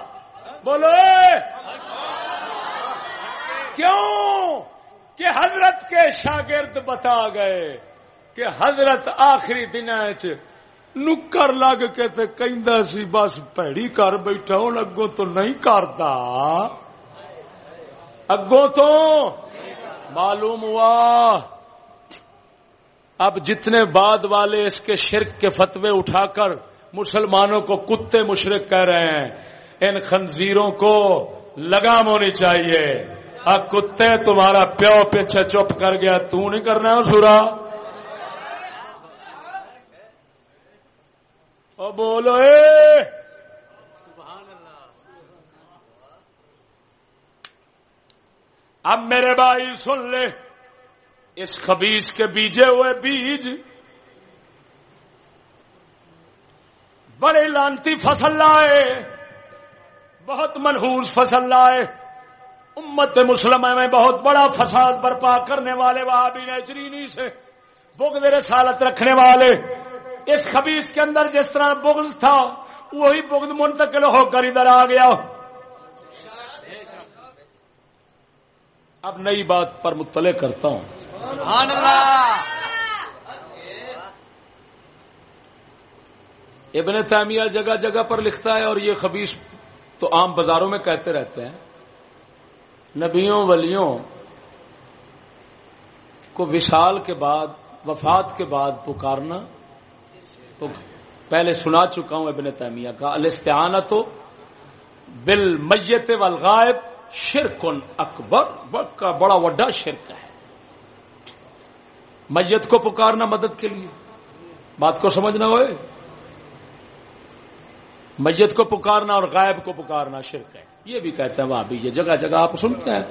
بولو۔ کیوں؟ کہ حضرت کے شاگرد بتا گئے کہ حضرت آخری دن نکر لگ کے سی، بس پیڑی کر بیٹھا، ہوں اگوں تو نہیں کرتا اگوں تو معلوم ہوا اب جتنے بعد والے اس کے شرک کے فتوے اٹھا کر مسلمانوں کو کتے مشرق کہہ رہے ہیں، ان خنزیروں کو لگام ہونی چاہیے۔ اب کتے، تمہارا پیو پیچھے چپ کر گیا، تو نہیں کرنا ہے سورا؟ بولو، اے! اب میرے بھائی، سن لے۔ اس خبیص کے بیجے ہوئے بیج بڑے لانتی فصل لائے، بہت منہوس فصل لائے۔ امت مسلم میں بہت بڑا فساد برپا کرنے والے وہابی نیچرینی سے بغض رسالت رکھنے والے۔ اس خبیص کے اندر جس طرح بغض تھا، وہی بغض منتقل ہو کر ادھر آ گیا۔ اب نئی بات پر مطلع کرتا ہوں۔ سبحان اللہ. ابن تیمیہ جگہ جگہ پر لکھتا ہے اور یہ خبیص تو عام بازاروں میں کہتے رہتے ہیں. نبیوں، ولیوں کو وشال کے بعد، وفات کے بعد پکارنا تو پہلے سنا چکا ہوں ابن تیمیہ کا الستعانت بل میت والغائب شرکن اکبر کا بڑا وڈا شرک ہے۔ میت کو پکارنا مدد کے لیے۔ بات کو سمجھنا ہوئے۔ میت کو پکارنا اور غائب کو پکارنا شرک ہے۔ یہ بھی کہتے ہیں وہاں بھی یہ جگہ جگہ آپ سنتے ہیں۔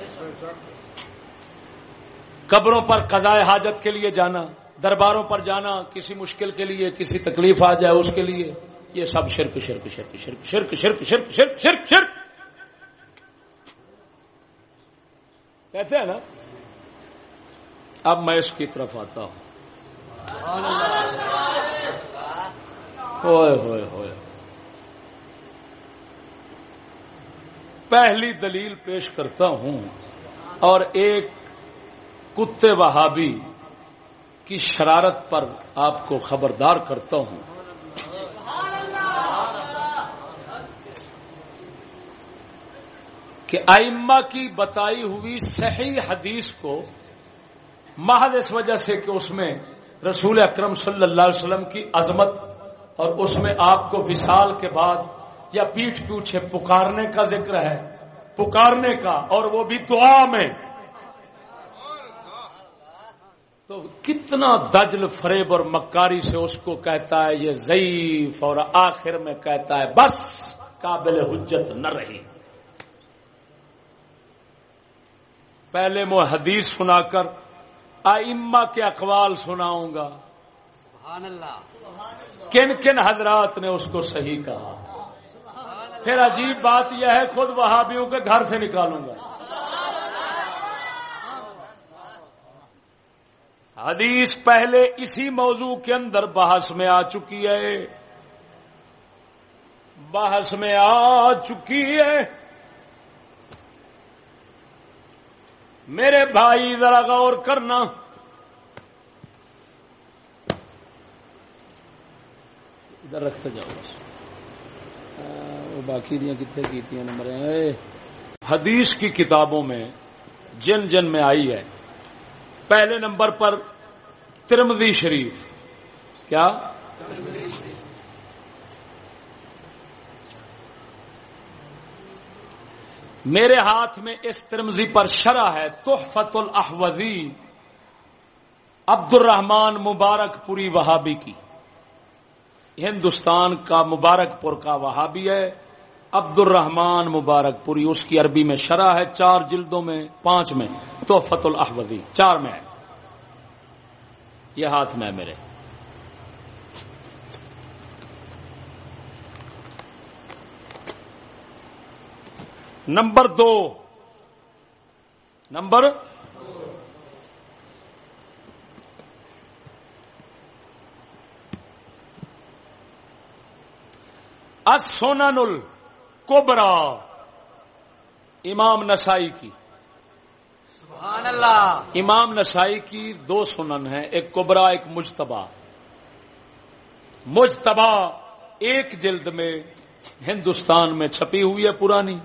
قبروں پر قضاء حاجت کے لیے جانا، درباروں پر جانا، کسی مشکل کے لیے، کسی تکلیف آ جائے اس کے لیے، یہ سب شرک شرک شرک شرک شرک شرک شرک شرک شرک شرک۔ کہتے ہیں نا اب میں اس کی طرف آتا ہوں۔ ہوئے ہوئے ہوئے۔ پہلی دلیل پیش کرتا ہوں اور ایک کتے وہابی کی شرارت پر آپ کو خبردار کرتا ہوں۔ کہ ائمہ کی بتائی ہوئی صحیح حدیث کو محض اس وجہ سے کہ اس میں رسول اکرم صلی اللہ علیہ وسلم کی عظمت اور اس میں آپ کو وشال کے بعد یا پیٹھ پیچھے پکارنے کا ذکر ہے، پکارنے کا اور وہ بھی دعا میں۔ تو کتنا دجل فریب اور مکاری سے اس کو کہتا ہے، یہ ضعیف اور آخر میں کہتا ہے، بس قابل حجت نہ رہی۔ پہلے میں حدیث سنا کر آئمہ کے اقوال سناؤں گا۔ سبحان اللہ۔ کن کن حضرات نے اس کو صحیح کہا۔ پھر عجیب بات یہ ہے خود وہابیوں کے گھر سے نکالوں گا۔ حدیث پہلے اسی موضوع کے اندر بحث میں آ چکی ہے۔ بحث میں آ چکی ہے۔ میرے بھائی ذرا غور کرنا۔ ادھر رکھتے جاؤ بس۔ باقی دیا کتنے کی نمبر؟ حدیث کی کتابوں میں جن جن میں آئی ہے۔ پہلے نمبر پر ترمدی شریف۔ کیا؟ میرے ہاتھ میں اس ترمزی پر شرح ہے تحفت الاحوزی عبد الرحمان مبارک پوری وہابی کی۔ ہندوستان کا مبارک پور کا وہابی ہے عبد الرحمان مبارک پوری، اس کی عربی میں شرح ہے، چار جلدوں میں، پانچ میں تحفت الاحوزی چار میں ہے۔ یہ ہاتھ میں ہے میرے۔ نمبر دو نمبر سونا نل کوبرا امام نسائی کی۔ سبحان اللہ۔ امام نسائی کی دو سنن ہیں ایک کوبرا ایک مجتبا مجتبا ایک جلد میں ہندوستان میں چھپی ہوئی ہے پرانی۔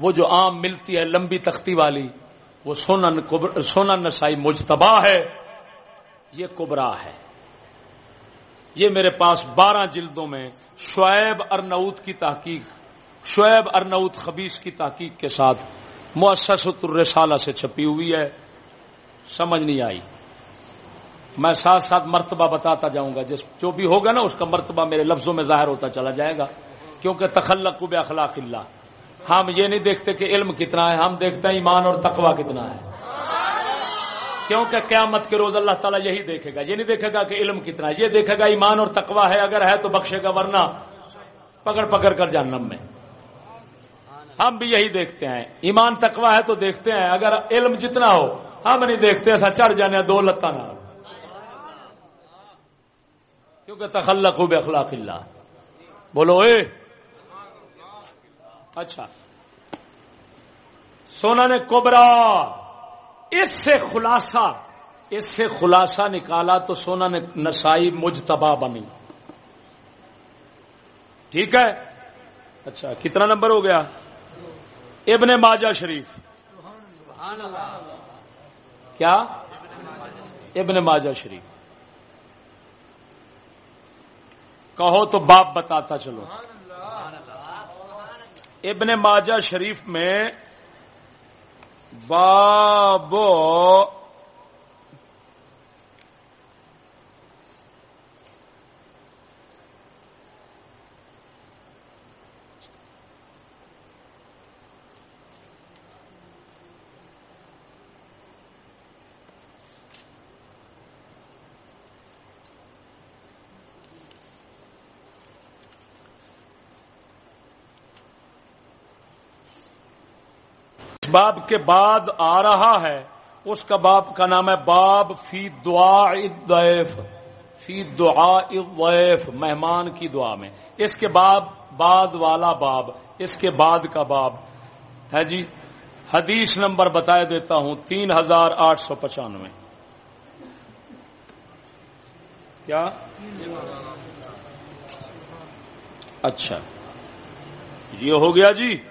وہ جو عام ملتی ہے لمبی تختی والی، وہ سونن سونن نسائی مجتبا ہے، یہ کبرا ہے۔ یہ میرے پاس بارہ جلدوں میں شعیب ارنوت کی تحقیق، شعیب ارنوت خبیص کی تحقیق کے ساتھ مؤسسۃ الرسالہ سے چھپی ہوئی ہے۔ سمجھ نہیں آئی۔ میں ساتھ ساتھ مرتبہ بتاتا جاؤں گا جس جو بھی ہوگا نا، اس کا مرتبہ میرے لفظوں میں ظاہر ہوتا چلا جائے گا، کیونکہ تخلق بے اخلاق اللہ۔ ہم یہ نہیں دیکھتے کہ علم کتنا ہے، ہم دیکھتے ہیں ایمان اور تقوا کتنا ہے۔ کیونکہ قیامت کے روز اللہ تعالیٰ یہی دیکھے گا، یہ نہیں دیکھے گا کہ علم کتنا ہے۔ یہ دیکھے گا ایمان اور تقوا ہے، اگر ہے تو بخشے گا، ورنہ پکڑ پکڑ کر جہنم میں۔ ہم بھی یہی دیکھتے ہیں۔ ایمان تقوا ہے تو دیکھتے ہیں، اگر علم جتنا ہو، ہم نہیں دیکھتے ایسا چڑھ جانے دو لتا نہ۔ کیونکہ تخلق بے اخلاق اللہ۔ بولو اے اچھا۔ سونا نے کوبرا اس سے خلاصہ، اس سے خلاصہ نکالا تو سونا نے نسائی مجتبا بنی۔ ٹھیک ہے؟ اچھا کتنا نمبر ہو گیا؟ ابن ماجہ شریف۔ کیا؟ ابن ماجہ شریف۔ کہو تو باپ بتاتا چلو۔ ابن ماجہ شریف میں باب باب کے بعد آ رہا ہے، اس کا باب کا نام ہے باب فی دعا الضیف۔ فی دعا الضیف، مہمان کی دعا میں۔ اس کے بعد بعد والا باب، اس کے بعد کا باب۔ ہے جی حدیث نمبر بتایا دیتا ہوں، تین ہزار آٹھ سو پچانوے۔ کیا؟ اچھا۔ یہ ہو گیا جی۔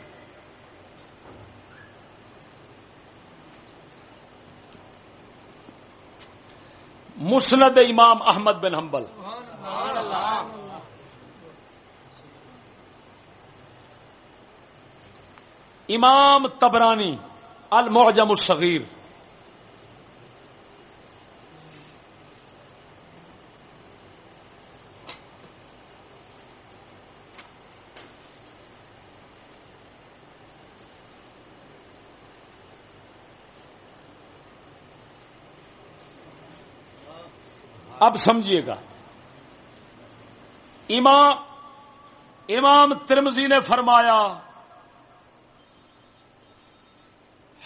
مسند امام احمد بن حنبل۔ امام تبرانی المعجم الصغیر۔ اب سمجھیے گا۔ امام امام ترمزی نے فرمایا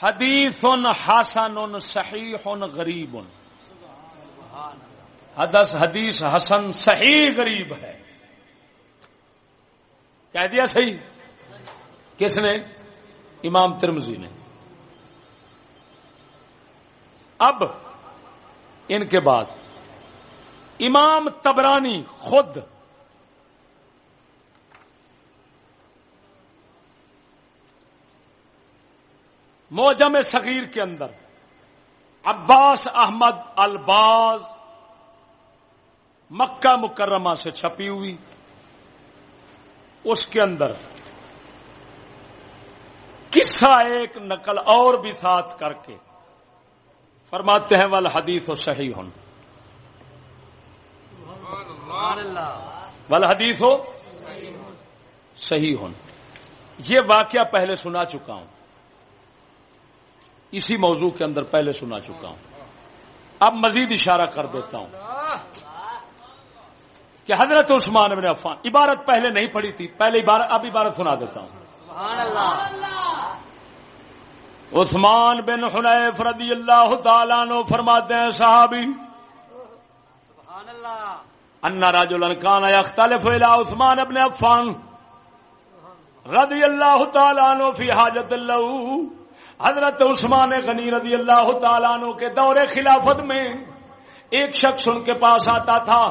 حدیث ان حسن صحیح غریب حدث حدیث حسن صحیح غریب ہے۔ کہہ دیا صحیح۔ کس نے؟ امام ترمزی نے۔ اب ان کے بعد۔ امام تبرانی خود موجم صغیر کے اندر عباس احمد الباز مکہ مکرمہ سے چھپی ہوئی، اس کے اندر قصہ ایک نقل اور بھی ساتھ کر کے فرماتے ہیں ول حدیث و صحیح ہوں ول حدیث ہو؟ صحیح ہو یہ واقعہ پہلے سنا چکا ہوں۔ اسی موضوع کے اندر پہلے سنا چکا ہوں۔ اب مزید اشارہ کر دیتا ہوں۔ کہ حضرت عثمان بن عفان، عبارت پہلے نہیں پڑی تھی، پہلے عبارت، اب عبارت سنا دیتا ہوں۔ عثمان بن حنیف رضی اللہ تعالیٰ نو فرماتے ہیں، صحابی۔ انا راج کان اختلف الى عثمان ابن عفان رضی اللہ تعالیٰ عنہ فی حاجت اللہ حضرت عثمان غنی رضی اللہ تعالیٰ عنہ کے دور خلافت میں ایک شخص ان کے پاس آتا تھا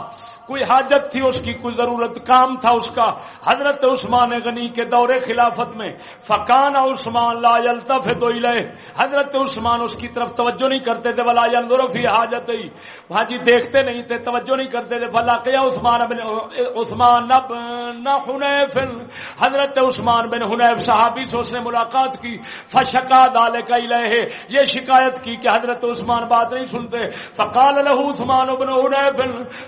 کوئی حاجت تھی اس کی، کوئی ضرورت کام تھا اس کا۔ حضرت عثمان غنی کے دور خلافت میں فقان عثمان لا الطف تو حضرت عثمان اس کی طرف توجہ نہیں کرتے تھے بلا فی حاجت ہی وہاں دیکھتے نہیں تھے، توجہ نہیں کرتے تھے۔ فلا عثمان بن، عثمان نہ حنیف۔ حضرت عثمان بن حنیف صحابی سے اس نے ملاقات کی۔ فشکا دال کا الہ یہ شکایت کی کہ حضرت عثمان بات نہیں سنتے۔ فقال له عثمان بن حنیف۔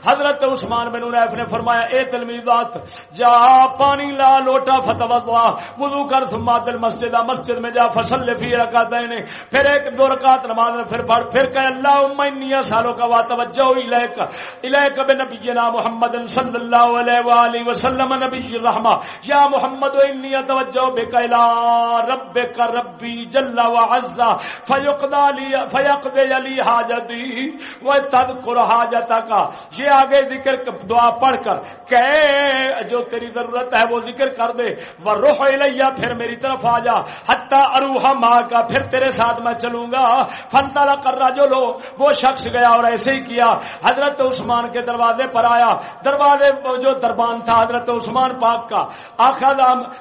حضرت عثمان بن حنیف نے فرمایا، اے تلمیذات جا پانی لا لوٹا فتوضا وضو کر ثم المسجد مسجد مسجد میں جا فصل فی رکعتین، پھر ایک دو رکعت نماز میں پھر پڑھ، پھر کہ اللهم انی سالوں کا توجہ الیک الیک بنبینا محمد صلی اللہ علیہ والہ وسلم نبی الرحمہ، یا محمد انی توجہ بک الی ربک ربی جل وعز فیقضى لی، فیقضی لی حاجتی و تذکر حاجتا یہ آگے ذکر دعا پڑھ کر کہ جو تیری ضرورت ہے وہ ذکر کر دے، وہ روح الیہ پھر میری طرف آ جا۔ حتی اروح ماں کا پھر تیرے ساتھ میں چلوں گا۔ فن تالا کر جو لو وہ شخص گیا اور ایسے ہی کیا۔ حضرت عثمان کے دروازے پر آیا۔ دروازے جو دربان تھا حضرت عثمان پاک کا۔ آخر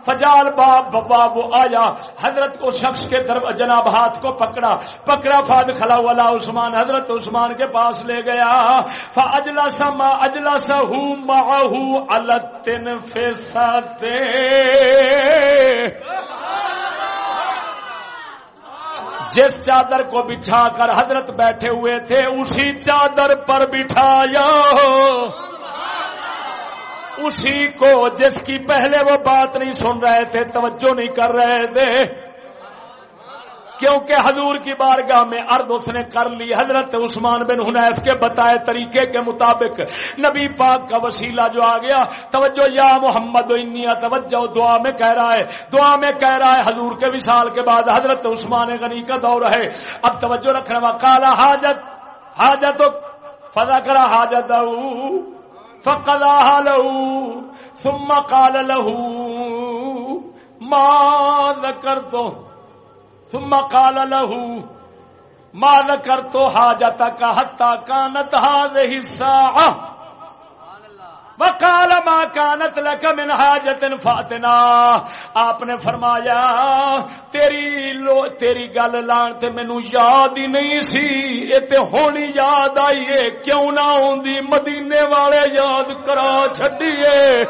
فجال باب باب آیا۔ حضرت کو شخص کے جناب ہاتھ کو پکڑا۔ پکڑا، فاد خلا والا عثمان۔ حضرت عثمان کے پاس لے گیا۔ فجلا سما اجلا سہو ماہو التن فیستے جس چادر کو بٹھا کر حضرت بیٹھے ہوئے تھے، اسی چادر پر بٹھایا۔ اسی کو جس کی پہلے وہ بات نہیں سن رہے تھے، توجہ نہیں کر رہے تھے۔ کیونکہ حضور کی بارگاہ میں ارد اس نے کر لی، حضرت عثمان بن حنیف کے بتائے طریقے کے مطابق۔ نبی پاک کا وسیلہ جو آ گیا، توجہ، یا محمد توجہ دعا میں کہہ رہا ہے۔ دعا میں کہہ رہا ہے حضور کے وصال کے بعد حضرت عثمان غنی کا دور ہے۔ اب توجہ رکھنے والا کالا حاجت حاجت فضا کرا حاجت فقضا لہو ثم قال له ما ذکرتو ثم قال له، ما ذكرت حاجتك حتى كانت هذه الساعه وقال ما كانت لك من حاجت فاتنا. آپ نے فرمایا، تیری لو، تیری گل لان تے مینو یاد ہی نہیں سی، اے تے ہونی یاد آئی ہے کیوں نہ ہوندی مدینے والے یاد کرا چھڈیے؟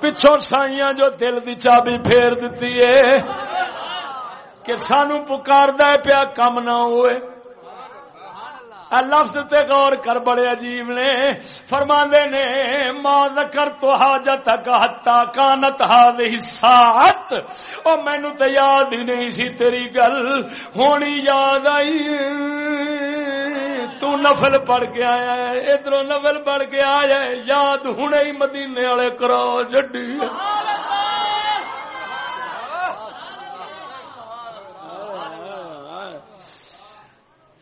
پچھوں سائیاں جو دل دی چابی پھیر دیتی ہے کہ سانو پکار دے پیا کم نہ ہوئے۔ لفظ تے غور کر بڑے عجیب نے۔ فرما نے ماں ذکر تو حاجت کا کانت ہاضی سات او مینو تو یاد ہی نہیں سی تیری گل۔ ہونی یاد آئی۔ تو نفل پڑھ کے آیا ہے ادھر نفل پڑھ کے آیا ہے۔ یاد ہوں ہی مدینے والے کرو جڈی۔ سبحان اللہ۔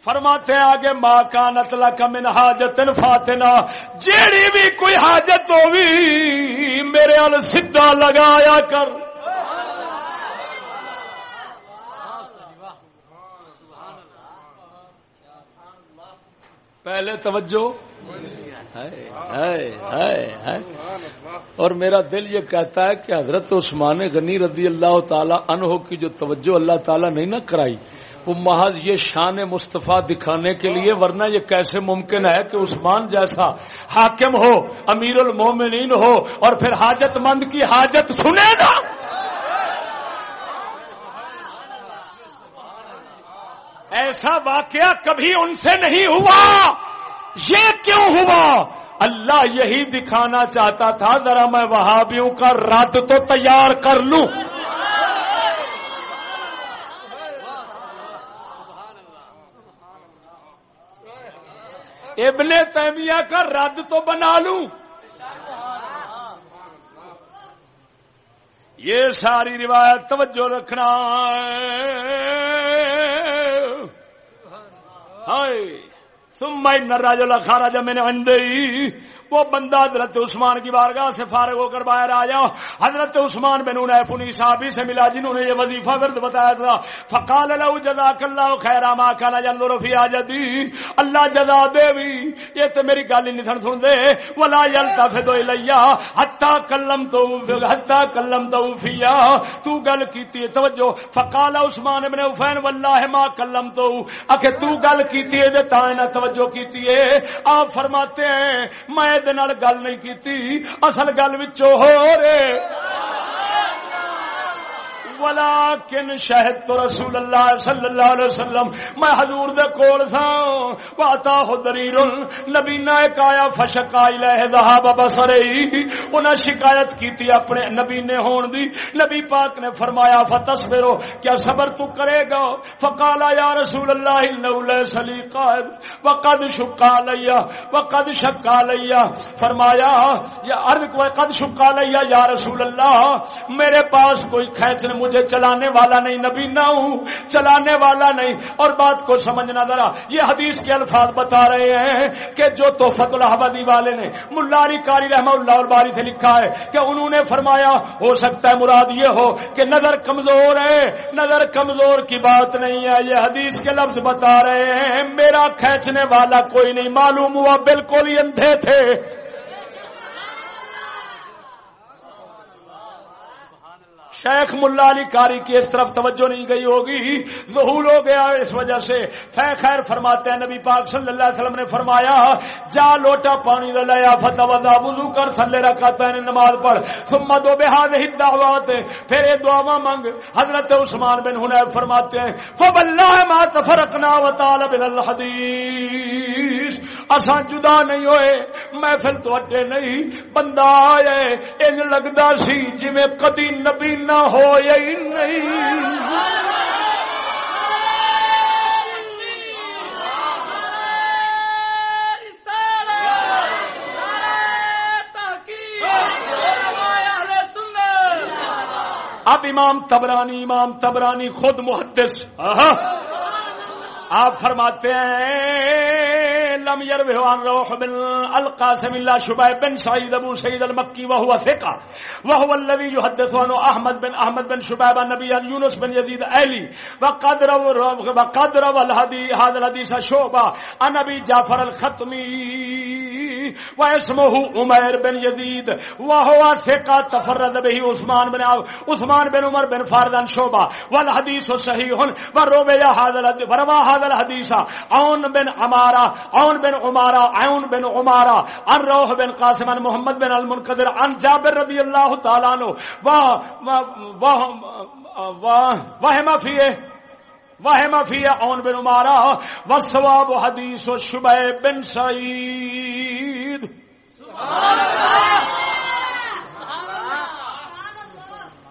فرماتے آگے ماں کا نتلا کمن حاجت فاتنا. جیڑی بھی کوئی حاجت ہوگی میرے سیدھا لگایا کر۔ پہلے توجہ۔ اور میرا دل یہ کہتا ہے کہ حضرت عثمان غنی رضی اللہ تعالی عنہ کی جو توجہ اللہ تعالی نہیں نہ کرائی وہ محض یہ شان مصطفیٰ دکھانے کے لیے، ورنہ یہ کیسے ممکن ہے کہ عثمان جیسا حاکم ہو امیر المومنین ہو، اور پھر حاجت مند کی حاجت سنے گا؟ ایسا واقعہ کبھی ان سے نہیں ہوا۔ یہ کیوں ہوا؟ اللہ یہی دکھانا چاہتا تھا، ذرا میں وہابیوں کا رد تو تیار کر لوں۔ ابن تیمیہ کا رد تو بنا لوں۔ یہ ساری روایت توجہ رکھنا ثم ان الرجل خرج من عندي وہ بندہ حضرت عثمان کی بارگاہ سے فارغ ہو کر باہر آیا حضرت عثمان بن انیف انہی صحابی سے ملا، جنہوں نے یہ وظیفہ ورد بتایا تھا۔ فقال له جزاك الله خير ما كان ينظر في حاجتي اللہ جزا دے بھی۔ یہ تے میری گل نہیں سن سن دے ولا يلتفت الیا حتى كلمت حتى كلمت فيا تو گل کیتی ہے، توجہ۔ فقال عثمان بن عفان والله ما كلمت اکے تو گل کیتی ہے، تے نہ توجہ کیتی ہے۔ آپ فرماتے ہیں، میں گل نہیں کیتی اصل گل وچوں ہو رے ولكن شهدت رسول الله صلى الله عليه وسلم، میں حضور دے کول سا واتا ہو دلیل، نبی نے کہا فشکا الیہ ذهب بصری انہاں شکایت کیتی اپنے نبی نے ہون دی۔ نبی پاک نے فرمایا، فتصبرو، کیا صبر تو کرے گا؟ فقال، یا رسول اللہ انه ليس لي قائد، وقد شقا لیا وقد شقا لیا فرمایا، یا عرض کو قد شقا لیا یا رسول اللہ، میرے پاس کوئی کھینچنے مجھے چلانے والا نہیں، نبی نہ ہوں، چلانے والا نہیں۔ اور بات کو سمجھنا ذرا، یہ حدیث کے الفاظ بتا رہے ہیں کہ جو تو فت الحبدی والے نے ملاری کاری رحمہ اللہ اور باری سے لکھا ہے کہ انہوں نے فرمایا، ہو سکتا ہے مراد یہ ہو کہ نظر کمزور ہے۔ نظر کمزور کی بات نہیں ہے، یہ حدیث کے لفظ بتا رہے ہیں۔ میرا کھینچنے والا کوئی نہیں، معلوم ہوا بالکل ہی اندھے تھے۔ شیخ ملا علی کاری کی اس طرف توجہ نہیں گئی ہوگی۔ ظہور ہو گیا اس وجہ سے۔ خیر فرماتے ہیں نبی پاک صلی اللہ علیہ وسلم نے فرمایا، جا لوٹا پانی دا لیا، فتح ودا، وضو کر تھلے رکھا تین نماز پڑھ ثم دو بہاد ہی دعوات پھر یہ دعا مانگ حضرت عثمان بن حنیف فرماتے ہیں فباللہ ما تفرقنا وطالب الحدیث اساں جدا نہیں ہوئے، محفل تو اٹے نہیں، بندہ آئے ان لگدا سی، جویں کدی نبی نہ ہو نہیں۔ اب امام تبرانی امام تبرانی خود محدث۔ آپ فرماتے ہیں، لم يروه عن روح بن القاسم الله شباب بن سعيد ابو سعيد المكي وهو ثقه وهو الذي يحدث عنه احمد بن احمد بن شباب النبي يونس بن يزيد ايلي وقد روى وقد روى الحديث هذا الحديث شعبه عن ابي جعفر الختمي واسمه عمر بن يزيد وهو ثقه تفرد به عثمان بن عثمان بن عمر بن فاردان شعبه والحديث صحيح وروى هذا الحديث وروى هذا الحديث. عون بن عماره عون بن عمارہ عون بن عمارہ عن روح بن قاسم عن محمد بن المنقدر عن جابر رضی اللہ تعالیٰ عنہ وہما فیہ وہما فیہ عون بن والثواب حدیث شبہ بن سعید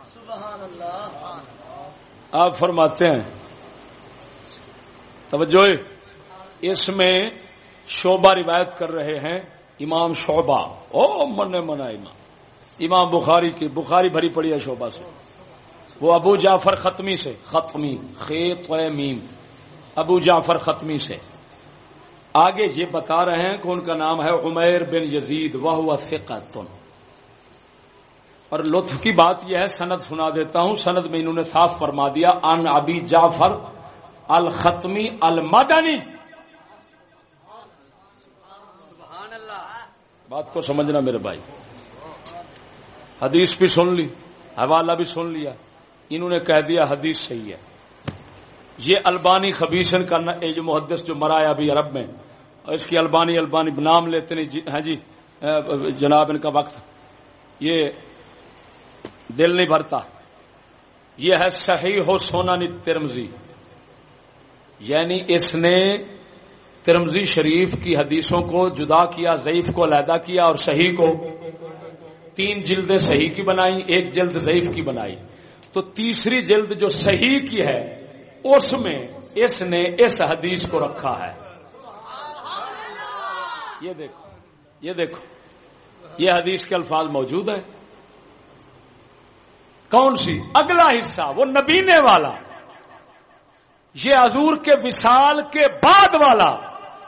سبحان آپ فرماتے ہیں توجہ، اس میں شعبہ روایت کر رہے ہیں امام شعبہ۔ او من منا امام امام بخاری کی، بخاری بھری پڑی ہے شعبہ سے۔ وہ ابو جعفر ختمی سے۔ ختمی خیت میم۔ ابو جعفر ختمی سے۔ آگے یہ بتا رہے ہیں کہ ان کا نام ہے عمیر بن یزید وہ ثقتن اور لطف کی بات یہ ہے، سند سنا دیتا ہوں۔ سند میں انہوں نے صاف فرما دیا، ان ابی جعفر الختمی المدنی۔ بات کو سمجھنا میرے بھائی۔ حدیث بھی سن لی، حوالہ بھی سن لیا۔ انہوں نے کہہ دیا حدیث صحیح ہے۔ یہ البانی خبیشن کا جو محدث جو مرایا ابھی عرب میں اور اس کی البانی البانی نام لیتے نہیں۔ جی ہاں جی جناب، ان کا وقت۔ یہ دل نہیں بھرتا۔ یہ ہے صحیح ہو سونا نی ترمزی یعنی اس نے ترمزی شریف کی حدیثوں کو جدا کیا، ضعیف کو، علیحدہ کیا اور صحیح کو۔ تین جلد صحیح کی بنائی، ایک جلد ضعیف کی بنائی۔ تو تیسری جلد جو صحیح کی ہے، اس میں اس نے اس حدیث کو رکھا ہے۔ یہ دیکھو یہ دیکھو۔ یہ حدیث کے الفاظ موجود ہیں۔ کون سی؟ اگلا حصہ، وہ نبینے والا۔ یہ حضور کے وصال کے بعد والا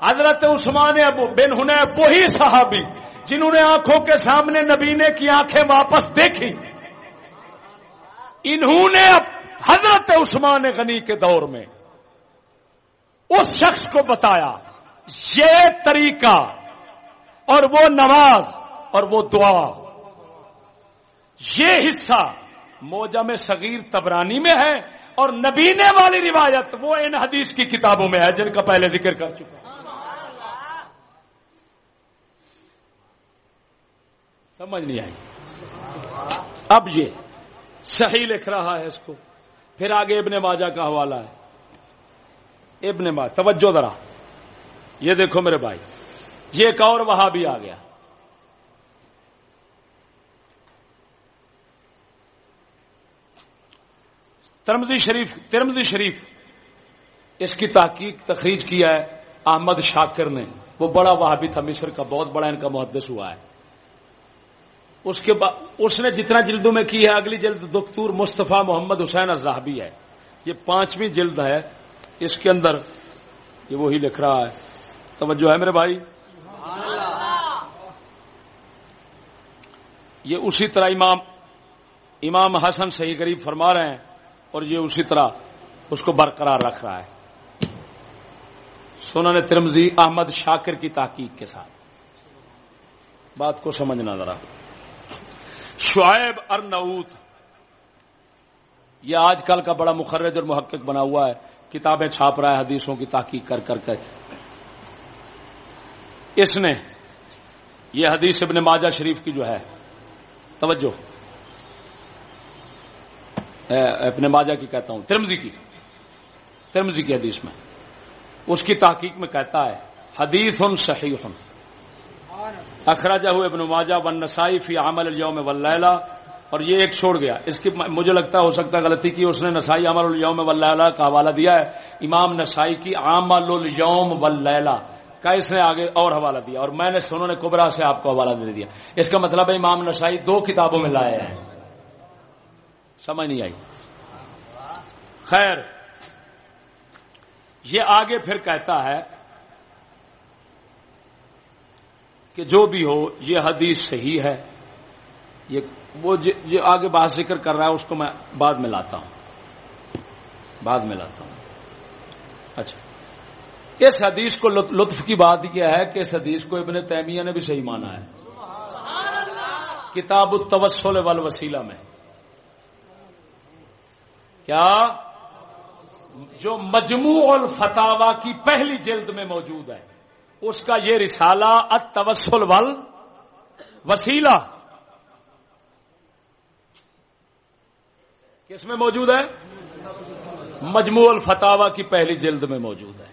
حضرت عثمان ابو بن ہن وہی صحابی جنہوں نے آنکھوں کے سامنے نبینے کی آنکھیں واپس دیکھی۔ انہوں نے حضرت عثمان غنی کے دور میں اس شخص کو بتایا، یہ طریقہ اور وہ نماز اور وہ دعا۔ یہ حصہ موجم صغیر تبرانی میں ہے اور نبینے والی روایت وہ ان حدیث کی کتابوں میں ہے جن کا پہلے ذکر کر چکا سمجھ نہیں آئی۔ اب یہ صحیح لکھ رہا ہے اس کو۔ پھر آگے ابن ماجہ کا حوالہ ہے۔ ابن ماجہ، توجہ ذرا۔ یہ دیکھو میرے بھائی، یہ ایک اور وہاں بھی آ گیا۔ ترمزی شریف ترمزی شریف اس کی تحقیق تخریج کیا ہے احمد شاکر نے۔ وہ بڑا وہابی تھا، مصر کا بہت بڑا، ان کا محدث ہوا ہے۔ اس کے بعد اس نے جتنا جلدوں میں کی ہے، اگلی جلد دکتور مصطفیٰ محمد حسین الزہبی ہے۔ یہ پانچویں جلد ہے۔ اس کے اندر یہ وہی لکھ رہا ہے۔ توجہ ہے میرے بھائی؟ یہ اسی طرح امام امام حسن صحیح غریب فرما رہے ہیں۔ اور یہ اسی طرح اس کو برقرار رکھ رہا ہے۔ سونا نے ترمزی احمد شاکر کی تحقیق کے ساتھ۔ بات کو سمجھنا ذرا۔ شعیب ارنوت یہ آج کل کا بڑا مخرج اور محقق بنا ہوا ہے۔ کتابیں چھاپ رہا ہے، حدیثوں کی تحقیق کر کر کے۔ اس نے یہ حدیث ابن ماجہ شریف کی جو ہے، توجہ۔ اپنے ماجہ کی کہتا ہوں ترمزی کی ترمزی کی حدیث میں۔ اس کی تحقیق میں کہتا ہے، حدیث ان صحیح۔ اخراجہ ہوئے ابن ماجہ ون نسائی فی عمل اليوم واللیلہ۔ اور یہ ایک چھوڑ گیا۔ اس کی مجھے لگتا ہو سکتا غلطی کی، اس نے نسائی عمل اليوم واللیلہ کا حوالہ دیا ہے۔ امام نسائی کی عمل اليوم واللیلہ۔ کا اس نے آگے اور حوالہ دیا۔ اور میں نے سنوں نے کبرا سے آپ کو حوالہ دے دیا۔ اس کا مطلب ہے امام نسائی دو کتابوں میں لائے ہیں۔ سمجھ نہیں آئی۔ خیر یہ آگے پھر کہتا ہے کہ جو بھی ہو یہ حدیث صحیح ہے۔ یہ وہ جو آگے بات ذکر کر رہا ہے اس کو میں بعد میں لاتا ہوں۔ بعد میں لاتا ہوں۔ اچھا۔ اس حدیث کو لطف کی بات یہ ہے کہ اس حدیث کو ابن تیمیہ نے بھی صحیح مانا ہے۔ کتاب التوسل والوسیلہ میں۔ کیا جو مجموع الفتاوا کی پہلی جلد میں موجود ہے، اس کا یہ رسالہ، التوسل ول وسیلہ کس میں موجود ہے؟ مجموع الفتاوا کی پہلی جلد میں موجود ہے۔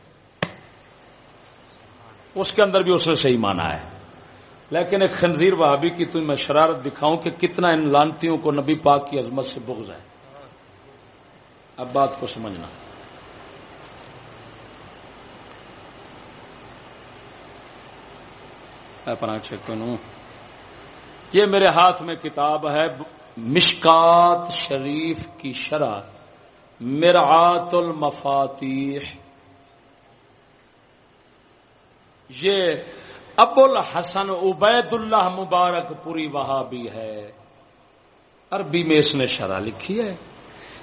اس کے اندر بھی اس نے صحیح مانا ہے۔ لیکن ایک خنزیر وہابی کی تو میں شرارت دکھاؤں کہ کتنا ان لانتیوں کو نبی پاک کی عظمت سے بغض ہے۔ اب بات کو سمجھنا۔ یہ میرے ہاتھ میں کتاب ہے، مشکات شریف کی شرح، مرعات المفاتیح۔ یہ ابو الحسن عبید اللہ مبارک پوری وہاں بھی ہے۔ عربی میں اس نے شرح لکھی ہے۔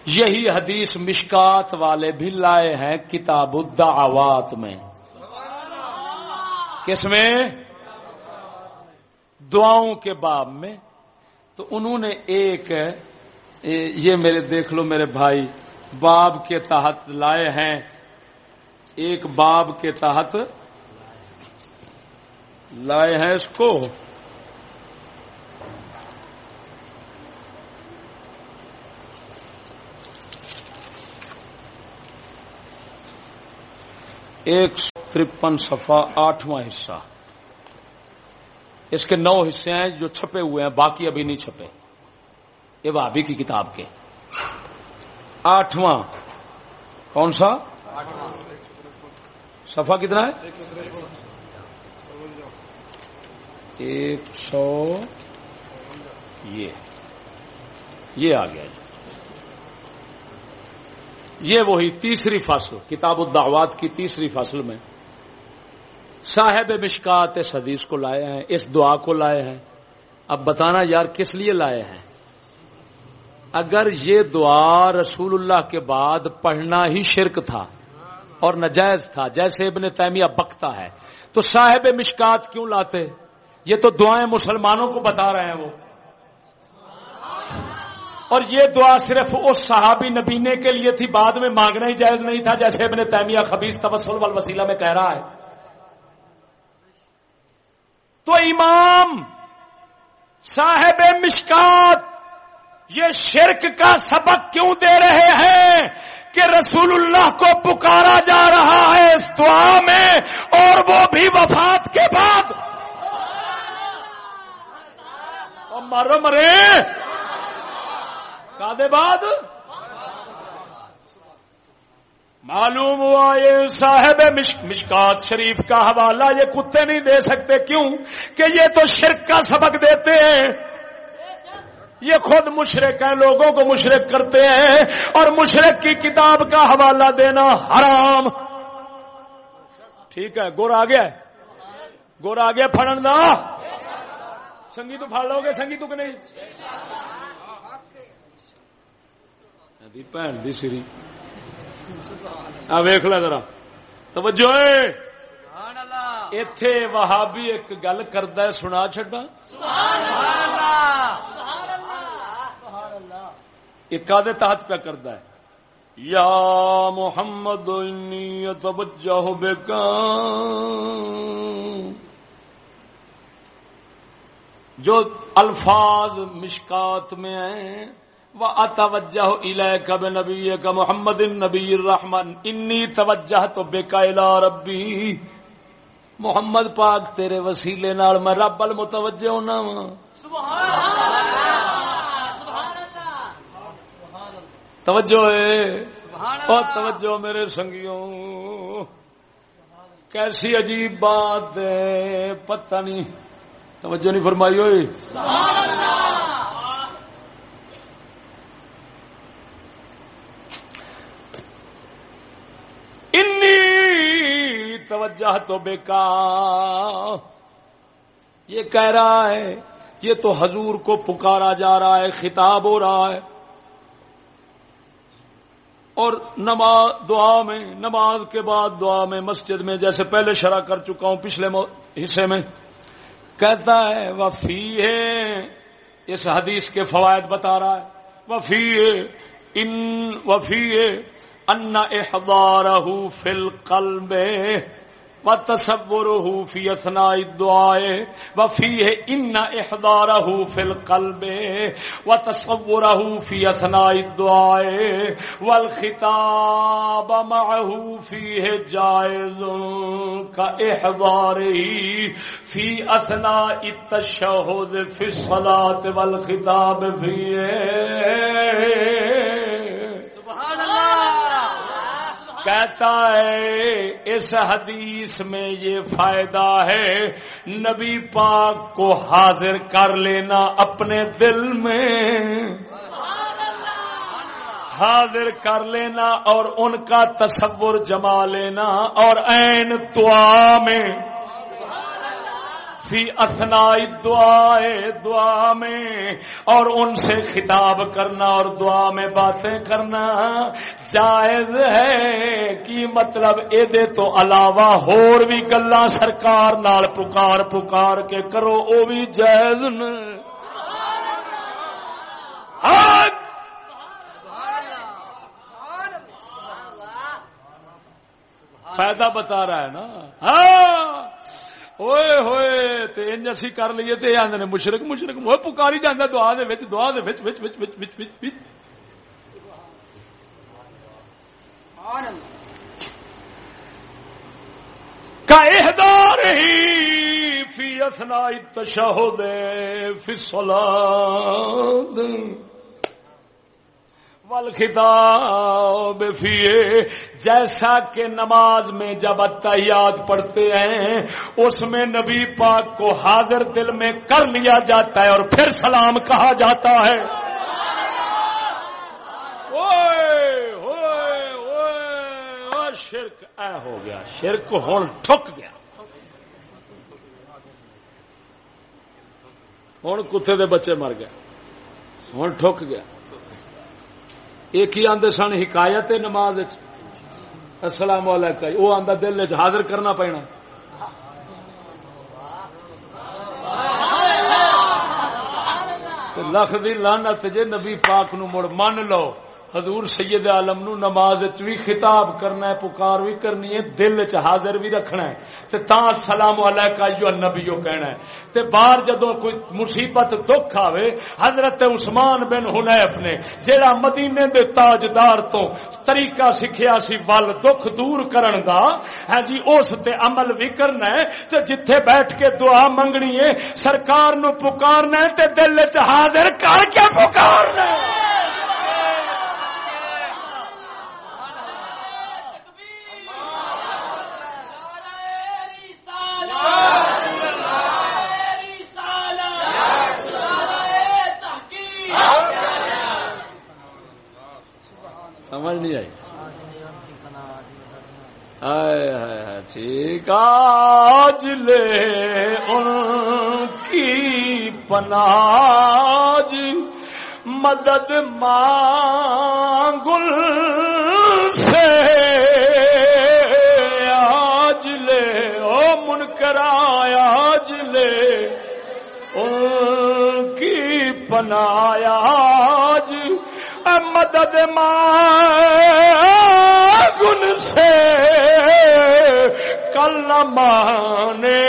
یہی حدیث مشکات والے بھی لائے ہیں کتاب الدعوات میں۔ کس میں؟ دعاؤں کے باب میں۔ تو انہوں نے ایک یہ میرے دیکھ لو میرے بھائی باب کے تحت لائے ہیں۔ ایک باب کے تحت لائے ہیں اس کو۔ ایک سو ترپن سفا آٹھواں حصہ۔ اس کے نو حصے ہیں جو چھپے ہوئے ہیں، باقی ابھی نہیں چھپے۔ یہ بھابی کی کتاب کے۔ آٹھواں۔ کون سا؟ سفا کتنا ہے؟ ایک سو یہ۔ یہ آ گیا جی۔ یہ وہی تیسری فصل، کتاب الدعوات کی تیسری فصل میں صاحب مشکات اس حدیث کو لائے ہیں، اس دعا کو لائے ہیں۔ اب بتانا یار کس لیے لائے ہیں؟ اگر یہ دعا رسول اللہ کے بعد پڑھنا ہی شرک تھا اور نجائز تھا، جیسے ابن تیمیہ بکتا ہے، تو صاحب مشکات کیوں لاتے؟ یہ تو دعائیں مسلمانوں کو بتا رہے ہیں وہ۔ اور یہ دعا صرف اس صحابی نبینے کے لیے تھی، بعد میں مانگنا ہی جائز نہیں تھا، جیسے ابن تیمیہ خبیص تبسل والوسیلہ میں کہہ رہا ہے۔ تو امام صاحب مشکات یہ شرک کا سبق کیوں دے رہے ہیں کہ رسول اللہ کو پکارا جا رہا ہے اس دعا میں اور وہ بھی وفات کے بعد؟ مرو مرے! کا دے بعد معلوم ہوا یہ صاحب مشکات شریف کا حوالہ یہ کتے نہیں دے سکتے، کیوں؟ کہ یہ تو شرک کا سبق دیتے ہیں۔ یہ خود مشرق ہیں، لوگوں کو مشرق کرتے ہیں، اور مشرق کی کتاب کا حوالہ دینا حرام۔ ٹھیک ہے، گور آ گیا گور آ گیا فڑن دا۔ سنگی تو پھاڑ لو گے سنگی تو کہ نہیں؟ بھن دی سری ویخ لا ذرا توجہ اتے وہابی ایک گل کرتا ہے سنا چڈا ایک تحت پہ کرتا ہے یا محمد توجہ بیکا جو الفاظ مشکات میں ہیں محمد الرحمن پاک تیرے وسیلے نال میں رب المتوجہ ہونا وا۔ سبحان اللہ. توجہ ہے اور توجہ میرے سنگیوں کیسی عجیب بات ہے پتہ نہیں۔ توجہ نہیں فرمائی ہوئی؟ انی توجہ تو بیکار۔ یہ کہہ رہا ہے، یہ تو حضور کو پکارا جا رہا ہے، خطاب ہو رہا ہے۔ اور نماز دعا میں، نماز کے بعد دعا میں مسجد میں جیسے پہلے شرح کر چکا ہوں پچھلے حصے میں، کہتا ہے، وفی ہے۔ اس حدیث کے فوائد بتا رہا ہے۔ وفی ہے۔ ان وفی ان احدارہ فی القلب وتصوره في اثناء الدعاء وفيه ان احضاره في القلب وتصوره في اثناء الدعاء والخطاب معه فيه جائز كاحضاره في اثناء التشهد في الصلاه والخطاب فيه کہتا ہے، اس حدیث میں یہ فائدہ ہے، نبی پاک کو حاضر کر لینا اپنے دل میں۔ حاضر کر لینا اور ان کا تصور جما لینا اور این دعا میں۔ فی اثنا دعا دعا میں، اور ان سے خطاب کرنا اور دعا میں باتیں کرنا جائز ہے کی مطلب یہ تو علاوہ ہور بھی گلا سرکار نال پکار پکار کے کرو وہ بھی جائز فائدہ بتا رہا ہے نا۔ ہاں! ہوئے ہوئے تے انج اسی کر لیے تے آندے نے مشرک مشرک وہ پکاری جاندا دعا دے وچ دعا دے وچ وچ وچ وچ وچ وچ وچ سبحان اللہ کا احدار ہی فی اثناء التشہد فی الصلاۃ والخطاب فیے جیسا کہ نماز میں جب اتحیات پڑھتے ہیں، اس میں نبی پاک کو حاضر دل میں کر لیا جاتا ہے اور پھر سلام کہا جاتا ہے۔ شرک، اے ہو گیا، شرک ہوں ٹھک گیا۔ ہوں کتے دے بچے مر گئے ہوں ٹھک گیا۔ ایک ہی آدھے سن حکایت نماز السلام علیکم۔ وہ آدھا دل چ حاضر کرنا پینا۔ لکھ دی لانت جے نبی پاک نو مڑ، من لو۔ حضور سید عالم نو نماز بھی خطاب کرنا ہے، پکار بھی کرنی ہے، دل چ حاضر بھی رکھنا ہے۔ تے تا سلام علیکہ جو نبیو کہنا ہے۔ تے باہر جدو کوئی مصیبت، دکھ آوے، حضرت عثمان بن حنیف نے جیڑا مدینے دے تاجدار تو طریقہ سکھیا سی ول دکھ دور کرن دا ہاں جی اس تے عمل بھی کرنا ہے۔ تے جتھے بیٹھ کے دعا منگنی ہے، سرکار نو پکارنا ہے، تے دل چ حاضر کر کے پکارنا ہے۔ سمجھ نہیں آئی۔ ٹھیک۔ آج لے ان کی پناج جی۔ مدد مانگل سے۔ آج لے، او منکر، آج لے ان کی پناج جی۔ مدد گن سے کل مانے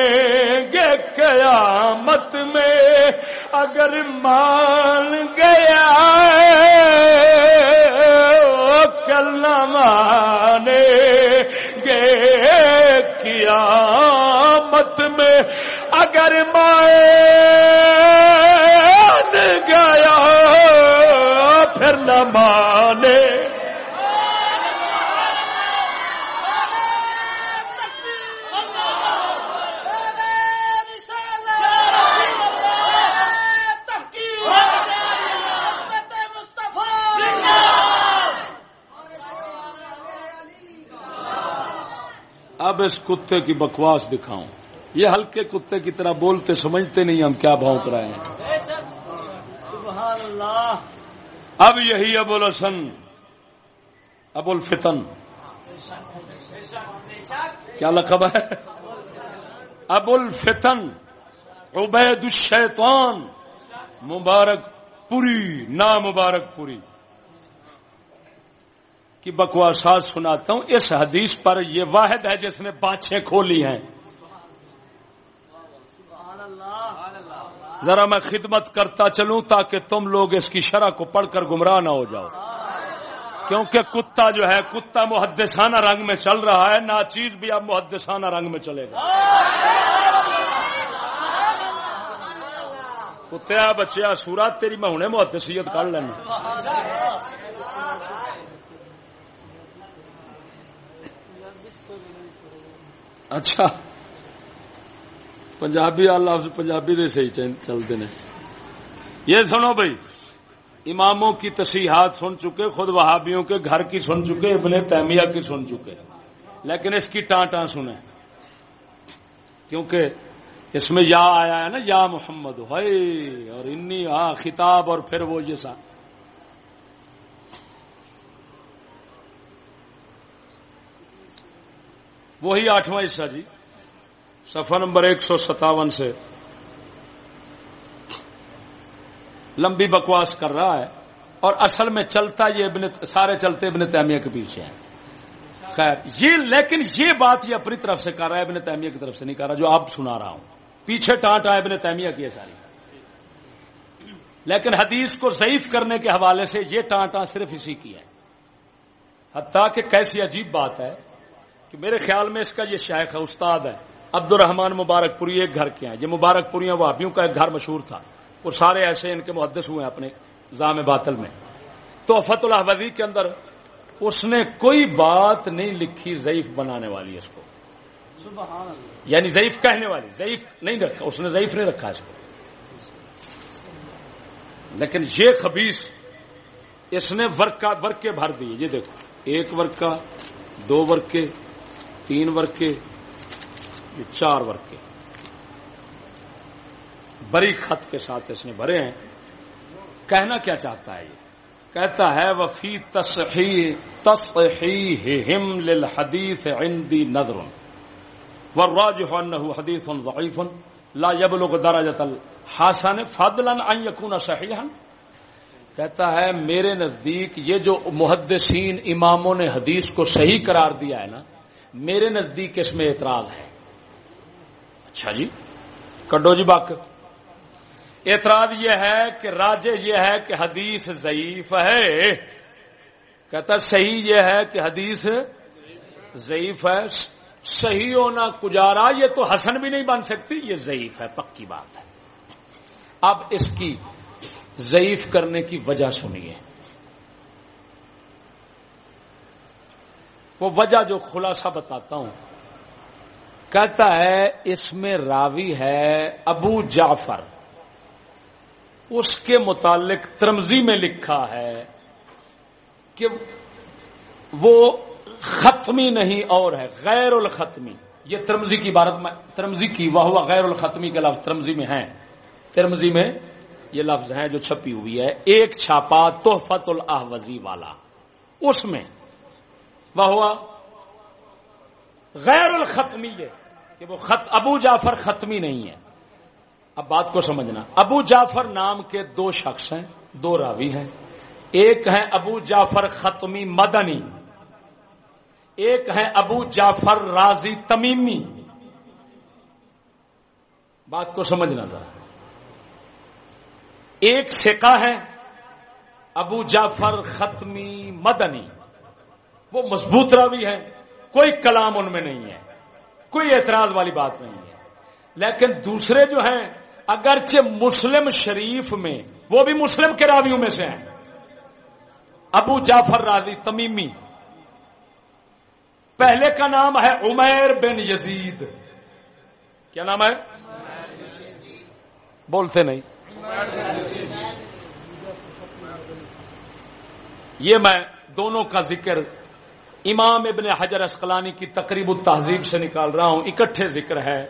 گے قیامت میں۔ اگر مان گیا کل مانے گے قیامت میں۔ اگر مائے پھر نہ مانے۔ اب اس کتے کی بکواس دکھاؤں۔ یہ ہلکے کتے کی طرح بولتے، سمجھتے نہیں ہم کیا بھونک رہے ہیں۔ سبحان اللہ۔ اب یہی ابو الحسن، ابو الفتن۔ کیا لقب ہے؟ ابو الفتن، عبید الشیطان۔ مبارک پوری نا مبارک پوری۔ کی بکواسات سناتا ہوں، اس حدیث پر یہ واحد ہے جس نے بانچیں کھولی ہیں۔ ذرا میں خدمت کرتا چلوں تاکہ تم لوگ اس کی شرح کو پڑھ کر گمراہ نہ ہو جاؤ۔ کیونکہ کتا جو ہے، کتا محدثانہ رنگ میں چل رہا ہے نہ چیز بھی اب محدثانہ رنگ میں چلے گا۔ کتیا بچیا سورات تیری میں ہوں محدثیت کر لینا اچھا۔ پنجابی لفظ پنجابی دے صحیح چلتے ہیں۔ یہ سنو بھائی، اماموں کی تصیحات سن چکے، خود وہابیوں کے گھر کی سن چکے، ابن تیمیہ کی سن چکے۔ لیکن اس کی ٹان ٹان سنیں۔ کیونکہ اس میں یا آیا ہے نا، یا محمد ہے اور انی ہاں خطاب، اور پھر وہ یہ سا۔ وہی آٹھواں حصہ جی۔ سفر نمبر ایک سو ستاون سے لمبی بکواس کر رہا ہے اور اصل میں چلتا یہ ابن سارے چلتے ابن تیمیہ کے پیچھے ہیں۔ خیر، یہ لیکن یہ بات یہ اپنی طرف سے کر رہا ہے، ابن تیمیہ کی طرف سے نہیں کر رہا، جو اب سنا رہا ہوں۔ پیچھے ٹانٹ آئے ابن تیمیہ کی ہے ساری۔ لیکن حدیث کو ضعیف کرنے کے حوالے سے یہ ٹانٹا صرف اسی کی ہے۔ حتیٰ کہ کیسی عجیب بات ہے کہ میرے خیال میں اس کا یہ شیخ ہے، استاد ہے۔ عبد الرحمان مبارک پوری ایک گھر کے ہیں۔ یہ مبارک پوریاں وابیوں کا ایک گھر مشہور تھا۔ وہ سارے ایسے ان کے محدث ہوئے ہیں اپنے زام باطل میں۔ تو فت الحبی کے اندر اس نے کوئی بات نہیں لکھی ضعیف بنانے والی اس کو۔ یعنی ضعیف کہنے والی ضعیف نہیں رکھا اس نے ضعیف نہیں رکھا اس کو۔ لیکن یہ خبیص اس نے ورکے بھر دیے۔ یہ دیکھو ایک ورکا دو ورکے تین ورکے یہ چار ورکے بری خط کے ساتھ اس نے بھرے ہیں۔ کہنا کیا چاہتا ہے یہ؟ کہتا ہے وفی تصحیح تصحیحہم للحدیث عندی نظر والراجح انه حدیث ضعیف لا يبلغ درجة الحسن فضلا ان يكون صحیحا کہتا ہے، میرے نزدیک یہ جو محدثین اماموں نے حدیث کو صحیح قرار دیا ہے نا، میرے نزدیک اس میں اعتراض ہے۔ اچھا جی کڈو جی باک اعتراض یہ ہے کہ راجے یہ ہے کہ حدیث ضعیف ہے۔ کہتا صحیح یہ ہے کہ حدیث ضعیف ہے۔ صحیح ہونا کجارا یہ تو حسن بھی نہیں بن سکتی، یہ ضعیف ہے، پکی بات ہے۔ اب اس کی ضعیف کرنے کی وجہ سنیے۔ وہ وجہ جو خلاصہ بتاتا ہوں۔ کہتا ہے اس میں راوی ہے ابو جعفر۔ اس کے متعلق ترمزی میں لکھا ہے کہ وہ ختمی نہیں اور ہے غیر الختمی یہ ترمزی کی عبارت میں ترمزی کی وہ ہوا غیر الختمی کے لفظ ترمزی میں ہیں۔ ترمزی میں یہ لفظ ہیں جو چھپی ہوئی ہے، ایک چھاپا توحفت الحوزی والا۔ اس میں وہ ہوا غیر الختمی ہے کہ وہ خط ابو جعفر ختمی نہیں ہے۔ اب بات کو سمجھنا۔ ابو جعفر نام کے دو شخص ہیں، دو راوی ہیں۔ ایک ہے ابو جعفر ختمی مدنی۔ ایک ہے ابو جعفر راضی تمیمی۔ بات کو سمجھنا ذرا۔ ایک سکا ہے، ابو جعفر ختمی مدنی۔ وہ مضبوط راوی ہے کوئی کلام ان میں نہیں ہے، کوئی اعتراض والی بات نہیں ہے۔ لیکن دوسرے جو ہیں، اگرچہ مسلم شریف میں، وہ بھی مسلم کے راویوں میں سے ہیں۔ ابو جعفر راضی تمیمی۔ پہلے کا نام ہے عمیر بن یزید۔ کیا نام ہے؟ بولتے نہیں۔ یہ میں دونوں کا ذکر امام ابن حجر اسقلانی کی تقریب التہذیب سے نکال رہا ہوں، اکٹھے ذکر ہے۔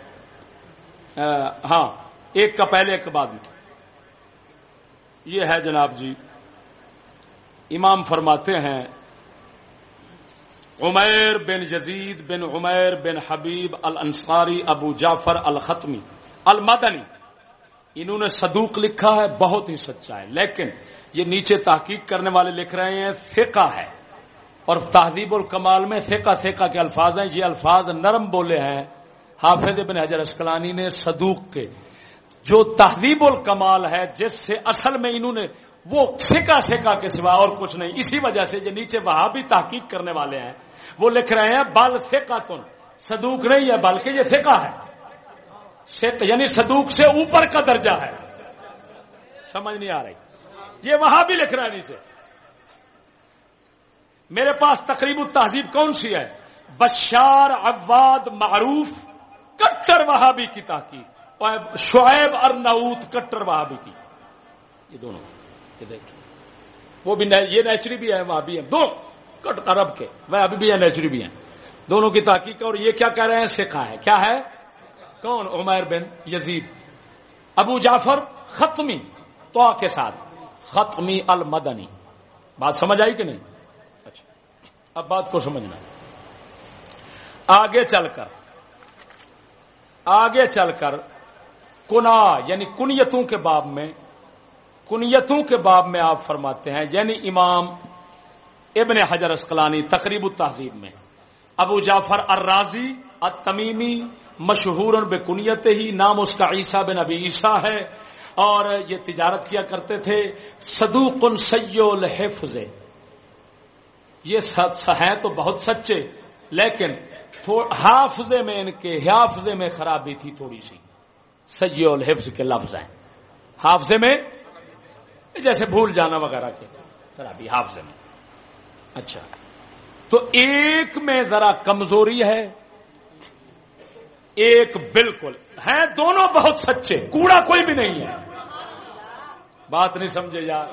ہاں ایک کا پہلے، ایک بعد میں۔ یہ ہے جناب جی امام فرماتے ہیں، عمیر بن یزید بن عمیر بن حبیب الانصاری ابو جعفر الختمی المدنی، انہوں نے صدوق لکھا ہے، بہت ہی سچا ہے۔ لیکن یہ نیچے تحقیق کرنے والے لکھ رہے ہیں، فقہ ہے۔ اور تہذیب الکمال میں فقہ فقہ کے الفاظ ہیں، یہ الفاظ نرم بولے ہیں۔ حافظ بن حجر اسکلانی نے صدوق کے۔ جو تہذیب الکمال ہے، جس سے اصل میں انہوں نے وہ سکا سکا کے سوا اور کچھ نہیں، اسی وجہ سے جو نیچے وہاں بھی تحقیق کرنے والے ہیں۔ وہ لکھ رہے ہیں بال فکا تن سدوک نہیں ہے، بلکہ یہ فکا ہے۔ یعنی صدوق سے اوپر کا درجہ ہے۔ سمجھ نہیں آ رہی۔ یہ وہاں بھی لکھ رہا ہے نیچے۔ میرے پاس تقریب التہذیب کون سی ہے؟ بشار عواد معروف کٹر وہابی کی تحقیق شعیب ارناؤت کٹر وہابی کی۔ یہ دونوں، یہ دیکھ۔ وہ بھی یہ نیچری بھی ہے وہاں بھی ہے دو، کٹ عرب کے۔ وہ ابھی بھی ہے نیچری بھی ہیں۔ دونوں کی تحقیق اور یہ کیا کہہ رہے ہیں؟ سکھا ہے۔ کیا ہے؟ کون؟ عمیر بن یزید۔ ابو جعفر ختمی تو کے ساتھ۔ ختمی المدنی۔ بات سمجھ آئی کہ نہیں؟ اب بات کو سمجھنا۔ آگے چل کر، آگے چل کر کنا یعنی کنیتوں کے باب میں، کنیتوں کے باب میں آپ فرماتے ہیں یعنی امام ابن حجر اسقلانی تقریب التہذیب میں۔ ابو جعفر الرازی التمیمی مشہور بے کنیت ہی، نام اس کا عیسیٰ بن ابی عیسیٰ ہے۔ اور یہ تجارت کیا کرتے تھے، صدوق سیو الحفظ۔ یہ ہیں تو بہت سچے، لیکن حافظے میں ان کے حافظے میں خرابی تھی تھوڑی سی۔ سیو الحفظ کے لفظ ہیں۔ حافظے میں، جیسے بھول جانا وغیرہ کے، خرابی حافظے میں۔ اچھا۔ تو ایک میں ذرا کمزوری ہے۔ ایک بالکل۔ ہیں دونوں بہت سچے۔ کوڑا کوئی بھی نہیں ہے۔ بات نہیں سمجھے یار۔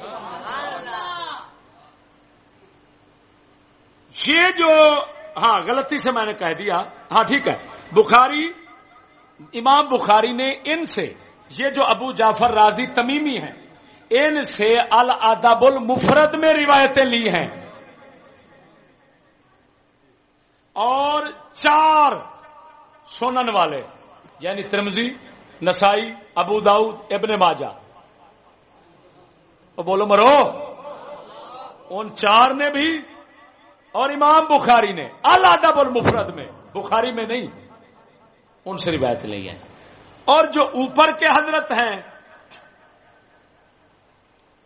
یہ جو ہاں غلطی سے میں نے کہہ دیا ہاں ٹھیک ہے۔ بخاری، امام بخاری نے ان سے، یہ جو ابو جعفر راضی تمیمی ہیں، ان سے الادب المفرد میں روایتیں لی ہیں۔ اور چار سونن والے یعنی ترمزی نسائی، ابو داؤد، ابن ماجہ۔ بولو مرو، ان چار نے بھی اور امام بخاری نے الادب المفرد میں، بخاری میں نہیں، ان سے روایت لی ہیں اور جو اوپر کے حضرت ہیں،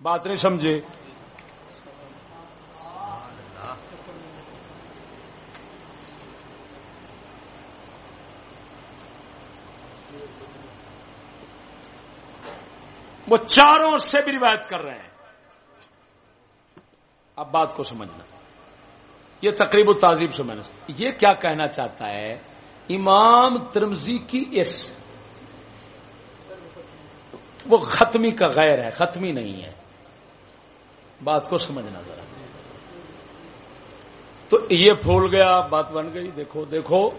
بات نہیں سمجھے۔ وہ چاروں سے بھی روایت کر رہے ہیں۔ اب بات کو سمجھنا۔ یہ تقریب و سے میں نے یہ کیا کہنا چاہتا ہے؟ امام ترمزی کی اس وہ ختمی کا غیر ہے، ختمی نہیں ہے۔ بات کو سمجھنا ذرا۔ تو یہ پھول گیا، بات بن گئی۔ دیکھو دیکھو۔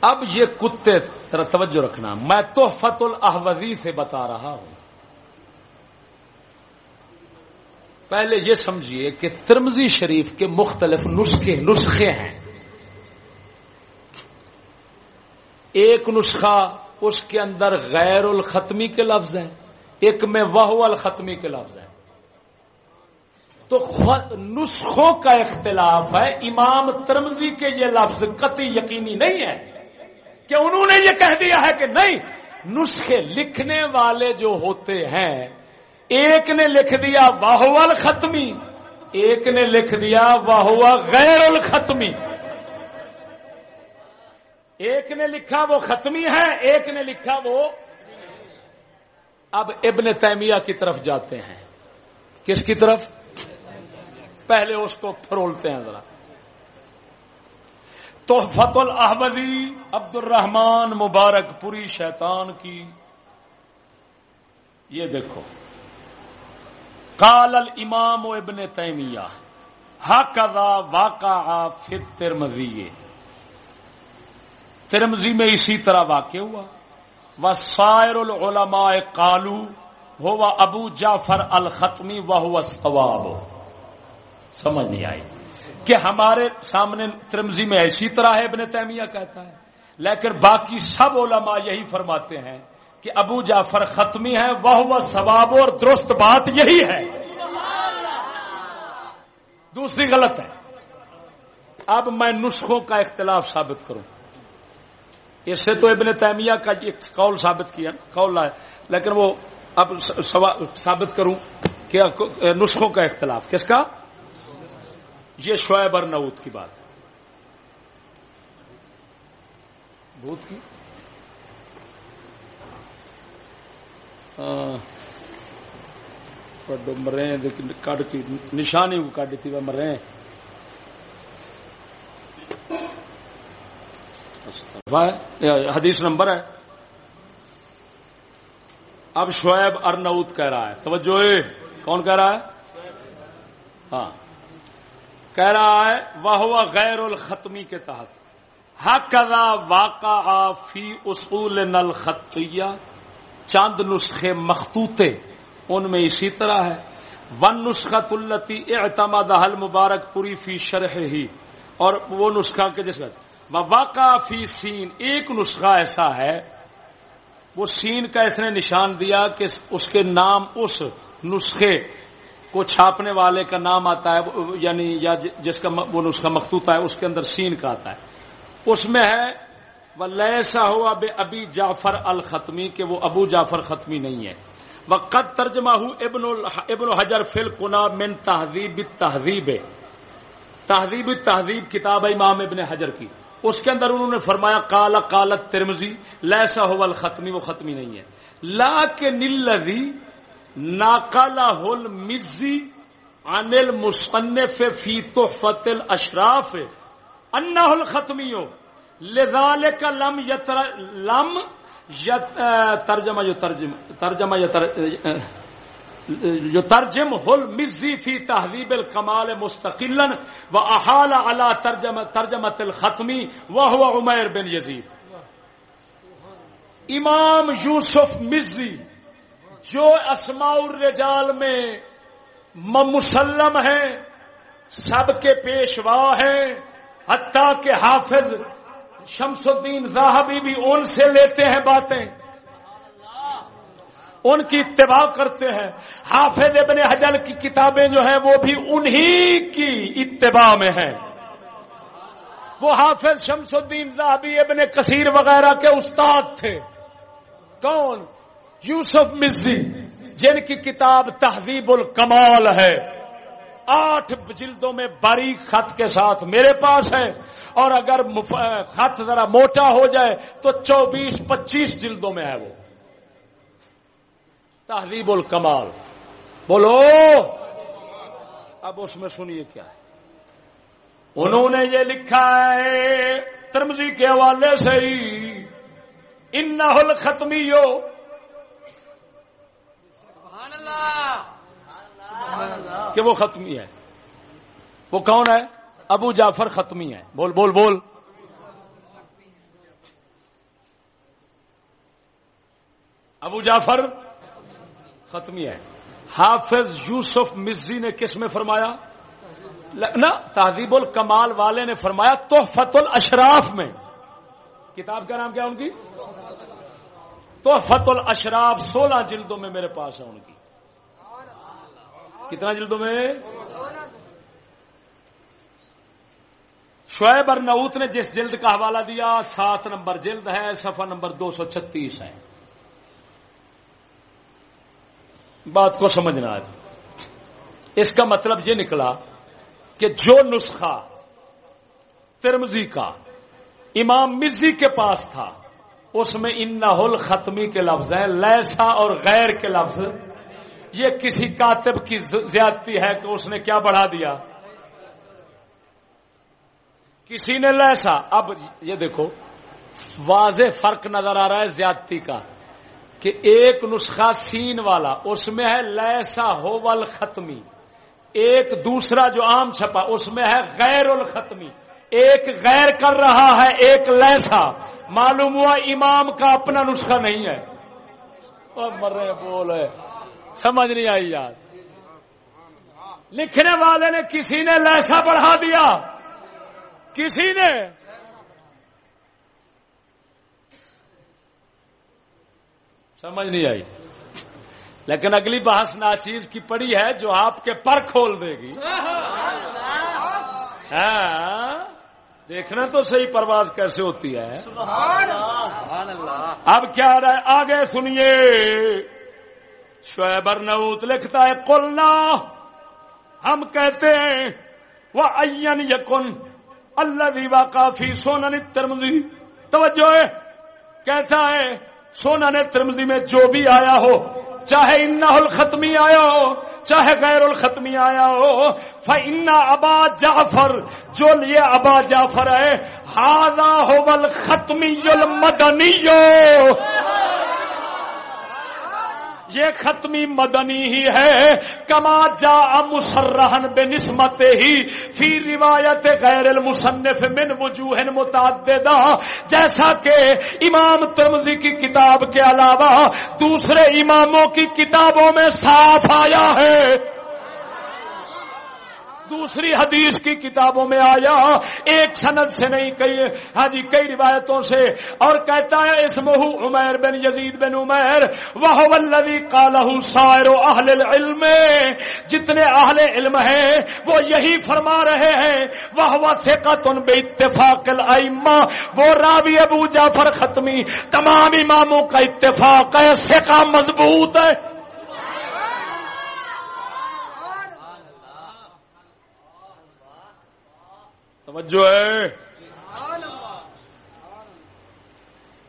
اب یہ کتے توجہ رکھنا۔ میں تو فت الحوی سے بتا رہا ہوں۔ پہلے یہ سمجھیے کہ ترمزی شریف کے مختلف نسخے نسخے ہیں۔ ایک نسخہ اس کے اندر غیر الختمی کے لفظ ہیں، ایک میں وہ الختمی کے لفظ ہیں۔ تو نسخوں کا اختلاف ہے، امام ترمزی کے یہ لفظ قطعی یقینی نہیں ہے کہ انہوں نے یہ کہہ دیا ہے کہ نہیں، نسخے لکھنے والے جو ہوتے ہیں ایک نے لکھ دیا واہ الختمی، ایک نے لکھ دیا واہ غیر الختمی۔ ایک نے لکھا وہ ختمی ہے، ایک نے لکھا وہ۔ اب ابن تیمیہ کی طرف جاتے ہیں۔ کس کی طرف؟ پہلے اس کو فرولتے ہیں ذرا۔ تو فت الحمدی عبد الرحمان مبارک پوری شیطان کی۔ یہ دیکھو۔ کال الامام ابن تیمیہ حقا واقع فت ترمزی ترمزی میں اسی طرح واقع ہوا۔ وہ سائر العلماء کالو ہو وہ ابو جعفر الختمی وہ ثواب سمجھ نہیں آئی۔ کہ ہمارے سامنے ترمزی میں اسی طرح ہے، ابن تیمیہ کہتا ہے۔ لیکن باقی سب علماء یہی فرماتے ہیں۔ کہ ابو جعفر ختمی ہے وہ وہ ثواب اور درست بات یہی ہے۔ دوسری غلط ہے۔ اب میں نسخوں کا اختلاف ثابت کروں۔ اس سے تو ابن تیمیہ کا ایک قول ثابت کیا، قول ہے، لیکن وہ اب ثابت کروں کہ نسخوں کا اختلاف۔ کس کا؟ یہ شعیب اور نعود کی بات۔ ہے بھوت کی؟ مرے کٹ کی نشانی کو کٹ تھی مرے حدیث نمبر ہے اب شعیب ارنعود کہہ رہا ہے توجہ کون کہہ رہا ہے ہاں کہہ رہا ہے وہ غیر الختمی کے تحت حق واقع فی اصول نل خطیہ چاند نسخے مختوطے ان میں اسی طرح ہے۔ ون نسخت التی اعتماد حل مبارک پوری فی شرح ہی۔ اور وہ نسخہ کے جس واقع فی سین، ایک نسخہ ایسا ہے، وہ سین کا اس نے نشان دیا کہ اس کے نام، اس نسخے کو چھاپنے والے کا نام آتا ہے یعنی یا جس کا وہ نسخہ مختوط ہے، اس کے اندر سین کا آتا ہے۔ اس میں ہے وہ لیسا ہوا بے ابی جعفر الختمی کہ وہ ابو جعفر ختمی نہیں ہے۔ وہ قد ترجمہ ہو ابن ابن حجر فل کنا من تہذیب تہذیب تہذیب تہذیب کتاب امام ابن حجر کی۔ اس کے اندر انہوں نے فرمایا کالا کالت ترمزی لیسا ہو الختمی، وہ ختمی نہیں ہے۔ لا کے نلوی ناکالا ہل مزی انل مصنف فی تحفت الاشراف انا الختمی ہو لذال کا لم یتر لم یت ترجمہ جو ترجم ترجمہ جو ترجم ہل مزی فی تہذیب الکمال مستقل و احال علا ترجمہ ترجمت الختمی وہ ہوا عمیر بن یزید امام یوسف مزی جو اسماء الرجال میں مسلم ہیں، سب کے پیشوا ہیں، حتیٰ کہ حافظ شمس الدین زاہبی بھی ان سے لیتے ہیں باتیں۔ ان کی اتباع کرتے ہیں۔ حافظ ابن حجر کی کتابیں جو ہیں وہ بھی انہی کی اتباع میں ہیں۔ وہ حافظ شمس الدین زاہبی ابن کثیر وغیرہ کے استاد تھے۔ کون؟ یوسف مزی، جن کی کتاب تہذیب الکمال ہے۔ آٹھ جلدوں میں باریک خط کے ساتھ میرے پاس ہے۔ اور اگر خط ذرا موٹا ہو جائے تو چوبیس پچیس جلدوں میں ہے وہ۔ تہذیب الکمال۔ بولو! اب اس میں سنیے کیا ہے۔ انہوں نے یہ لکھا ہے ترمزی کے حوالے سے ہی۔ ان ختمی ہو کہ وہ ختمی ہے۔ وہ کون ہے؟ ابو جعفر ختمی ہے۔ بول بول بول۔ ابو جعفر ختمی ہے۔ حافظ یوسف مزی نے کس میں فرمایا؟ نا، تہذیب الکمال والے نے فرمایا تو فت الاشراف میں۔ کتاب کا نام کیا ان کی؟ تو فت الاشراف، سولہ جلدوں میں میرے پاس ہے ان کی۔ کتنا جلدوں میں؟ شعیب نعوت نے جس جلد کا حوالہ دیا، سات نمبر جلد ہے سفر نمبر دو سو چھتیس ہے۔ بات کو سمجھنا آج اس کا مطلب یہ نکلا کہ جو نسخہ ترمزی کا امام مزی کے پاس تھا، اس میں ان ختمی کے لفظ ہیں، لیسا اور غیر کے لفظ یہ کسی کاتب کی زیادتی ہے کہ اس نے کیا بڑھا دیا؟ کسی نے لیسا؟ اب یہ دیکھو، واضح فرق نظر آ رہا ہے زیادتی کا کہ ایک نسخہ سین والا، اس میں ہے لیسا ہو ختمی، ایک دوسرا جو عام چھپا، اس میں ہے غیر الختمی، ایک غیر کر رہا ہے، ایک لیسا، معلوم ہوا امام کا اپنا نسخہ نہیں ہے۔ مرے بول ہے سمجھ نہیں آئی یار لکھنے والے نے کسی نے لیسا بڑھا دیا۔ کسی نے۔ سمجھ نہیں آئی۔ لیکن اگلی بحث ناچیز کی پڑی ہے جو آپ کے پر کھول دے گی۔ ہاں۔ دیکھنا تو صحیح پرواز کیسے ہوتی ہے۔ اب کیا رہے آگے سنیے۔ شعیبر نوت لکھتا ہے قلنا ہم کہتے ہیں وہ این یقن اللہ دیوا کافی سونا نے ترمزی توجہ ہے، کہتا ہے سونا نے ترمزی میں جو بھی آیا ہو، چاہے ان الختمی آیا ہو، چاہے غیر الختمی آیا ہو فنا ابا جعفر، جو لیے ابا جعفر ہے ہاضا ہو ختمی المدنی یہ ختمی مدنی ہی ہے۔ کما جا مسرحن بے نسمت ہی۔ فی روایت غیر المصنف من وجوہ متعددہ۔ جیسا کہ امام ترمزی کی کتاب کے علاوہ دوسرے اماموں کی کتابوں میں صاف آیا ہے۔ دوسری حدیث کی کتابوں میں آیا، ایک سند سے نہیں کئی ہاں جی کئی روایتوں سے، اور کہتا ہے، اس مہو عمیر بن یزید بن عمیر وہ ولوی کالہ سائر اہل العلم، جتنے اہل علم ہیں، وہ یہی فرما رہے ہیں وہ وہ سیکتن بے اتفاق الائمہ وہ راوی ابو جعفر ختمی، تمام اماموں کا اتفاق ہے سیکا مضبوط ہے۔ توجہ ہے۔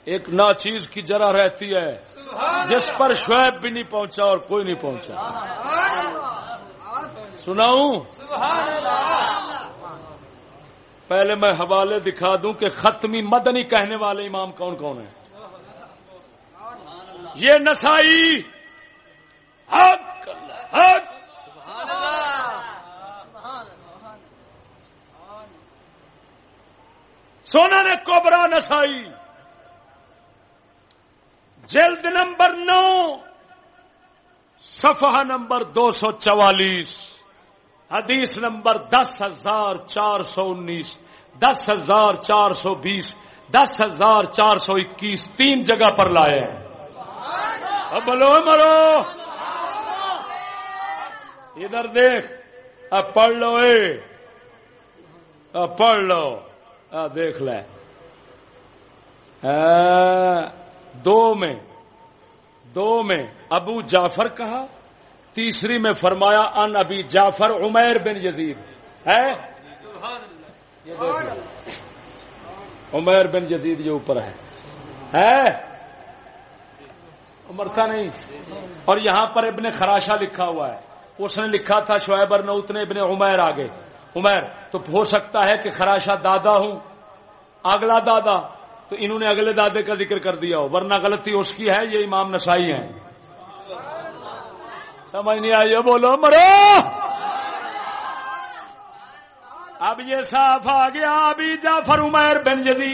ایک نا چیز کی جرا رہتی ہے۔ جس پر شعیب بھی نہیں پہنچا اور کوئی نہیں پہنچا۔ سناؤں؟ پہلے میں حوالے دکھا دوں کہ ختمی مدنی کہنے والے امام کون کون ہیں۔ یہ نسائی حق حق۔ سونا نے کوبرا نسائی۔ جلد نمبر نو، صفحہ نمبر دو سو چوالیس، حدیث نمبر دس ہزار چار سو انیس، دس ہزار چار سو بیس، دس ہزار چار سو اکیس، تین جگہ پر لائے۔ اب بولو مرو ادھر دیکھ، اب پڑھ لو، اے۔ اب پڑھ لو۔ دیکھ لے۔ دو میں دو میں ابو جعفر کہا، تیسری میں فرمایا، ان ابی جعفر عمیر بن یزید۔ ہے؟ عمیر بن جزید یہ اوپر ہے۔ ہے؟ مرتا نہیں؟ اور یہاں پر ابن خراشا لکھا ہوا ہے۔ اس نے لکھا تھا شعیب نوت نے ابن عمیر آگے۔ عمیر تو ہو سکتا ہے کہ خراشا دادا ہوں، اگلا دادا، تو انہوں نے اگلے دادے کا ذکر کر دیا ہو، ورنہ غلطی اس کی ہے، یہ امام نسائی ہے سمجھ نہیں آئی؟ بولو، مرو! اب یہ صاف آ گیا، ابھی جعفر عمیر بن جدید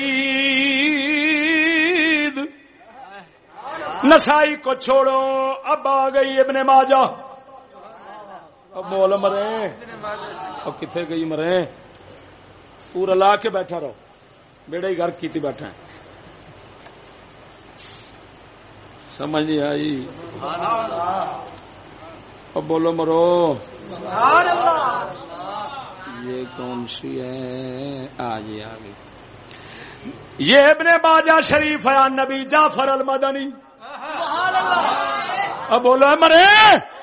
نسائی کو چھوڑو، اب آ گئی ابن ماجہ۔ اب بول مرے۔ اب کتنے گئی مرے۔ پورا لا کے بیٹھا رہو۔ بیڑے ہی گھر کی تھی بیٹھا ہے۔ سمجھ نہیں آئی۔ اب بولو مرو۔ یہ کون سی ہے؟ آگے آگے۔ یہ ابن باجا شریف ہے نبی جعفر المدنی۔ اب بولو مرے۔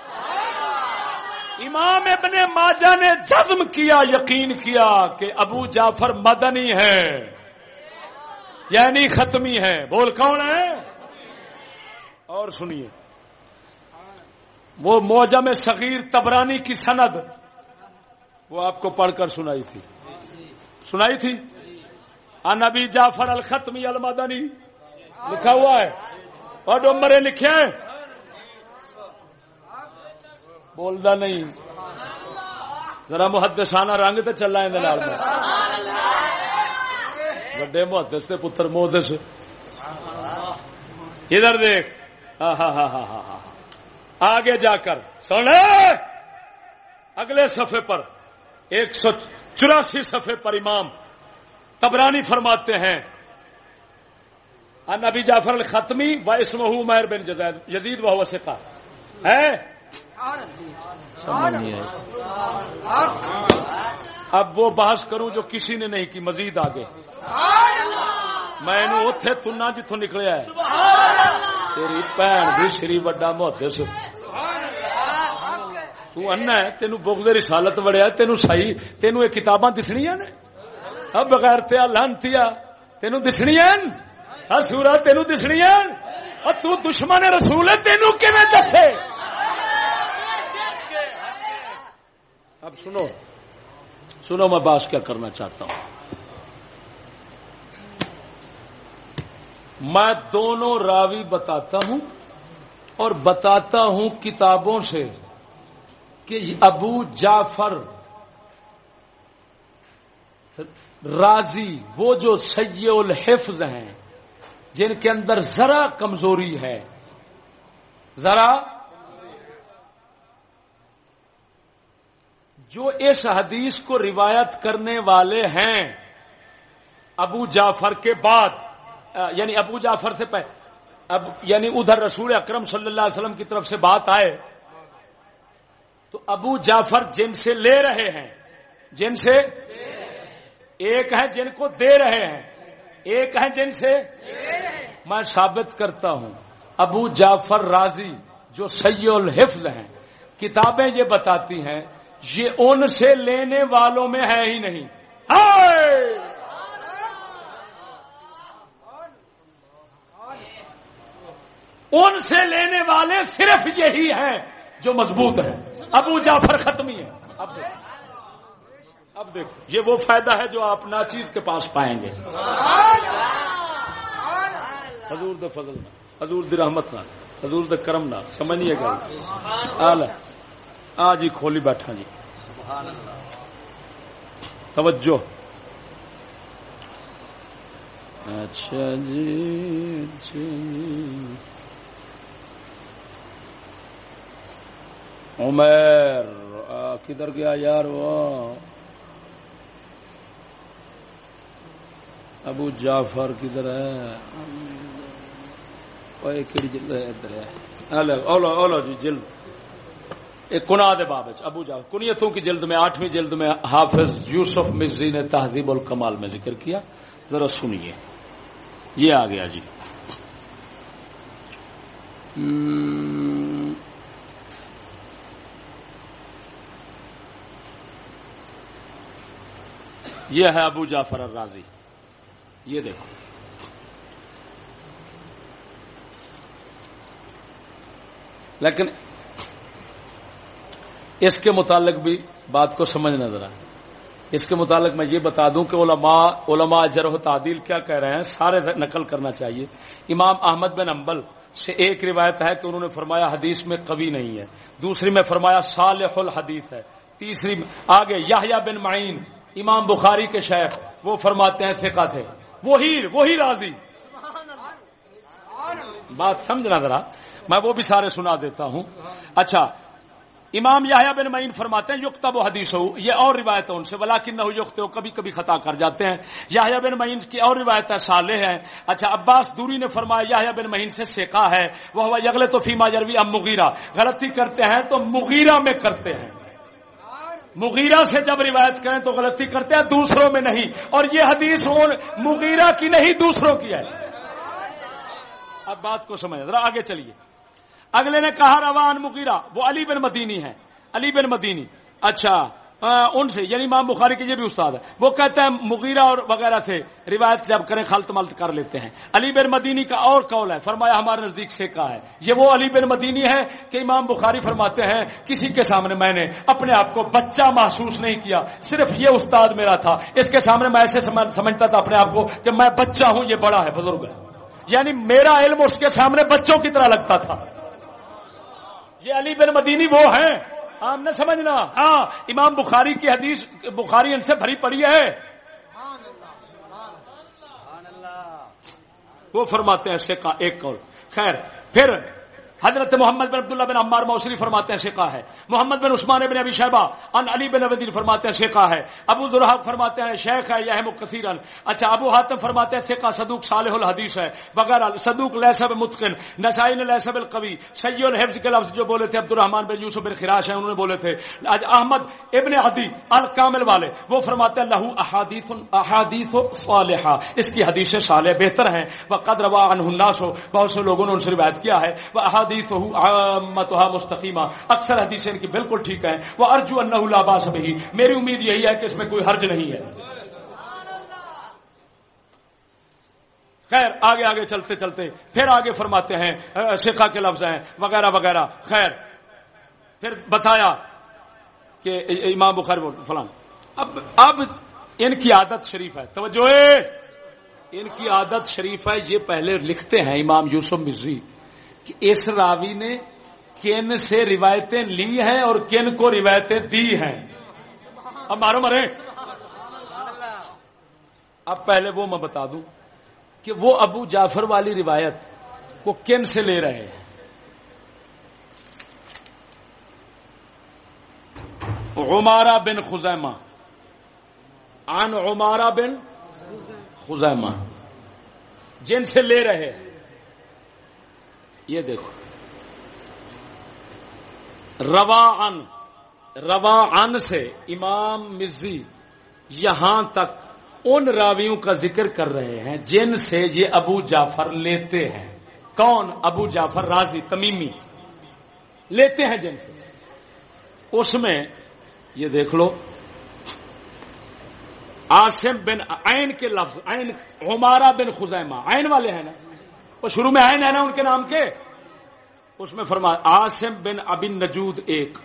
امام ابن ماجا نے جزم کیا، یقین کیا کہ ابو جعفر مدنی ہے یعنی ختمی ہے بول کون ہے اور سنیے، وہ موجم صغیر تبرانی کی سند، وہ آپ کو پڑھ کر سنائی تھی۔ سنائی تھی؟ نبی جعفر الختمی المدنی، لکھا ہوا ہے۔ اور ڈومبرے لکھے ہیں بولتا نہیں۔ ذرا محدثانہ رنگ تو چلا ہے وڈے محدث سے پتر محدث۔ ادھر دیکھ۔ ہاں ہاں ہاں ہاں ہاں ہاں آگے جا کر۔ سن اگلے صفحے پر۔ ایک سو چوراسی صفحے پر امام تبرانی فرماتے ہیں۔ نبی جعفر الختمی و اسم مہر بن جزید وہ سکھا ہے؟ اب وہ بحث کروں جو کسی نے نہیں کی، مزید آگے۔ میں اتے تنا جتوں نکلیا ہے تیری بھن بھی شری وڈا محدث تو انا ہے تینو رسالت وڑیا تینو صحیح تینو یہ کتاباں دسنیاں نے۔ اب بغیر تیا لانتیا تینو دسنیاں ہاں سورا تینو دسنیاں اور تو رسول ہے تینو دسے؟ اب سنو سنو میں باس کیا کرنا چاہتا ہوں۔ میں دونوں راوی بتاتا ہوں اور بتاتا ہوں کتابوں سے کہ ابو جعفر راضی، وہ جو سید الحفظ ہیں، جن کے اندر ذرا کمزوری ہے۔ ذرا جو اس حدیث کو روایت کرنے والے ہیں، ابو جعفر کے بعد یعنی ابو جعفر سے پہ، اب یعنی ادھر رسول اکرم صلی اللہ علیہ وسلم کی طرف سے بات آئے، تو ابو جعفر جن سے لے رہے ہیں، جن سے؟ ایک ہے جن کو دے رہے ہیں، ایک ہے جن سے؟ میں ثابت کرتا ہوں، ابو جعفر راضی جو سی الحفظ ہیں، کتابیں یہ بتاتی ہیں یہ ان سے لینے والوں میں ہے ہی نہیں۔ ان سے لینے والے صرف یہی ہیں جو مضبوط ہیں۔ ابو جعفر ختمی ہے اب دیکھو۔ اب دیکھو۔ یہ وہ فائدہ ہے جو آپ ناچیز کے پاس پائیں گے۔ حضور دے فضل حضور دی رحمت نہ حضور دے کرم نہ سمجھیے گا آ جی کھولی بیٹھا جی۔ توجہ۔ اچھا جی جی۔ عمیر کدھر گیا یار وہ؟ ابو جعفر کدھر ہے؟ کیڑی جلد ہے، ادھر ہے۔ لو جی جلد۔ ایک کنا دے باب ابو جا کنیتوں کی جلد میں، آٹھویں جلد میں حافظ یوسف مزی نے تہذیب الکمال میں ذکر کیا۔ ذرا سنیے۔ یہ آ گیا جی۔ یہ ہے ابو جعفر الرازی۔ یہ دیکھو۔ لیکن اس کے متعلق بھی بات کو سمجھنا ذرا اس کے متعلق میں یہ بتا دوں کہ علماء علماء جرح و تعدیل کیا کہہ رہے ہیں سارے نقل کرنا چاہیے۔ امام احمد بن امبل سے ایک روایت ہے کہ انہوں نے فرمایا حدیث میں کبھی نہیں ہے۔ دوسری میں فرمایا صالح الحدیث ہے۔ تیسری آگے یاہیا بن معین امام بخاری کے شیخ وہ فرماتے ہیں فقہ تھے۔ وہی وہی راضی۔ بات سمجھنا ذرا میں وہ بھی سارے سنا دیتا ہوں۔ اچھا امام یاہیا بن معین فرماتے ہیں یقتب و حدیث ہو یہ اور روایت ہے ان سے ولاکن نہ یقت ہو کبھی کبھی خطا کر جاتے ہیں۔ یاہیا بن معین کی اور روایت ہے، صالح ہے۔ اچھا عباس دوری نے فرمایا یاہیا بن معین سے سیکا ہے وہ ہوا یغلے تو فیما جروی اب مغیرہ۔ غلطی کرتے ہیں تو مغیرہ میں کرتے ہیں۔ مغیرہ سے جب روایت کریں تو غلطی کرتے ہیں، دوسروں میں نہیں۔ اور یہ حدیث مغیرہ کی نہیں، دوسروں کی ہے۔ اب بات کو سمجھ ذرا آگے چلیے۔ اگلے نے کہا روان مغیرہ، وہ علی بن مدینی ہے علی بن مدینی۔ اچھا ان سے یعنی امام بخاری کے یہ بھی استاد ہے وہ کہتے ہیں مغیرہ اور وغیرہ سے روایت جب کریں خلط ملت کر لیتے ہیں۔ علی بن مدینی کا اور قول ہے، فرمایا ہمارے نزدیک سے کہا ہے۔ یہ وہ علی بن مدینی ہے کہ امام بخاری فرماتے ہیں، کسی کے سامنے میں نے اپنے آپ کو بچہ محسوس نہیں کیا، صرف یہ استاد میرا تھا۔ اس کے سامنے میں ایسے سمجھتا تھا اپنے آپ کو کہ میں بچہ ہوں، یہ بڑا ہے، بزرگ ہے۔ یعنی میرا علم اس کے سامنے بچوں کی طرح لگتا تھا۔ یہ علی بن مدینی وہ ہیں۔ آپ نے سمجھنا۔ ہاں امام بخاری کی حدیث، بخاری ان سے بھری پڑی ہے۔ وہ فرماتے ہیں شیخ ایک قول خیر، پھر حضرت محمد بن عبداللہ بن عمار موسری فرماتے ہیں شیخا ہے۔ محمد بن عثمان بن ابی شہبہ ان علی بن ابدین فرماتے ہیں شیخا ہے۔ ابو ذرحق فرماتے ہیں، شیخ ہے یہ مکثیر اچھا ابو حاتم فرماتے ہیں فقہ صدوق صالح الحدیث ہے۔ وغیرہ، صدوق لیسب متقن، نسائی نے لیسب القوی سید الحفظ کے لفظ جو بولے تھے عبد الرحمان بن یوسف بن خراش ہیں، انہوں نے بولے تھے۔ آج احمد ابن عدی الکامل والے، وہ فرماتے ہیں، لہو احادیث احادیث صالحہ۔ اس کی حدیث صالح بہتر ہیں۔ وہ قدر وا الناس ہو بہت سے لوگوں نے ان سے روایت کیا ہے۔ وہ احادیث مستقیمہ۔ اکثر حدیث ان کی بالکل ٹھیک ہے وہ ارجو اللہ باس بھی میری امید یہی ہے کہ اس میں کوئی حرج نہیں ہے۔ خیر، آگے آگے چلتے چلتے، پھر آگے فرماتے ہیں شیخا کے لفظ ہیں، وغیرہ وغیرہ۔ خیر، پھر بتایا کہ امام بخاری فلان۔ اب اب ان کی عادت شریف ہے۔ توجہ! ان کی عادت شریف ہے، یہ پہلے لکھتے ہیں امام یوسف مزری کہ اس راوی نے کن سے روایتیں لی ہیں اور کن کو روایتیں دی ہیں؟ اب مارو مرے۔ اب پہلے وہ میں بتا دوں کہ وہ ابو جعفر والی روایت وہ کن سے لے رہے ہیں؟ عمارہ بن خزیمہ۔ عن عمارہ بن خزیمہ۔ جن سے لے رہے ہیں۔ یہ دیکھو۔ روا ان روا ان سے امام مزی یہاں تک ان راویوں کا ذکر کر رہے ہیں جن سے یہ ابو جعفر لیتے ہیں۔ کون؟ ابو جعفر راضی تمیمی۔ لیتے ہیں جن سے۔ اس میں یہ دیکھ لو۔ آسم بن عین کے لفظ، عین ہمارا بن خزیمہ۔ عین والے ہیں نا۔ وہ شروع میں آئے نا ان کے نام کے، اس میں فرما آسم بن ابن نجود ایک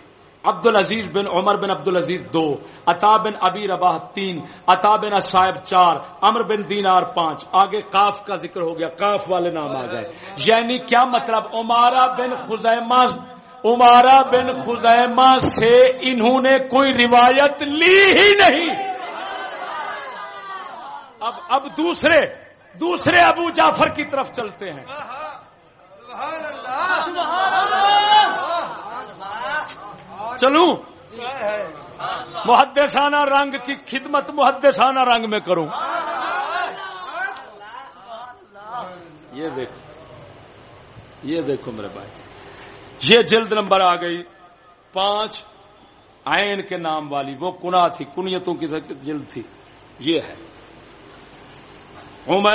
عبد العزیز بن عمر بن عبد العزیز دو، عطا بن ابی رباح تین، عطا بن صاحب چار امر بن دینار پانچ، آگے کاف کا ذکر ہو گیا کاف والے نام آ گئے یعنی کیا مطلب؟ عمارہ بن خزیمہ، عمارہ بن خزیمہ سے انہوں نے کوئی روایت لی ہی نہیں۔ اب اب دوسرے دوسرے ابو جعفر کی طرف چلتے ہیں۔ چلوں۔ محدثانہ رنگ کی خدمت محدثانہ رنگ میں کروں۔ یہ دیکھو۔ یہ دیکھو میرے بھائی۔ یہ جلد نمبر آ گئی۔ پانچ۔ آئین کے نام والی۔ وہ کنا تھی، کنیتوں کی جلد تھی۔ یہ ہے۔ عمیر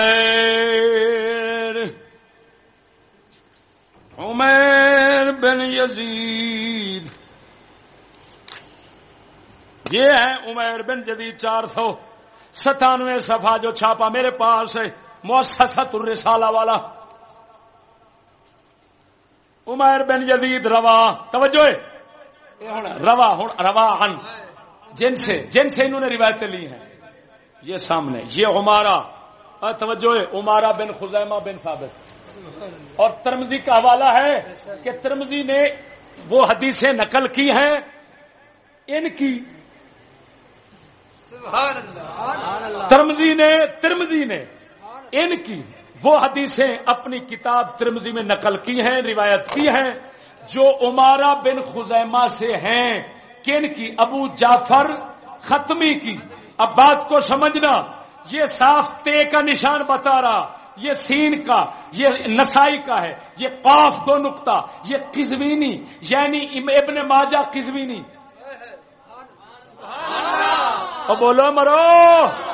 عمیر بن یزید یہ ہے عمیر بن جدید چار سو ستانوے صفحہ جو چھاپا میرے پاس ہے موسط الرسالہ والا۔ عمیر بن جدید روا توجہ روا ہوں روا ہن۔ جن سے جن سے انہوں نے روایتیں لی ہیں۔ یہ سامنے یہ عمارہ۔ ہاں، توجہ عمارہ بن خزیمہ بن ثابت۔ اور ترمزی کا حوالہ ہے کہ ترمزی نے وہ حدیثیں نقل کی ہیں، ان کی ترمزی نے ترمزی نے ان کی وہ حدیثیں اپنی کتاب ترمزی میں نقل کی ہیں، روایت کی ہیں، جو عمارہ بن خزیمہ سے ہیں۔ کن کی؟ ابو جعفر ختمی کی۔ اب بات کو سمجھنا یہ صاف تے کا نشان بتا رہا یہ سین کا یہ نسائی کا ہے یہ قاف دو نقطہ یہ قزوینی یعنی ابن ماجہ قزوینی۔ بولو مرو۔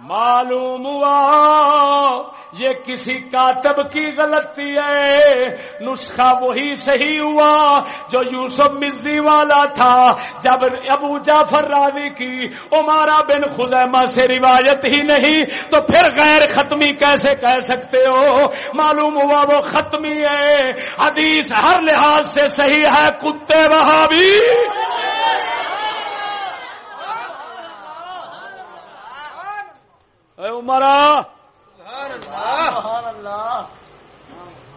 معلوم ہوا یہ کسی کاتب کی غلطی ہے۔ نسخہ وہی صحیح ہوا جو یوسف مزی والا تھا۔ جب ابو جعفر راوی کی عمارہ بن خزیمہ سے روایت ہی نہیں، تو پھر غیر ختمی کیسے کہہ سکتے ہو؟ معلوم ہوا وہ ختمی ہے۔ حدیث ہر لحاظ سے صحیح ہے، کتے وہاں بھی اے عمرہ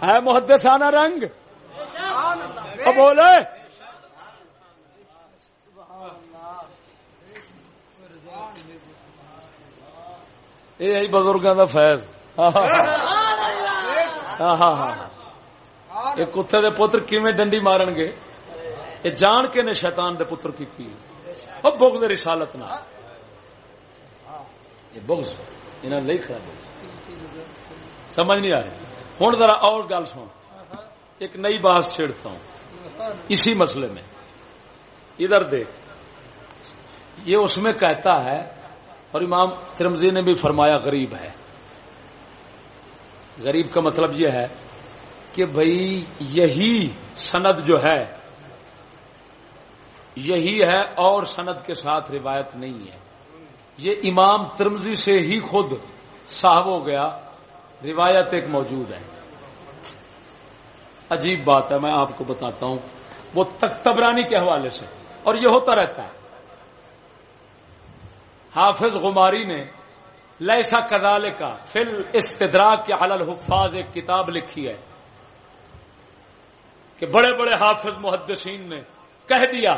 ہے محدثانہ رنگ! بولے! یہ ہے بزرگوں کا فیض۔ ہاں ہاں ہاں یہ کتے دے پتر کیویں ڈنڈی مارن گے؟ یہ جان کے نے شیطان دے پتر کی کی بغض رسالت نہ۔ یہ بغض انہوں نے کھڑا بغض۔ سمجھ نہیں آ رہی۔ ہوں ذرا اور گل سن۔ ایک نئی بات چھیڑتا ہوں۔ اسی مسئلے میں۔ ادھر دیکھ۔ یہ اس میں کہتا ہے اور امام ترمزی نے بھی فرمایا غریب ہے۔ غریب کا مطلب یہ ہے کہ بھائی یہی سند جو ہے یہی ہے اور سند کے ساتھ روایت نہیں ہے۔ یہ امام ترمزی سے ہی خود صاحب ہو گیا، روایت ایک موجود ہے۔ عجیب بات ہے، میں آپ کو بتاتا ہوں۔ وہ تختبرانی کے حوالے سے، اور یہ ہوتا رہتا ہے۔ حافظ غماری نے لیسا کدال کا فل استدراک کے حل الحفاظ ایک کتاب لکھی ہے کہ بڑے بڑے حافظ محدثین نے کہہ دیا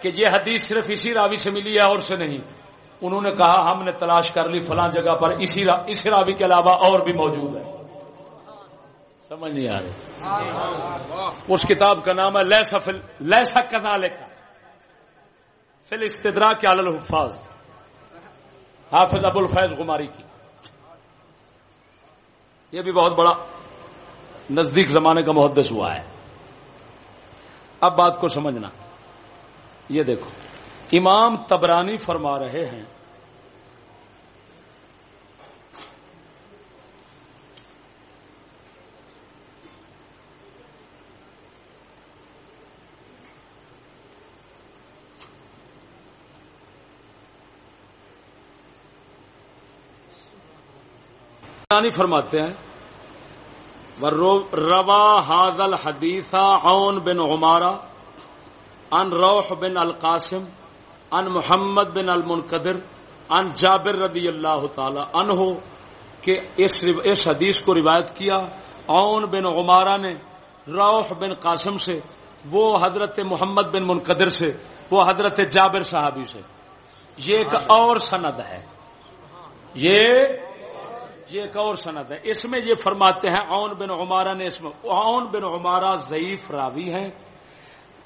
کہ یہ حدیث صرف اسی راوی سے ملی ہے اور سے نہیں۔ انہوں نے کہا ہم نے تلاش کر لی فلاں جگہ پر اسی را... اس راوی کے علاوہ اور بھی موجود ہے سمجھ نہیں آ رہی۔ اس کتاب کا نام ہے لیسا فل لیسا کا فل استدرا کے الحفاظ۔ حافظ ابو الفیض غماری کی۔ یہ بھی بہت بڑا نزدیک زمانے کا محدث ہوا ہے۔ اب بات کو سمجھنا۔ یہ دیکھو۔ امام تبرانی فرما رہے ہیں۔ فرماتے ہیں روا حاضل حدیثہ اون بن عمارہ ان روح بن القاسم ان محمد بن المنقدر ان جابر رضی اللہ تعالی ان ہو کہ اس اس حدیث کو روایت کیا۔ اون بن عمارہ نے روح بن قاسم سے وہ حضرت محمد بن منقدر سے وہ حضرت جابر صحابی سے۔ یہ ایک اور سند ہے۔ یہ یہ ایک اور سند ہے۔ اس میں یہ فرماتے ہیں اون بن عمارہ نے اس میں اون بن عمارہ ضعیف راوی ہیں۔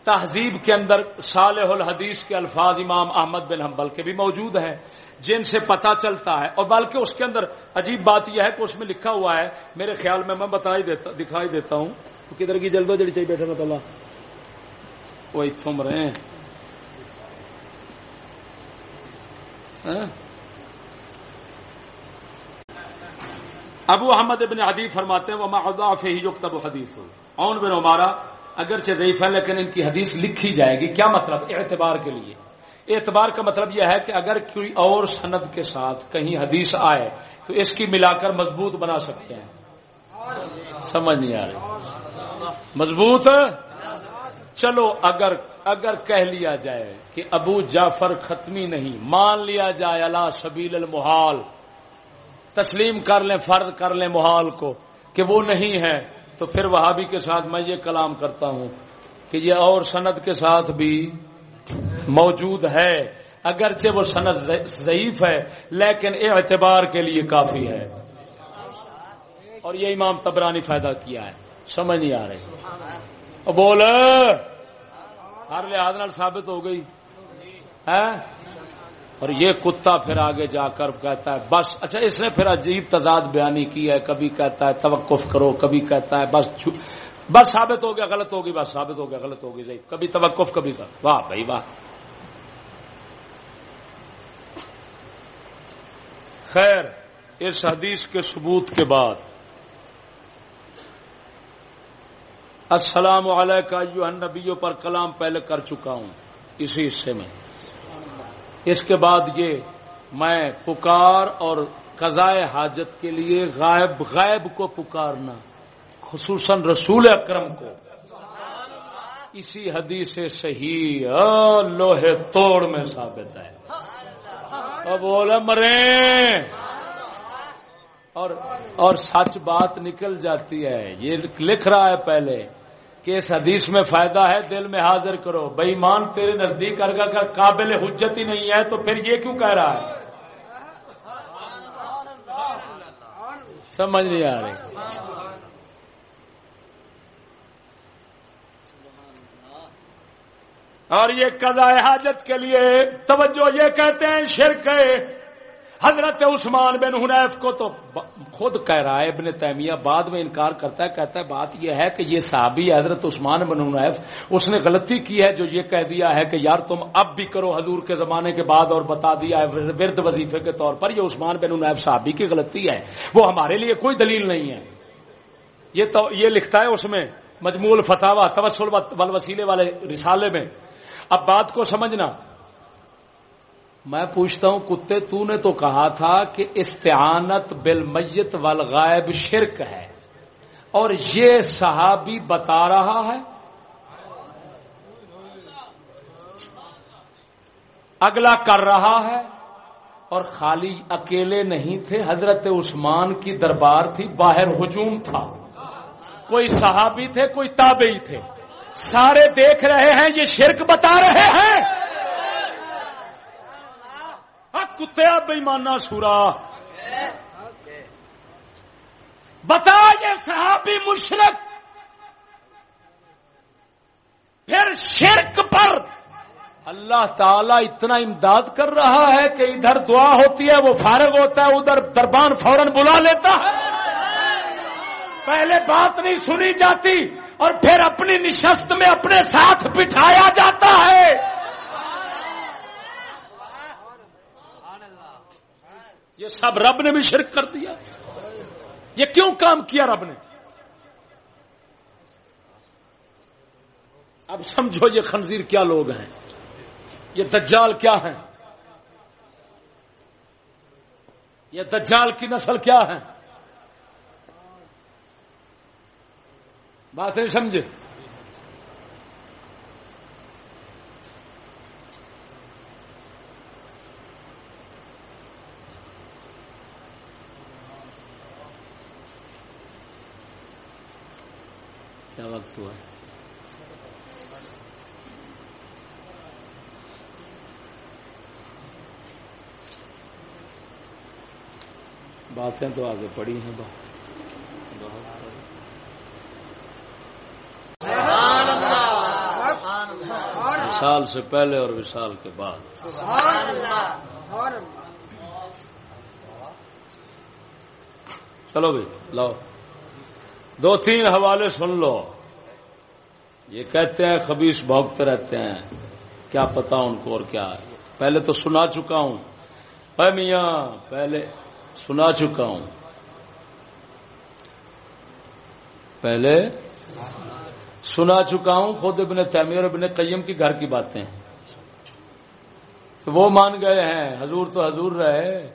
تہذیب کے اندر صالح الحدیث کے الفاظ امام احمد بن حنبل کے بھی موجود ہیں جن سے پتا چلتا ہے۔ اور بلکہ اس کے اندر عجیب بات یہ ہے کہ اس میں لکھا ہوا ہے میرے خیال میں میں بتا ہی دیتا دکھائی دیتا ہوں۔ کدھر کی جلدو جڑی چاہیے بیٹھا پہلا وہ اتوں مرے ہاں؟ ابو احمد ابن حدیث فرماتے ہیں وہ محضاف ہی حدیث ہو اون بن ہمارا اگرچہ ضعیف ہے، لیکن ان کی حدیث لکھی جائے گی۔ کیا مطلب؟ اعتبار کے لیے۔ اعتبار کا مطلب یہ ہے کہ اگر کوئی اور سند کے ساتھ کہیں حدیث آئے، تو اس کی ملا کر مضبوط بنا سکتے ہیں۔ سمجھ نہیں آ رہی۔ مضبوط؟ چلو، اگر اگر کہہ لیا جائے کہ ابو جعفر ختمی نہیں، مان لیا جائے، اللہ سبیل المحال، تسلیم کر لیں فرد کر لیں محال کو کہ وہ نہیں ہے تو پھر وہابی کے ساتھ میں یہ کلام کرتا ہوں کہ یہ اور سند کے ساتھ بھی موجود ہے، اگرچہ وہ سند ضعیف ہے، لیکن اعتبار کے لیے کافی ہے۔ اور یہ امام تبرانی فائدہ کیا ہے، سمجھ نہیں آ رہی۔ بول ہر لحاظ ثابت ہو گئی۔ ہاں؟ اور یہ کتا پھر آگے جا کر کہتا ہے، بس۔ اچھا اس نے پھر عجیب تضاد بیانی کی ہے۔ کبھی کہتا ہے، توقف کرو۔ کبھی کہتا ہے، بس بس ثابت ہو گیا، غلط ہوگی، بس ثابت ہو گیا، غلط ہوگی، صحیح۔ کبھی توقف، کبھی واہ، بھائی، واہ۔ خیر، اس حدیث کے ثبوت کے بعد۔ السلام علیکم نبیوں پر کلام پہلے کر چکا ہوں۔ اسی حصے میں۔ اس کے بعد یہ میں پکار اور قضائے حاجت کے لیے غائب غائب کو پکارنا، خصوصاً رسول اکرم کو۔ اسی حدیث سے صحیح لوہے توڑ میں ثابت ہے۔ بول مرے اور اور سچ بات نکل جاتی ہے۔ یہ لکھ رہا ہے پہلے۔ کہ اس حدیث میں فائدہ ہے، دل میں حاضر کرو۔ بے مان تیرے نزدیک ارگا قابل حجت ہی نہیں ہے، تو پھر یہ کیوں کہہ رہا ہے؟ سمجھ نہیں آ رہی۔ اور یہ قضاء حاجت کے لیے توجہ یہ کہتے ہیں، شرک حضرت عثمان بن حنیف کو تو خود کہہ رہا ہے، ابن تیمیہ بعد میں انکار کرتا ہے، کہتا ہے، بات یہ ہے کہ یہ صحابی حضرت عثمان بن حنیف، اس نے غلطی کی ہے جو یہ کہہ دیا ہے کہ یار تم اب بھی کرو حضور کے زمانے کے بعد اور بتا دیا ہے ورد وظیفے کے طور پر، یہ عثمان بن حنیف صحابی کی غلطی ہے، وہ ہمارے لیے کوئی دلیل نہیں ہے۔ یہ تو یہ لکھتا ہے اس میں مجمول فتح توسل وسیلے والے رسالے میں۔ اب بات کو سمجھنا۔ میں پوچھتا ہوں، کتے، تو نے تو کہا تھا کہ استعانت بالمیت والغائب شرک ہے۔ اور یہ صحابی بتا رہا ہے۔ اگلا کر رہا ہے۔ اور خالی اکیلے نہیں تھے، حضرت عثمان کی دربار تھی، باہر ہجوم تھا۔ کوئی صحابی تھے، کوئی تابعی تھے۔ سارے دیکھ رہے ہیں، یہ شرک بتا رہے ہیں۔ کتیا بےمانا سورا۔ بتا یہ صحابی مشرق پھر شرک پر اللہ تعالی اتنا امداد کر رہا ہے کہ ادھر دعا ہوتی ہے، وہ فارغ ہوتا ہے، ادھر دربان فوراً بلا لیتا۔ ہے پہلے بات نہیں سنی جاتی اور پھر اپنی نشست میں اپنے ساتھ بٹھایا جاتا ہے۔ یہ سب رب نے بھی شرک کر دیا یہ کیوں کام کیا رب نے اب سمجھو یہ خنزیر کیا لوگ ہیں یہ دجال کیا ہیں یہ دجال کی نسل کیا ہے بات نہیں سمجھے کیا وقت ہوا باتیں تو آگے پڑی ہیں، بہت۔ وصال سے پہلے اور وصال کے بعد۔ چلو بھائی لاؤ۔ دو تین حوالے سن لو۔ یہ کہتے ہیں خبیص بھوکتے رہتے ہیں۔ کیا پتا ان کو اور کیا ہے۔ پہلے تو سنا چکا ہوں۔ اے میاں، پہلے سنا چکا ہوں۔ پہلے سنا چکا ہوں خود ابن تیمی اور ابن قیم کی گھر کی باتیں۔ وہ مان گئے ہیں۔ حضور تو حضور رہے۔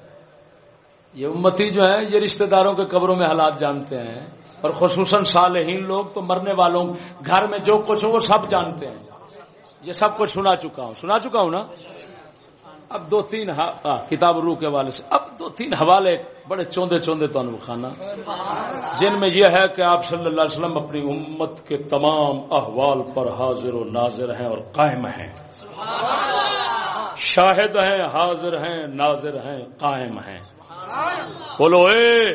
یہ امتی جو ہیں، یہ رشتہ داروں کے قبروں میں حالات جانتے ہیں۔ اور خصوصاً صالحین لوگ تو مرنے والوں گھر میں جو کچھ ہو وہ سب جانتے ہیں۔ یہ سب کچھ سنا چکا ہوں۔ سنا چکا ہوں نا؟ اب دو تین کتاب روح کے حوالے سے۔ اب دو تین حوالے بڑے چوندے چوندے تو خانہ جن میں یہ ہے کہ آپ صلی اللہ علیہ وسلم اپنی امت کے تمام احوال پر حاضر و ناظر ہیں اور قائم ہیں۔ شاہد ہیں، حاضر ہیں، ناظر ہیں، قائم ہیں۔ بولو، اے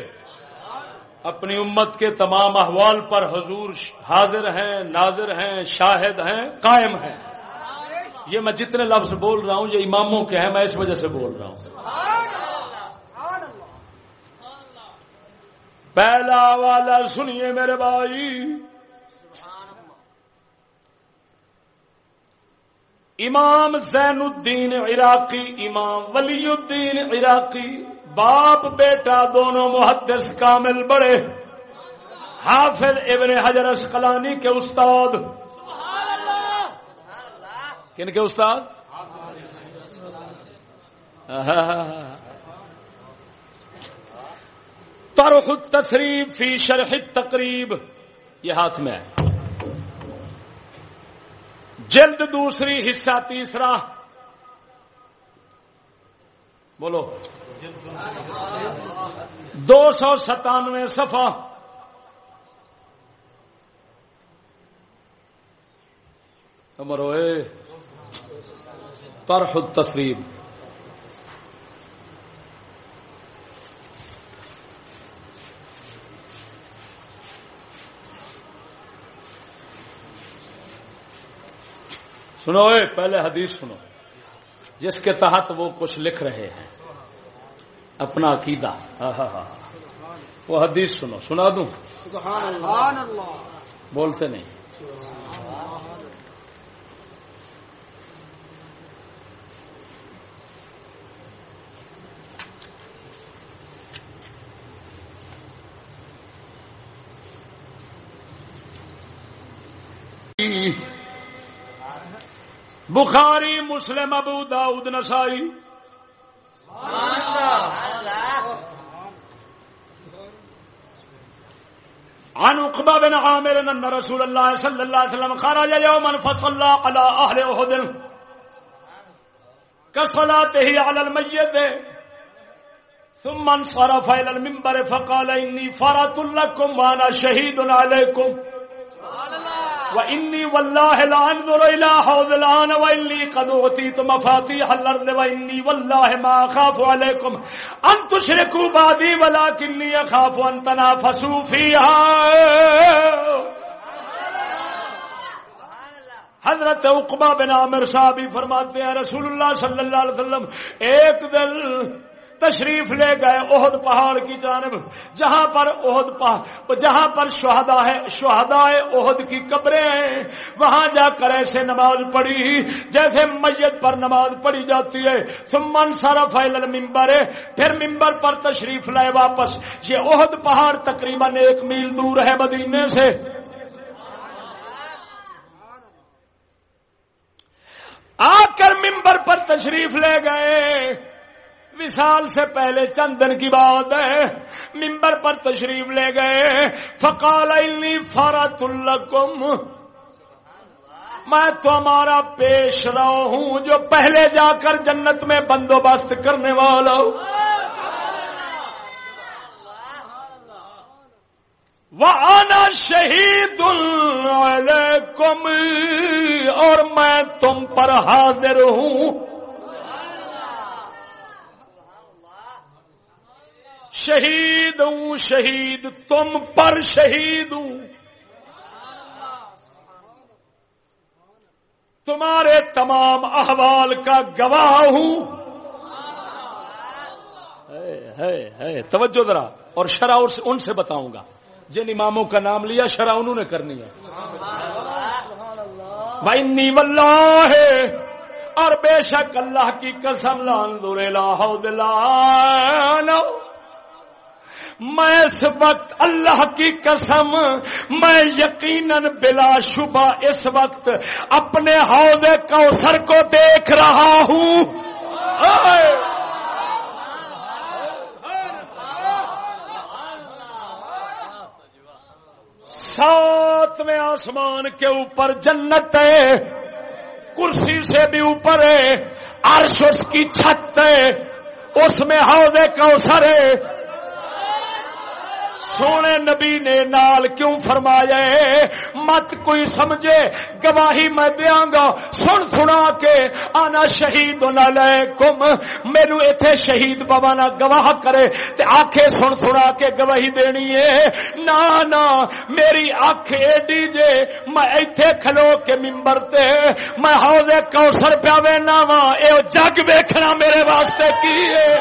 اپنی امت کے تمام احوال پر حضور حاضر ہیں، ناظر ہیں، شاہد ہیں، قائم ہیں۔ یہ میں جتنے لفظ بول رہا ہوں، یہ اماموں کے ہیں، میں اس وجہ سے بول رہا ہوں۔ پہلا والا سنیے میرے بھائی۔ امام زین الدین عراقی، امام ولی الدین عراقی۔ باپ بیٹا دونوں محدث کامل بڑے۔ حافظ ابن حجر اسقلانی کے استاد۔ کن کے استاد؟ ترخ التصریف فی شرح تقریب یہ ہاتھ میں ہے۔ جلد دوسری حصہ تیسرا۔ بولو۔ دو سو ستانوے سفا امروئے طرح التصریب سنو پہلے حدیث سنو۔ جس کے تحت وہ کچھ لکھ رہے ہیں۔ اپنا عقیدہ۔ ہاں ہاں ہاں وہ حدیث سنو، سنا دوں؟ بولتے نہیں۔ بخاری، مسلم، ابو داؤد، نسائی۔ عن عقبہ بن عامر ان رسول اللہ صلی اللہ علیہ وسلم خرج يوما فصلى على اهل احد. كصلاته على الميت ثم انصرف الى المنبر فقال اني فرط لكم وانا شهيد عليكم وإني والله لا أنظر إلى حوض الآن وإني قد أغتيت مفاتيح الأرض وإني والله ما أخاف عليكم أن تشركوا بعدي ولكني أخاف أن تنافسوا فيها حضرت عقبہ بن عامر صاحب فرماتے ہیں، رسول اللہ صلی اللہ علیہ وسلم، ایک دل تشریف لے گئے عہد پہاڑ کی جانب۔ جہاں پر عہد پہاڑ جہاں پر شہدا ہے شہدا عہد کی قبریں ہیں۔ وہاں جا کر ایسے نماز پڑھی۔ جیسے میت پر نماز پڑھی جاتی ہے۔ سمن سارا فائل ممبر ہے پھر ممبر پر تشریف لائے واپس۔ یہ عہد پہاڑ تقریباً ایک میل دور ہے مدینے سے۔ آ کر ممبر پر تشریف لے گئے۔ وصال سے پہلے چند دن کی بات ہے۔ ممبر پر تشریف لے گئے۔ فقال انی فرت الکم میں تو ہمارا پیش رو ہوں جو پہلے جا کر جنت میں بندوبست کرنے والا ہوں۔ وہ آنا شہید علیکم اور میں تم پر حاضر ہوں۔ شہید ہوں شہید تم پر شہید ہوں تمہارے تمام احوال کا گواہ ہوں۔ توجہ ذرا، اور شرح ان سے بتاؤں گا۔ جن اماموں کا نام لیا شرح انہوں نے کرنی ہے۔ بھائی نی ہے اور بے شک اللہ کی قسم لان دورے لاہو میں اس وقت اللہ کی قسم، میں یقیناً بلا شبہ اس وقت اپنے حوض کوثر کو دیکھ رہا ہوں۔ ساتویں آسمان کے اوپر جنت ہے، کرسی سے بھی اوپر ہے، عرش اس کی چھت ہے، اس میں حوض کوثر ہے۔ سونے نبی نے نال کیوں فرمایا مت کوئی سمجھے، گواہی میں دیا گا سن سنا کے آنا شہید لے کم میرو اتنے شہید بابا نہ گواہ کرے تے آخے سن سنا کے گواہی دینی ہے۔ نہ نہ میری اکھ ایڈی جے، میں ایتھے کھلو کے ممبر تے۔ میں حوض کوثر پیا وینا وا اے جگ ویکھنا میرے واسطے کی ہے؟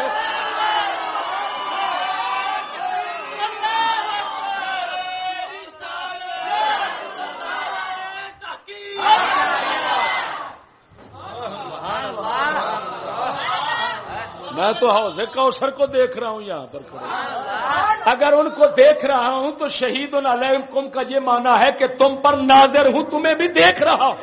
میں تو حوض کوثر کو دیکھ رہا ہوں یہاں پر کھڑے۔ اگر ان کو دیکھ رہا ہوں تو شہید کم کا یہ مانا ہے کہ تم پر ناظر ہوں، تمہیں بھی دیکھ رہا۔ ہوں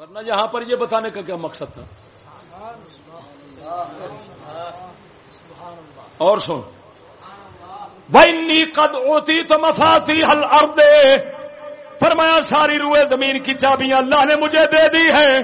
ورنہ یہاں پر یہ بتانے کا کیا مقصد تھا؟ اور سن بھائی قد ہوتی تو مفاتی حل اردے فرمایا، ساری روئے زمین کی چابیاں اللہ نے مجھے دے دی ہے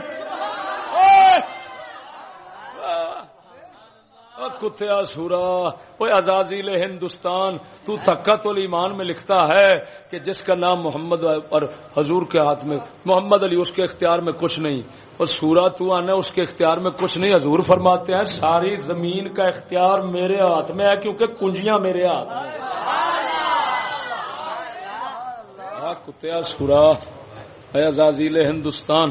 کتیا سورا وہ ازازیل ہندوستان، تو تکت ایمان میں لکھتا ہے کہ جس کا نام محمد اور حضور کے ہاتھ میں، محمد علی اس کے اختیار میں کچھ نہیں۔ اور سورا تو آنا، اس کے اختیار میں کچھ نہیں۔ حضور فرماتے ہیں، ساری زمین کا اختیار میرے ہاتھ میں ہے کیونکہ کنجیاں میرے ہاتھ میں کتیا سورا ہے ازازیل ہندوستان۔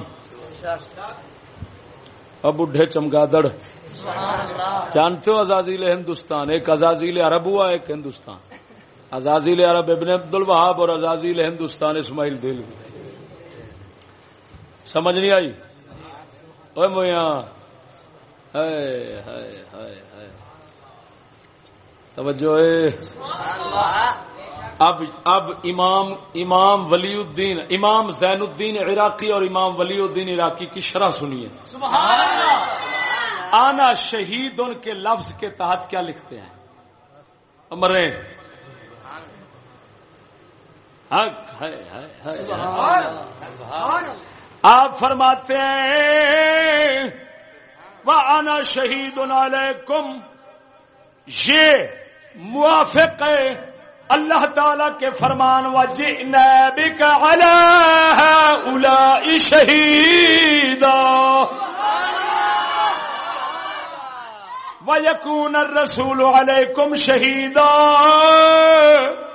اب بڈھے چمگادڑ۔ جانتے ہو ازازیل ہندوستان؟ ایک ازازیل عرب ہوا، ایک ہندوستان۔ ازازیل عرب ابن عبد الوہاب اور ازازیل ہندوستان اسماعیل دل سمجھ نہیں آئی؟ اوے میاں توجہ اب اب امام امام ولی الدین امام زین الدین عراقی اور امام ولی الدین عراقی کی شرح سنیے۔ آنا شہید ان کے لفظ کے تحت کیا لکھتے ہیں؟ مرے آپ فرماتے ہیں وہ آنا شہید علیکم یہ موافق ہے۔ اللہ تعالی کے فرمان و جئنا علی شہیدا الرَّسُولُ عَلَيْكُمْ شَهِيدًا۔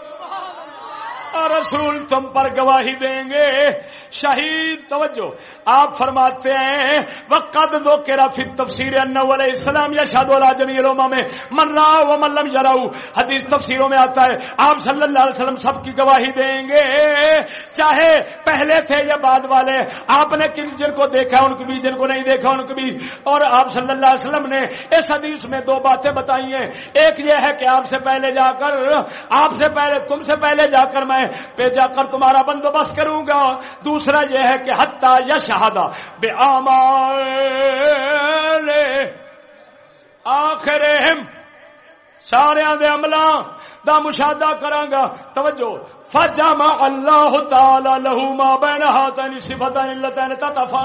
رسول تم پر گواہی دیں گے۔ شہید، توجہ۔ آپ فرماتے ہیں وقت دو کرا فی تفسیر انو علیہ السلام یا شاد اللہ جمی روما میں من را و من لم یراؤ حدیث تفسیروں میں آتا ہے، آپ صلی اللہ علیہ وسلم سب کی گواہی دیں گے۔ چاہے پہلے تھے یا بعد والے، آپ نے کن جن کو دیکھا، ان کو بھی جن کو نہیں دیکھا، ان کو بھی اور آپ صلی اللہ علیہ وسلم نے اس حدیث میں دو باتیں بتائی ہیں۔ ایک یہ ہے کہ آپ سے پہلے جا کر، آپ سے پہلے، تم سے پہلے جا کر میں پہ جا کر تمہارا بندوبست کروں گا۔ دوسرا یہ ہے کہ حتہ یا شہادہ بے آمال آخر سارے دے عملہ دا مشاہدہ کرانگا۔ توجہ۔ فجمع اللہ تعالی له ما بین هاتین صفتین اللتین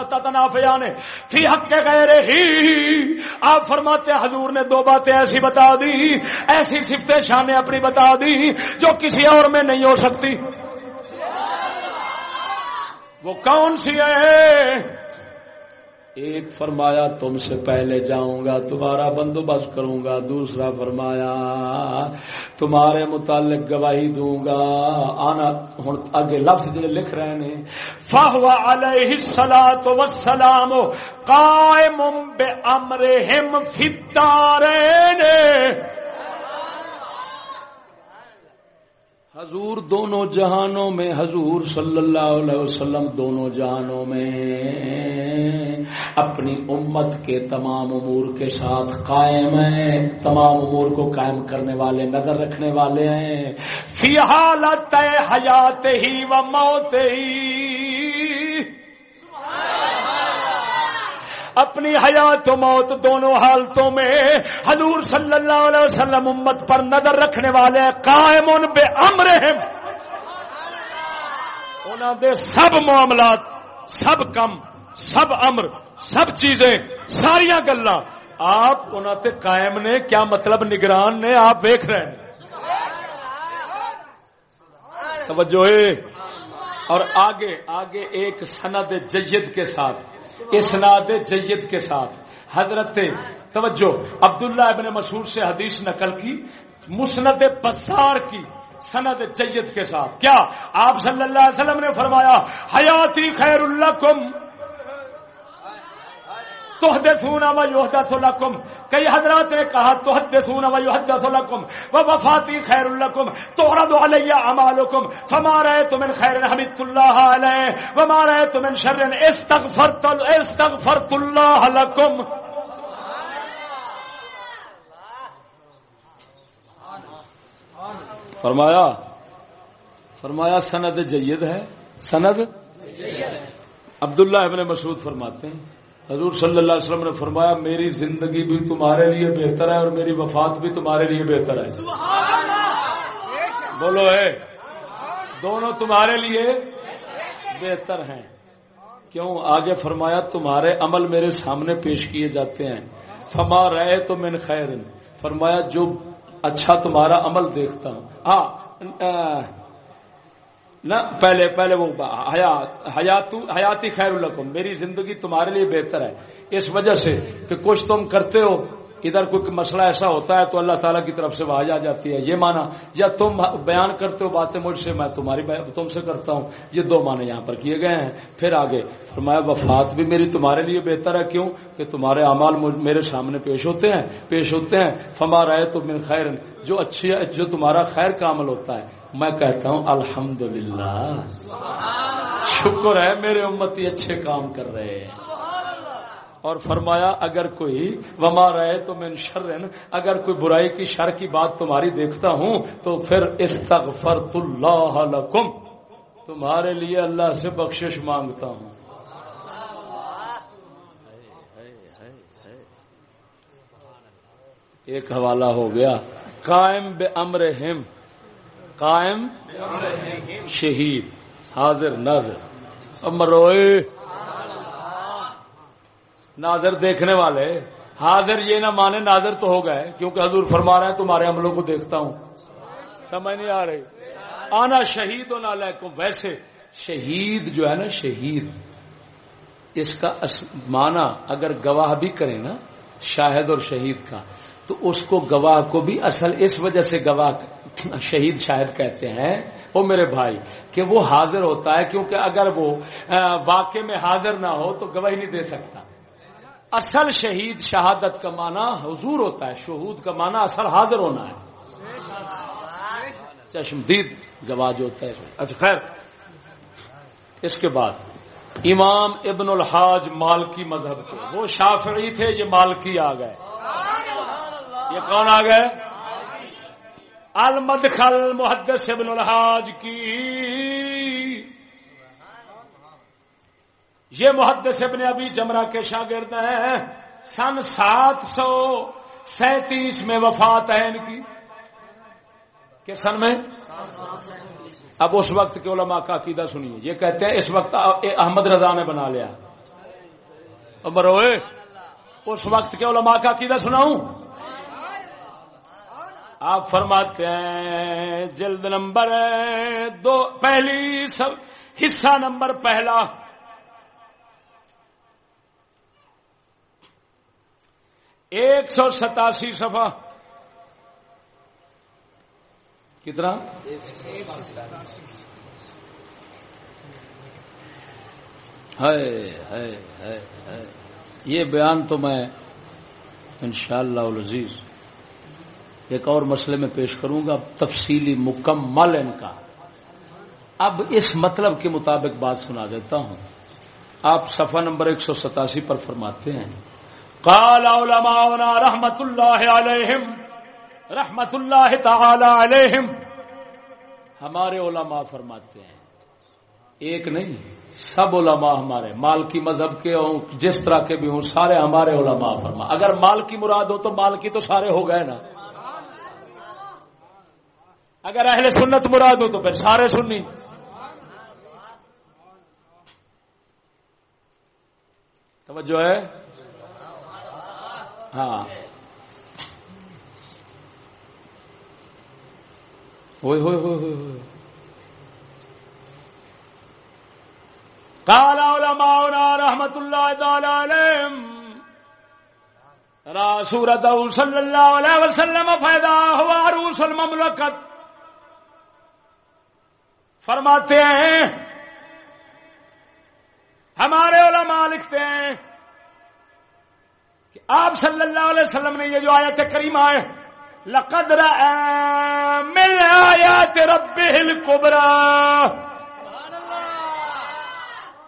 تتنافیان فی حق غیر ہی آپ فرماتے حضور نے دو باتیں ایسی بتا دی، ایسی صفتیں شانیں اپنی بتا دی جو کسی اور میں نہیں ہو سکتی۔ وہ کون سی ہے؟ ایک فرمایا، تم سے پہلے جاؤں گا، تمہارا بندوبست کروں گا۔ دوسرا فرمایا، تمہارے متعلق گواہی دوں گا۔ آنا ہوں آگے لفظ جڑے لکھ رہے ہیں فہو علیہ السلام تو سلام قائم بے امر ہم حضور دونوں جہانوں میں، حضور صلی اللہ علیہ وسلم دونوں جہانوں میں اپنی امت کے تمام امور کے ساتھ قائم ہیں۔ تمام امور کو قائم کرنے والے، نظر رکھنے والے ہیں۔ فی حالت حیات ہی و موت ہی۔ اپنی حیات و موت دونوں حالتوں میں حضور صلی اللہ علیہ وسلم امت پر نظر رکھنے والے قائم ان بے امر دے سب معاملات، سب کم، سب امر، سب چیزیں ساریا گلا آپ تے قائم نے، کیا مطلب نگران نے؟ آپ دیکھ رہے ہیں۔ توجہ اور آگے آگے ایک سند جید کے ساتھ۔ اسناد جید کے ساتھ۔ حضرت توجہ، عبداللہ ابن مسعود سے حدیث نقل کی، مسند بسار کی سند جید کے ساتھ۔ کیا؟ آپ صلی اللہ علیہ وسلم نے فرمایا، حیاتی خیر اللہ کم تحدثون و یحدث لکم کئی حضرات نے کہا، تحدثون و یحدث لکم و وفاتی خیر لکم تورد علی اعمالکم فما رأیت من خیر حمد اللہ علیہ وما رأیت من شر استغفرت استغفرت اللہ لکم فرمایا فرمایا سند جید ہے، سند عبداللہ ابن مسعود فرماتے ہیں۔ حضور صلی اللہ علیہ وسلم نے فرمایا، میری زندگی بھی تمہارے لیے بہتر ہے اور میری وفات بھی تمہارے لیے بہتر ہے۔ بولو ہے، دونوں تمہارے لیے بہتر ہیں۔ کیوں؟ آگے فرمایا، تمہارے عمل میرے سامنے پیش کیے جاتے ہیں۔ فما رہے تو میں خیر فرمایا، جو اچھا تمہارا عمل دیکھتا ہوں۔ ہاں نہ، پہلے پہلے وہ حیاتی خیر القم میری زندگی تمہارے لیے بہتر ہے۔ اس وجہ سے کہ کچھ تم کرتے ہو، ادھر کوئی مسئلہ ایسا ہوتا ہے تو اللہ تعالیٰ کی طرف سے آواز آ جاتی ہے۔ یہ مانا یا تم بیان کرتے ہو باتیں مجھ سے، میں تمہاری تم سے کرتا ہوں۔ یہ دو معنی یہاں پر کیے گئے ہیں۔ پھر آگے، فرمایا، وفات بھی میری تمہارے لیے بہتر ہے۔ کیوں؟ کہ تمہارے اعمال میرے سامنے پیش ہوتے ہیں، پیش ہوتے ہیں۔ فما رہے تو من خیر جو اچھی جو تمہارا خیر کا عمل ہوتا ہے۔ میں کہتا ہوں الحمد شکر ہے میرے امتی اچھے کام کر رہے ہیں۔ اور فرمایا، اگر کوئی وما رہے تو میں شرن، اگر کوئی برائی کی شر کی بات تمہاری دیکھتا ہوں تو پھر استغفرت اللہ لکم۔ تمہارے لیے اللہ سے بخشش مانگتا ہوں۔ ایک حوالہ ہو گیا۔ قائم بے امر ہم قائم، شہید، حاضر، ناظر۔ امروئے ناظر دیکھنے والے، حاضر یہ نہ مانے ناظر تو ہو گئے، کیونکہ حضور فرما رہے ہیں، تمہارے عملوں کو دیکھتا ہوں۔ سمجھ نہیں آ رہی؟ آنا شہید و نال ویسے شہید جو ہے نا، شہید۔ اس کا مانا اگر گواہ بھی کرے نا، شاہد اور شہید کا۔ تو اس کو گواہ کو بھی اصل اس وجہ سے گواہ شہید شاہد کہتے ہیں وہ میرے بھائی، کہ وہ حاضر ہوتا ہے کیونکہ اگر وہ واقع میں حاضر نہ ہو تو گواہی نہیں دے سکتا۔ اصل شہید شہادت کا معنی حضور ہوتا ہے، شہود کا معنی اصل حاضر ہونا ہے۔ چشمدید گواہ جو ہوتا ہے۔ اچھا خیر۔ اس کے بعد، امام ابن الحاج مالکی مذہب کے۔ وہ شافعی تھے، یہ مالکی آ گئے۔ یہ کون آ گئے؟ المدخل محدث ابن الحاج کی۔ یہ محدث ابن ابھی جمرہ کے شاگرد ہیں۔ سن سات سو سینتیس میں وفات ہے ان کی۔ کہ سن میں؟ اب اس وقت کے علماء کا عقیدہ سنیے۔ یہ کہتے ہیں اس وقت احمد رضا نے بنا لیا۔ مروئے اس وقت کے علماء کا عقیدہ سناؤں۔ آپ فرماتے ہیں، جلد نمبر دو، پہلی سب، حصہ نمبر پہلا۔ ایک سو ستاسی سفا کتنا؟ ہے یہ بیان تو میں انشاءاللہ العزیز ایک اور مسئلے میں پیش کروں گا، تفصیلی مکمل ان کا۔ اب اس مطلب کے مطابق بات سنا دیتا ہوں۔ آپ صفحہ نمبر ایک سو ستاسی پر فرماتے ہیں، قال علماؤنا رحمت اللہ علیہم، رحمت اللہ تعالی علیہم۔ ہمارے علماء فرماتے ہیں، ایک نہیں، سب علماء ہمارے مال کی مذہب کے ہوں، جس طرح کے بھی ہوں، سارے ہمارے علماء فرما۔ اگر مال کی مراد ہو تو مال کی تو سارے ہو گئے نا۔ اگر اہل سنت مراد ہو تو پھر سارے سنی۔ توجہ ہے؟ ہاں۔ ہوئے ہوئے ہوئے ہوئے قال علماؤنا رحمت اللہ تعالی علیہم رسولت صلی اللہ علیہ وسلم فیدا ہوا عروس المملکت۔ فرماتے ہیں۔ ہمارے علماء لکھتے ہیں کہ آپ صلی اللہ علیہ وسلم نے یہ جو آیت کریم آئے، لقد من آیات ربه الكبرى۔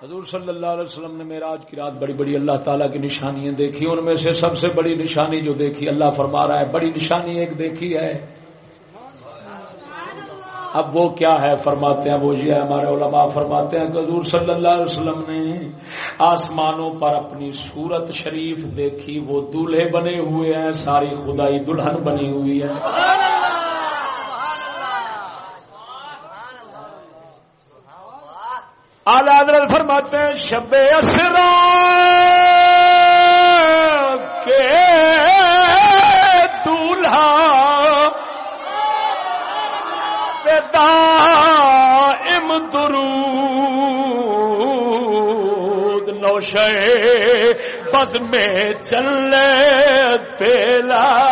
حضور صلی اللہ علیہ وسلم نے میرا آج کی رات بڑی بڑی اللہ تعالیٰ کی نشانیاں دیکھی، ان میں سے سب سے بڑی نشانی جو دیکھی، اللہ فرما رہا ہے، بڑی نشانی ایک دیکھی ہے۔ اب وہ کیا ہے فرماتے ہیں وہ جی یہ ہمارے علماء فرماتے ہیں کہ حضور صلی اللہ علیہ وسلم نے آسمانوں پر اپنی صورت شریف دیکھی، وہ دولہے بنے ہوئے ہیں، ساری خدائی دلہن بنی ہوئی ہے۔ حضرت فرماتے ہیں، شب اسرا کے دولہا دائم درود نوشے بز میں چلے تیلا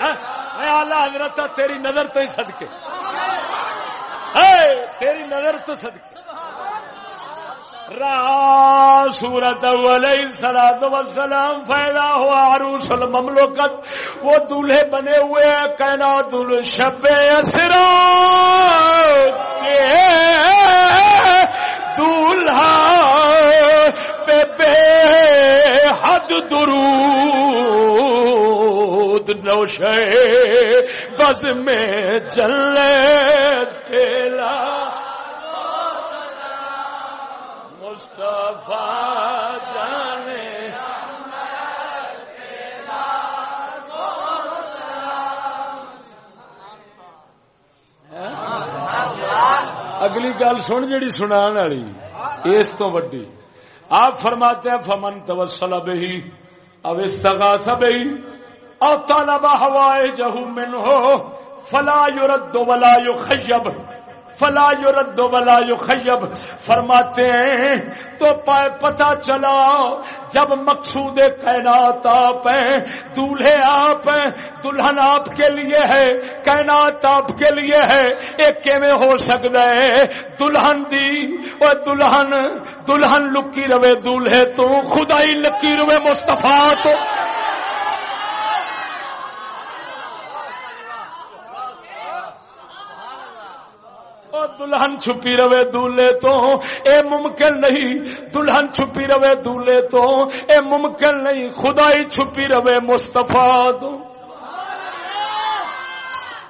ہاں، حضرت، تیری نظر تو ہی صدقے۔ تیری نظر تو صدقے۔ را سورت علیہ سلاد وسلام فائدہ ہوا عروس المملکت، وہ دولہے بنے ہوئے ہیں کہنا دل شب اسرا کے دولہا بے بے حد درود نوشے بز میں چلے تیلا۔ مصطفیٰ جانے۔ اگلی گل سن جڑی سنا والی، اس تو وڈی۔ آپ فرماتے ہیں، فمن توسل بہی اب استغاث سب او طلب حوائجہ منہ فلا يرد ولا يخيب۔ فلا يرد ولا يخيب۔ فرماتے ہیں، تو پائے پتہ چلا، جب مقصود کائنات آپ ہیں، دولہے آپ ہیں، دلہن آپ کے لیے ہے، کائنات آپ کے لیے ہے۔ ایک کیویں ہو سکتا ہے؟ دلہن دی۔ اور دلہن دلہن لکی روے دولہے تو، خدائی لکی روے مصطفیٰ تو۔ دلہن چھپی رہے دولے تو۔ اے ممکن نہیں، دلہن چھپی رہے دولے تو۔ اے ممکن نہیں، خدائی چھپی رہے مستفا دو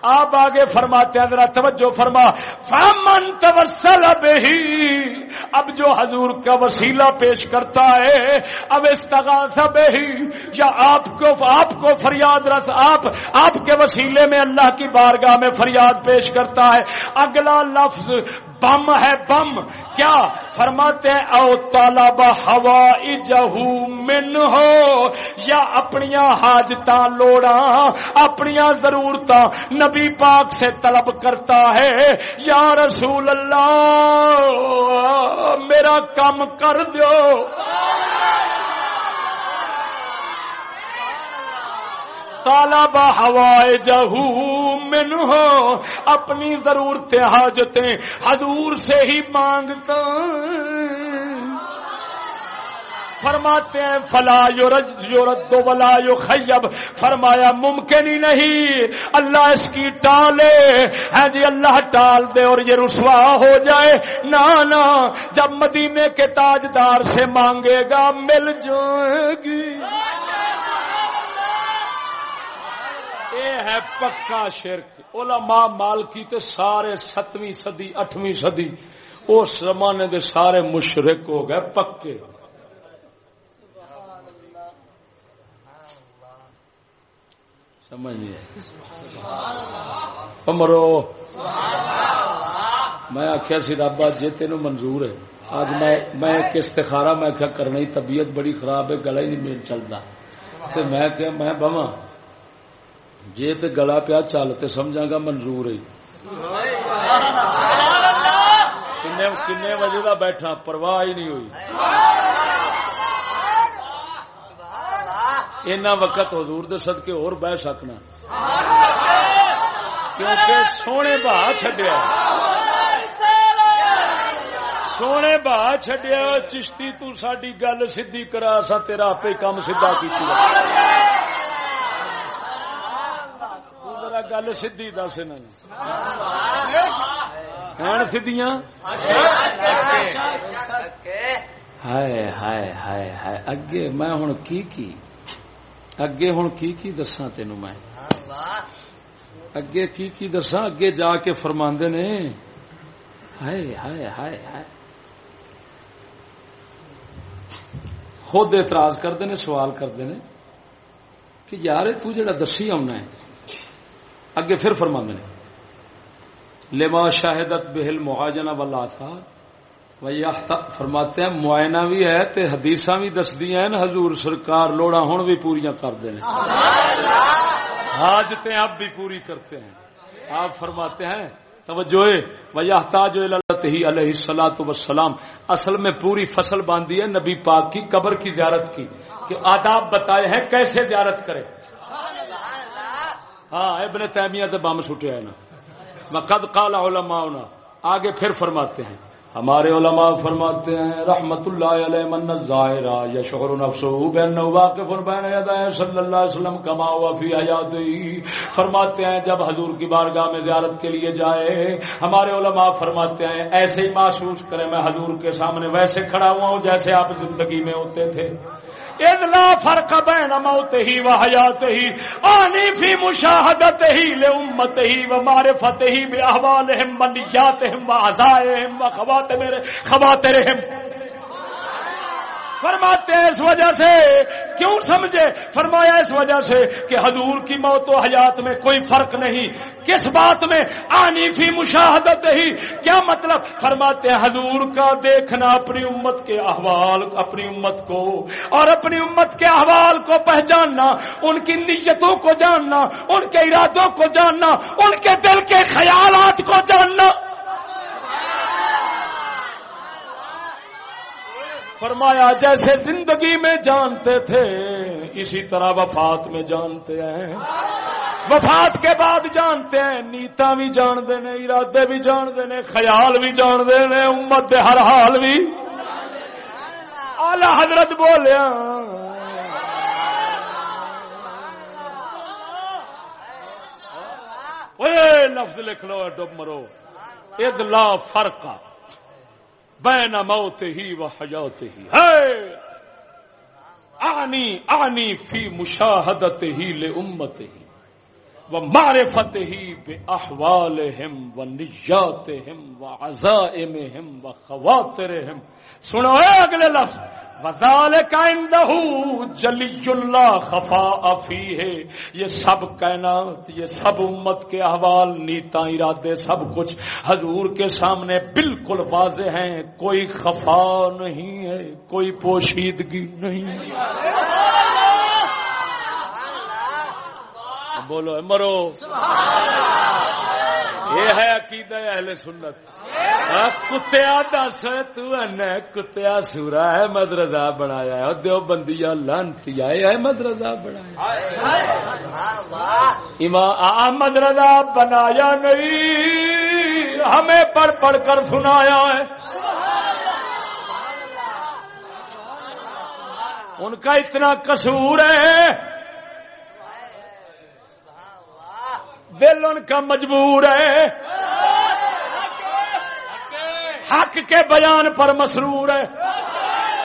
آپ آگے فرماتے ہیں، ذرا توجہ فرما۔ فامن توسل ہی اب جو حضور کا وسیلہ پیش کرتا ہے، اب استغاثہ ہی یا آپ کو آپ کو فریاد رس، آپ آپ کے وسیلے میں اللہ کی بارگاہ میں فریاد پیش کرتا ہے۔ اگلا لفظ بم ہے بم۔ کیا فرماتے ہیں؟ او طالب ہوا جہو من ہو یا اپنی حاجت لوڑا اپنی ضرورت نبی پاک سے طلب کرتا ہے، یا رسول اللہ، میرا کام کر دو طالب ہوائے جہو من ہو اپنی ضرورت حاجتیں حضور سے ہی مانگتا فرماتے ہیں، فلا یورد ولا یو خیب فرمایا، ممکن ہی نہیں. اللہ اس کی ٹالے. ہے جی اللہ ٹال دے اور یہ رسوا ہو جائے. نہ نہ جب مدینے کے تاجدار سے مانگے گا، مل جائے گی. ہے پکا شرک۔ علماء مالکی تے سارے ستویں صدی اٹھویں صدی اس زمانے دے سارے مشرک ہو گئے پکے۔ مرو میں آخیا سی رابا جی تین منظور ہے۔ اج میں ایک استخارا میں آخیا کرنا طبیعت بڑی خراب ہے گلا ہی نہیں چلتا میں میں بواں جی تو گلا پیا چل تو سمجھا گا منظور ہے۔ کن بجے کا بیٹھا پرواہ ہی نہیں ہوئی۔ اینا وقت حضور دے صدقے اور بہ سکنا۔ کیونکہ سونے بہ چڈیا سونے بہ چڈیا چشتی تو گل سی کرا، سا تیرا آپ کام سیدا کی گل سی دس سدیاں ہائے ہائے ہائے ہائے۔ اگے میں ہوں کی کی؟ اگے ہوں کی کی دسا تین میں؟ اگے کی کی دسا اگے جا کے فرما نے۔ ہائے ہائے ہائے ہائے۔ خود اعتراض کرتے ہیں سوال کرتے ہیں کہ یار، تو جڑا دسی آنا ہے اگے پھر فرما نے لما شاہدت بہل مہاجنا والا فرماتے ہیں معائنہ بھی ہے تے حدیث بھی دسدی ہیں حضور سرکار لوڑا ہوں بھی پوریا کرتے ہیں حاجتیں اب بھی پوری کرتے ہیں۔ آپ فرماتے ہیں توجہ وجہ تاج ہی علیہ السلاۃ وسلام اصل میں پوری فصل باندھی ہے نبی پاک کی قبر کی زیارت کی کہ آداب بتائے ہیں کیسے زیارت کرے۔ ہاں ابن تیمیہ سے بم سٹیا ہے نا۔ قد قال علماء آگے پھر فرماتے ہیں۔ ہمارے علماء فرماتے ہیں رحمت اللہ علیہ من الظاہرہ، یشعر نفسه بانه واقف بین یدای صلی اللہ علیہ وسلم کما ہوا فی حیاته فرماتے ہیں، جب حضور کی بارگاہ میں زیارت کے لیے جائے، ہمارے علماء فرماتے ہیں، ایسے ہی محسوس کرے میں حضور کے سامنے ویسے کھڑا ہوا ہوں جیسے آپ زندگی میں ہوتے تھے۔ لا فرق بین موت ہی و حیات ہی آنی فی مشاہدت ہی لے ہی و معرفت ہی بے احوالہم منیاتہم و عزائہم و خوات میرے خواترہم۔ فرماتے ہیں اس وجہ سے؟ کیوں سمجھے؟ فرمایا اس وجہ سے کہ حضور کی موت و حیات میں کوئی فرق نہیں۔ کس بات میں؟ آنی فی مشاہدت ہی۔ کیا مطلب؟ فرماتے ہیں حضور کا دیکھنا اپنی امت کے احوال، اپنی امت کو، اور اپنی امت کے احوال کو پہچاننا، ان کی نیتوں کو جاننا، ان کے ارادوں کو جاننا، ان کے دل کے خیالات کو جاننا۔ فرمایا، جیسے زندگی میں جانتے تھے، اسی طرح وفات میں جانتے ہیں۔ وفات کے بعد جانتے ہیں نیتا بھی جانتے ہیں، ارادے بھی جانتے ہیں، خیال بھی جانتے ہیں، امت ہر حال بھی۔ آلہ حضرت بولیا لفظ لکھ لو، ڈب مرو۔ ایک لا فرق۔ بین موت ہی و حیات ہی ہے آنی آنی فی مشاہدت ہی لے امت ہی و معرفت ہی بے احوال ہم و نجات ہم و عزائم ہم و خواتر ہم سنو اے اگلے لفظ جلی اللہ خفا افی ہے یہ سب کائنات یہ سب امت کے احوال نیتا ارادے سب کچھ حضور کے سامنے بالکل واضح ہیں۔ کوئی خفا نہیں ہے کوئی پوشیدگی نہیں۔ بولو مرو۔ یہ ہے عقید اہل سنت۔ ہاں، کتیا دس کتیا سورا ہے مدرزا بنایا ہے۔ دو بندی لانتی ہے۔ مدرزا بنایا احمد رضا بنایا نہیں، ہمیں پڑھ پڑھ کر سنایا ہے۔ ان کا اتنا قصور ہے دل ان کا مجبور ہے۔ حق کے بیان پر مسرور ہے۔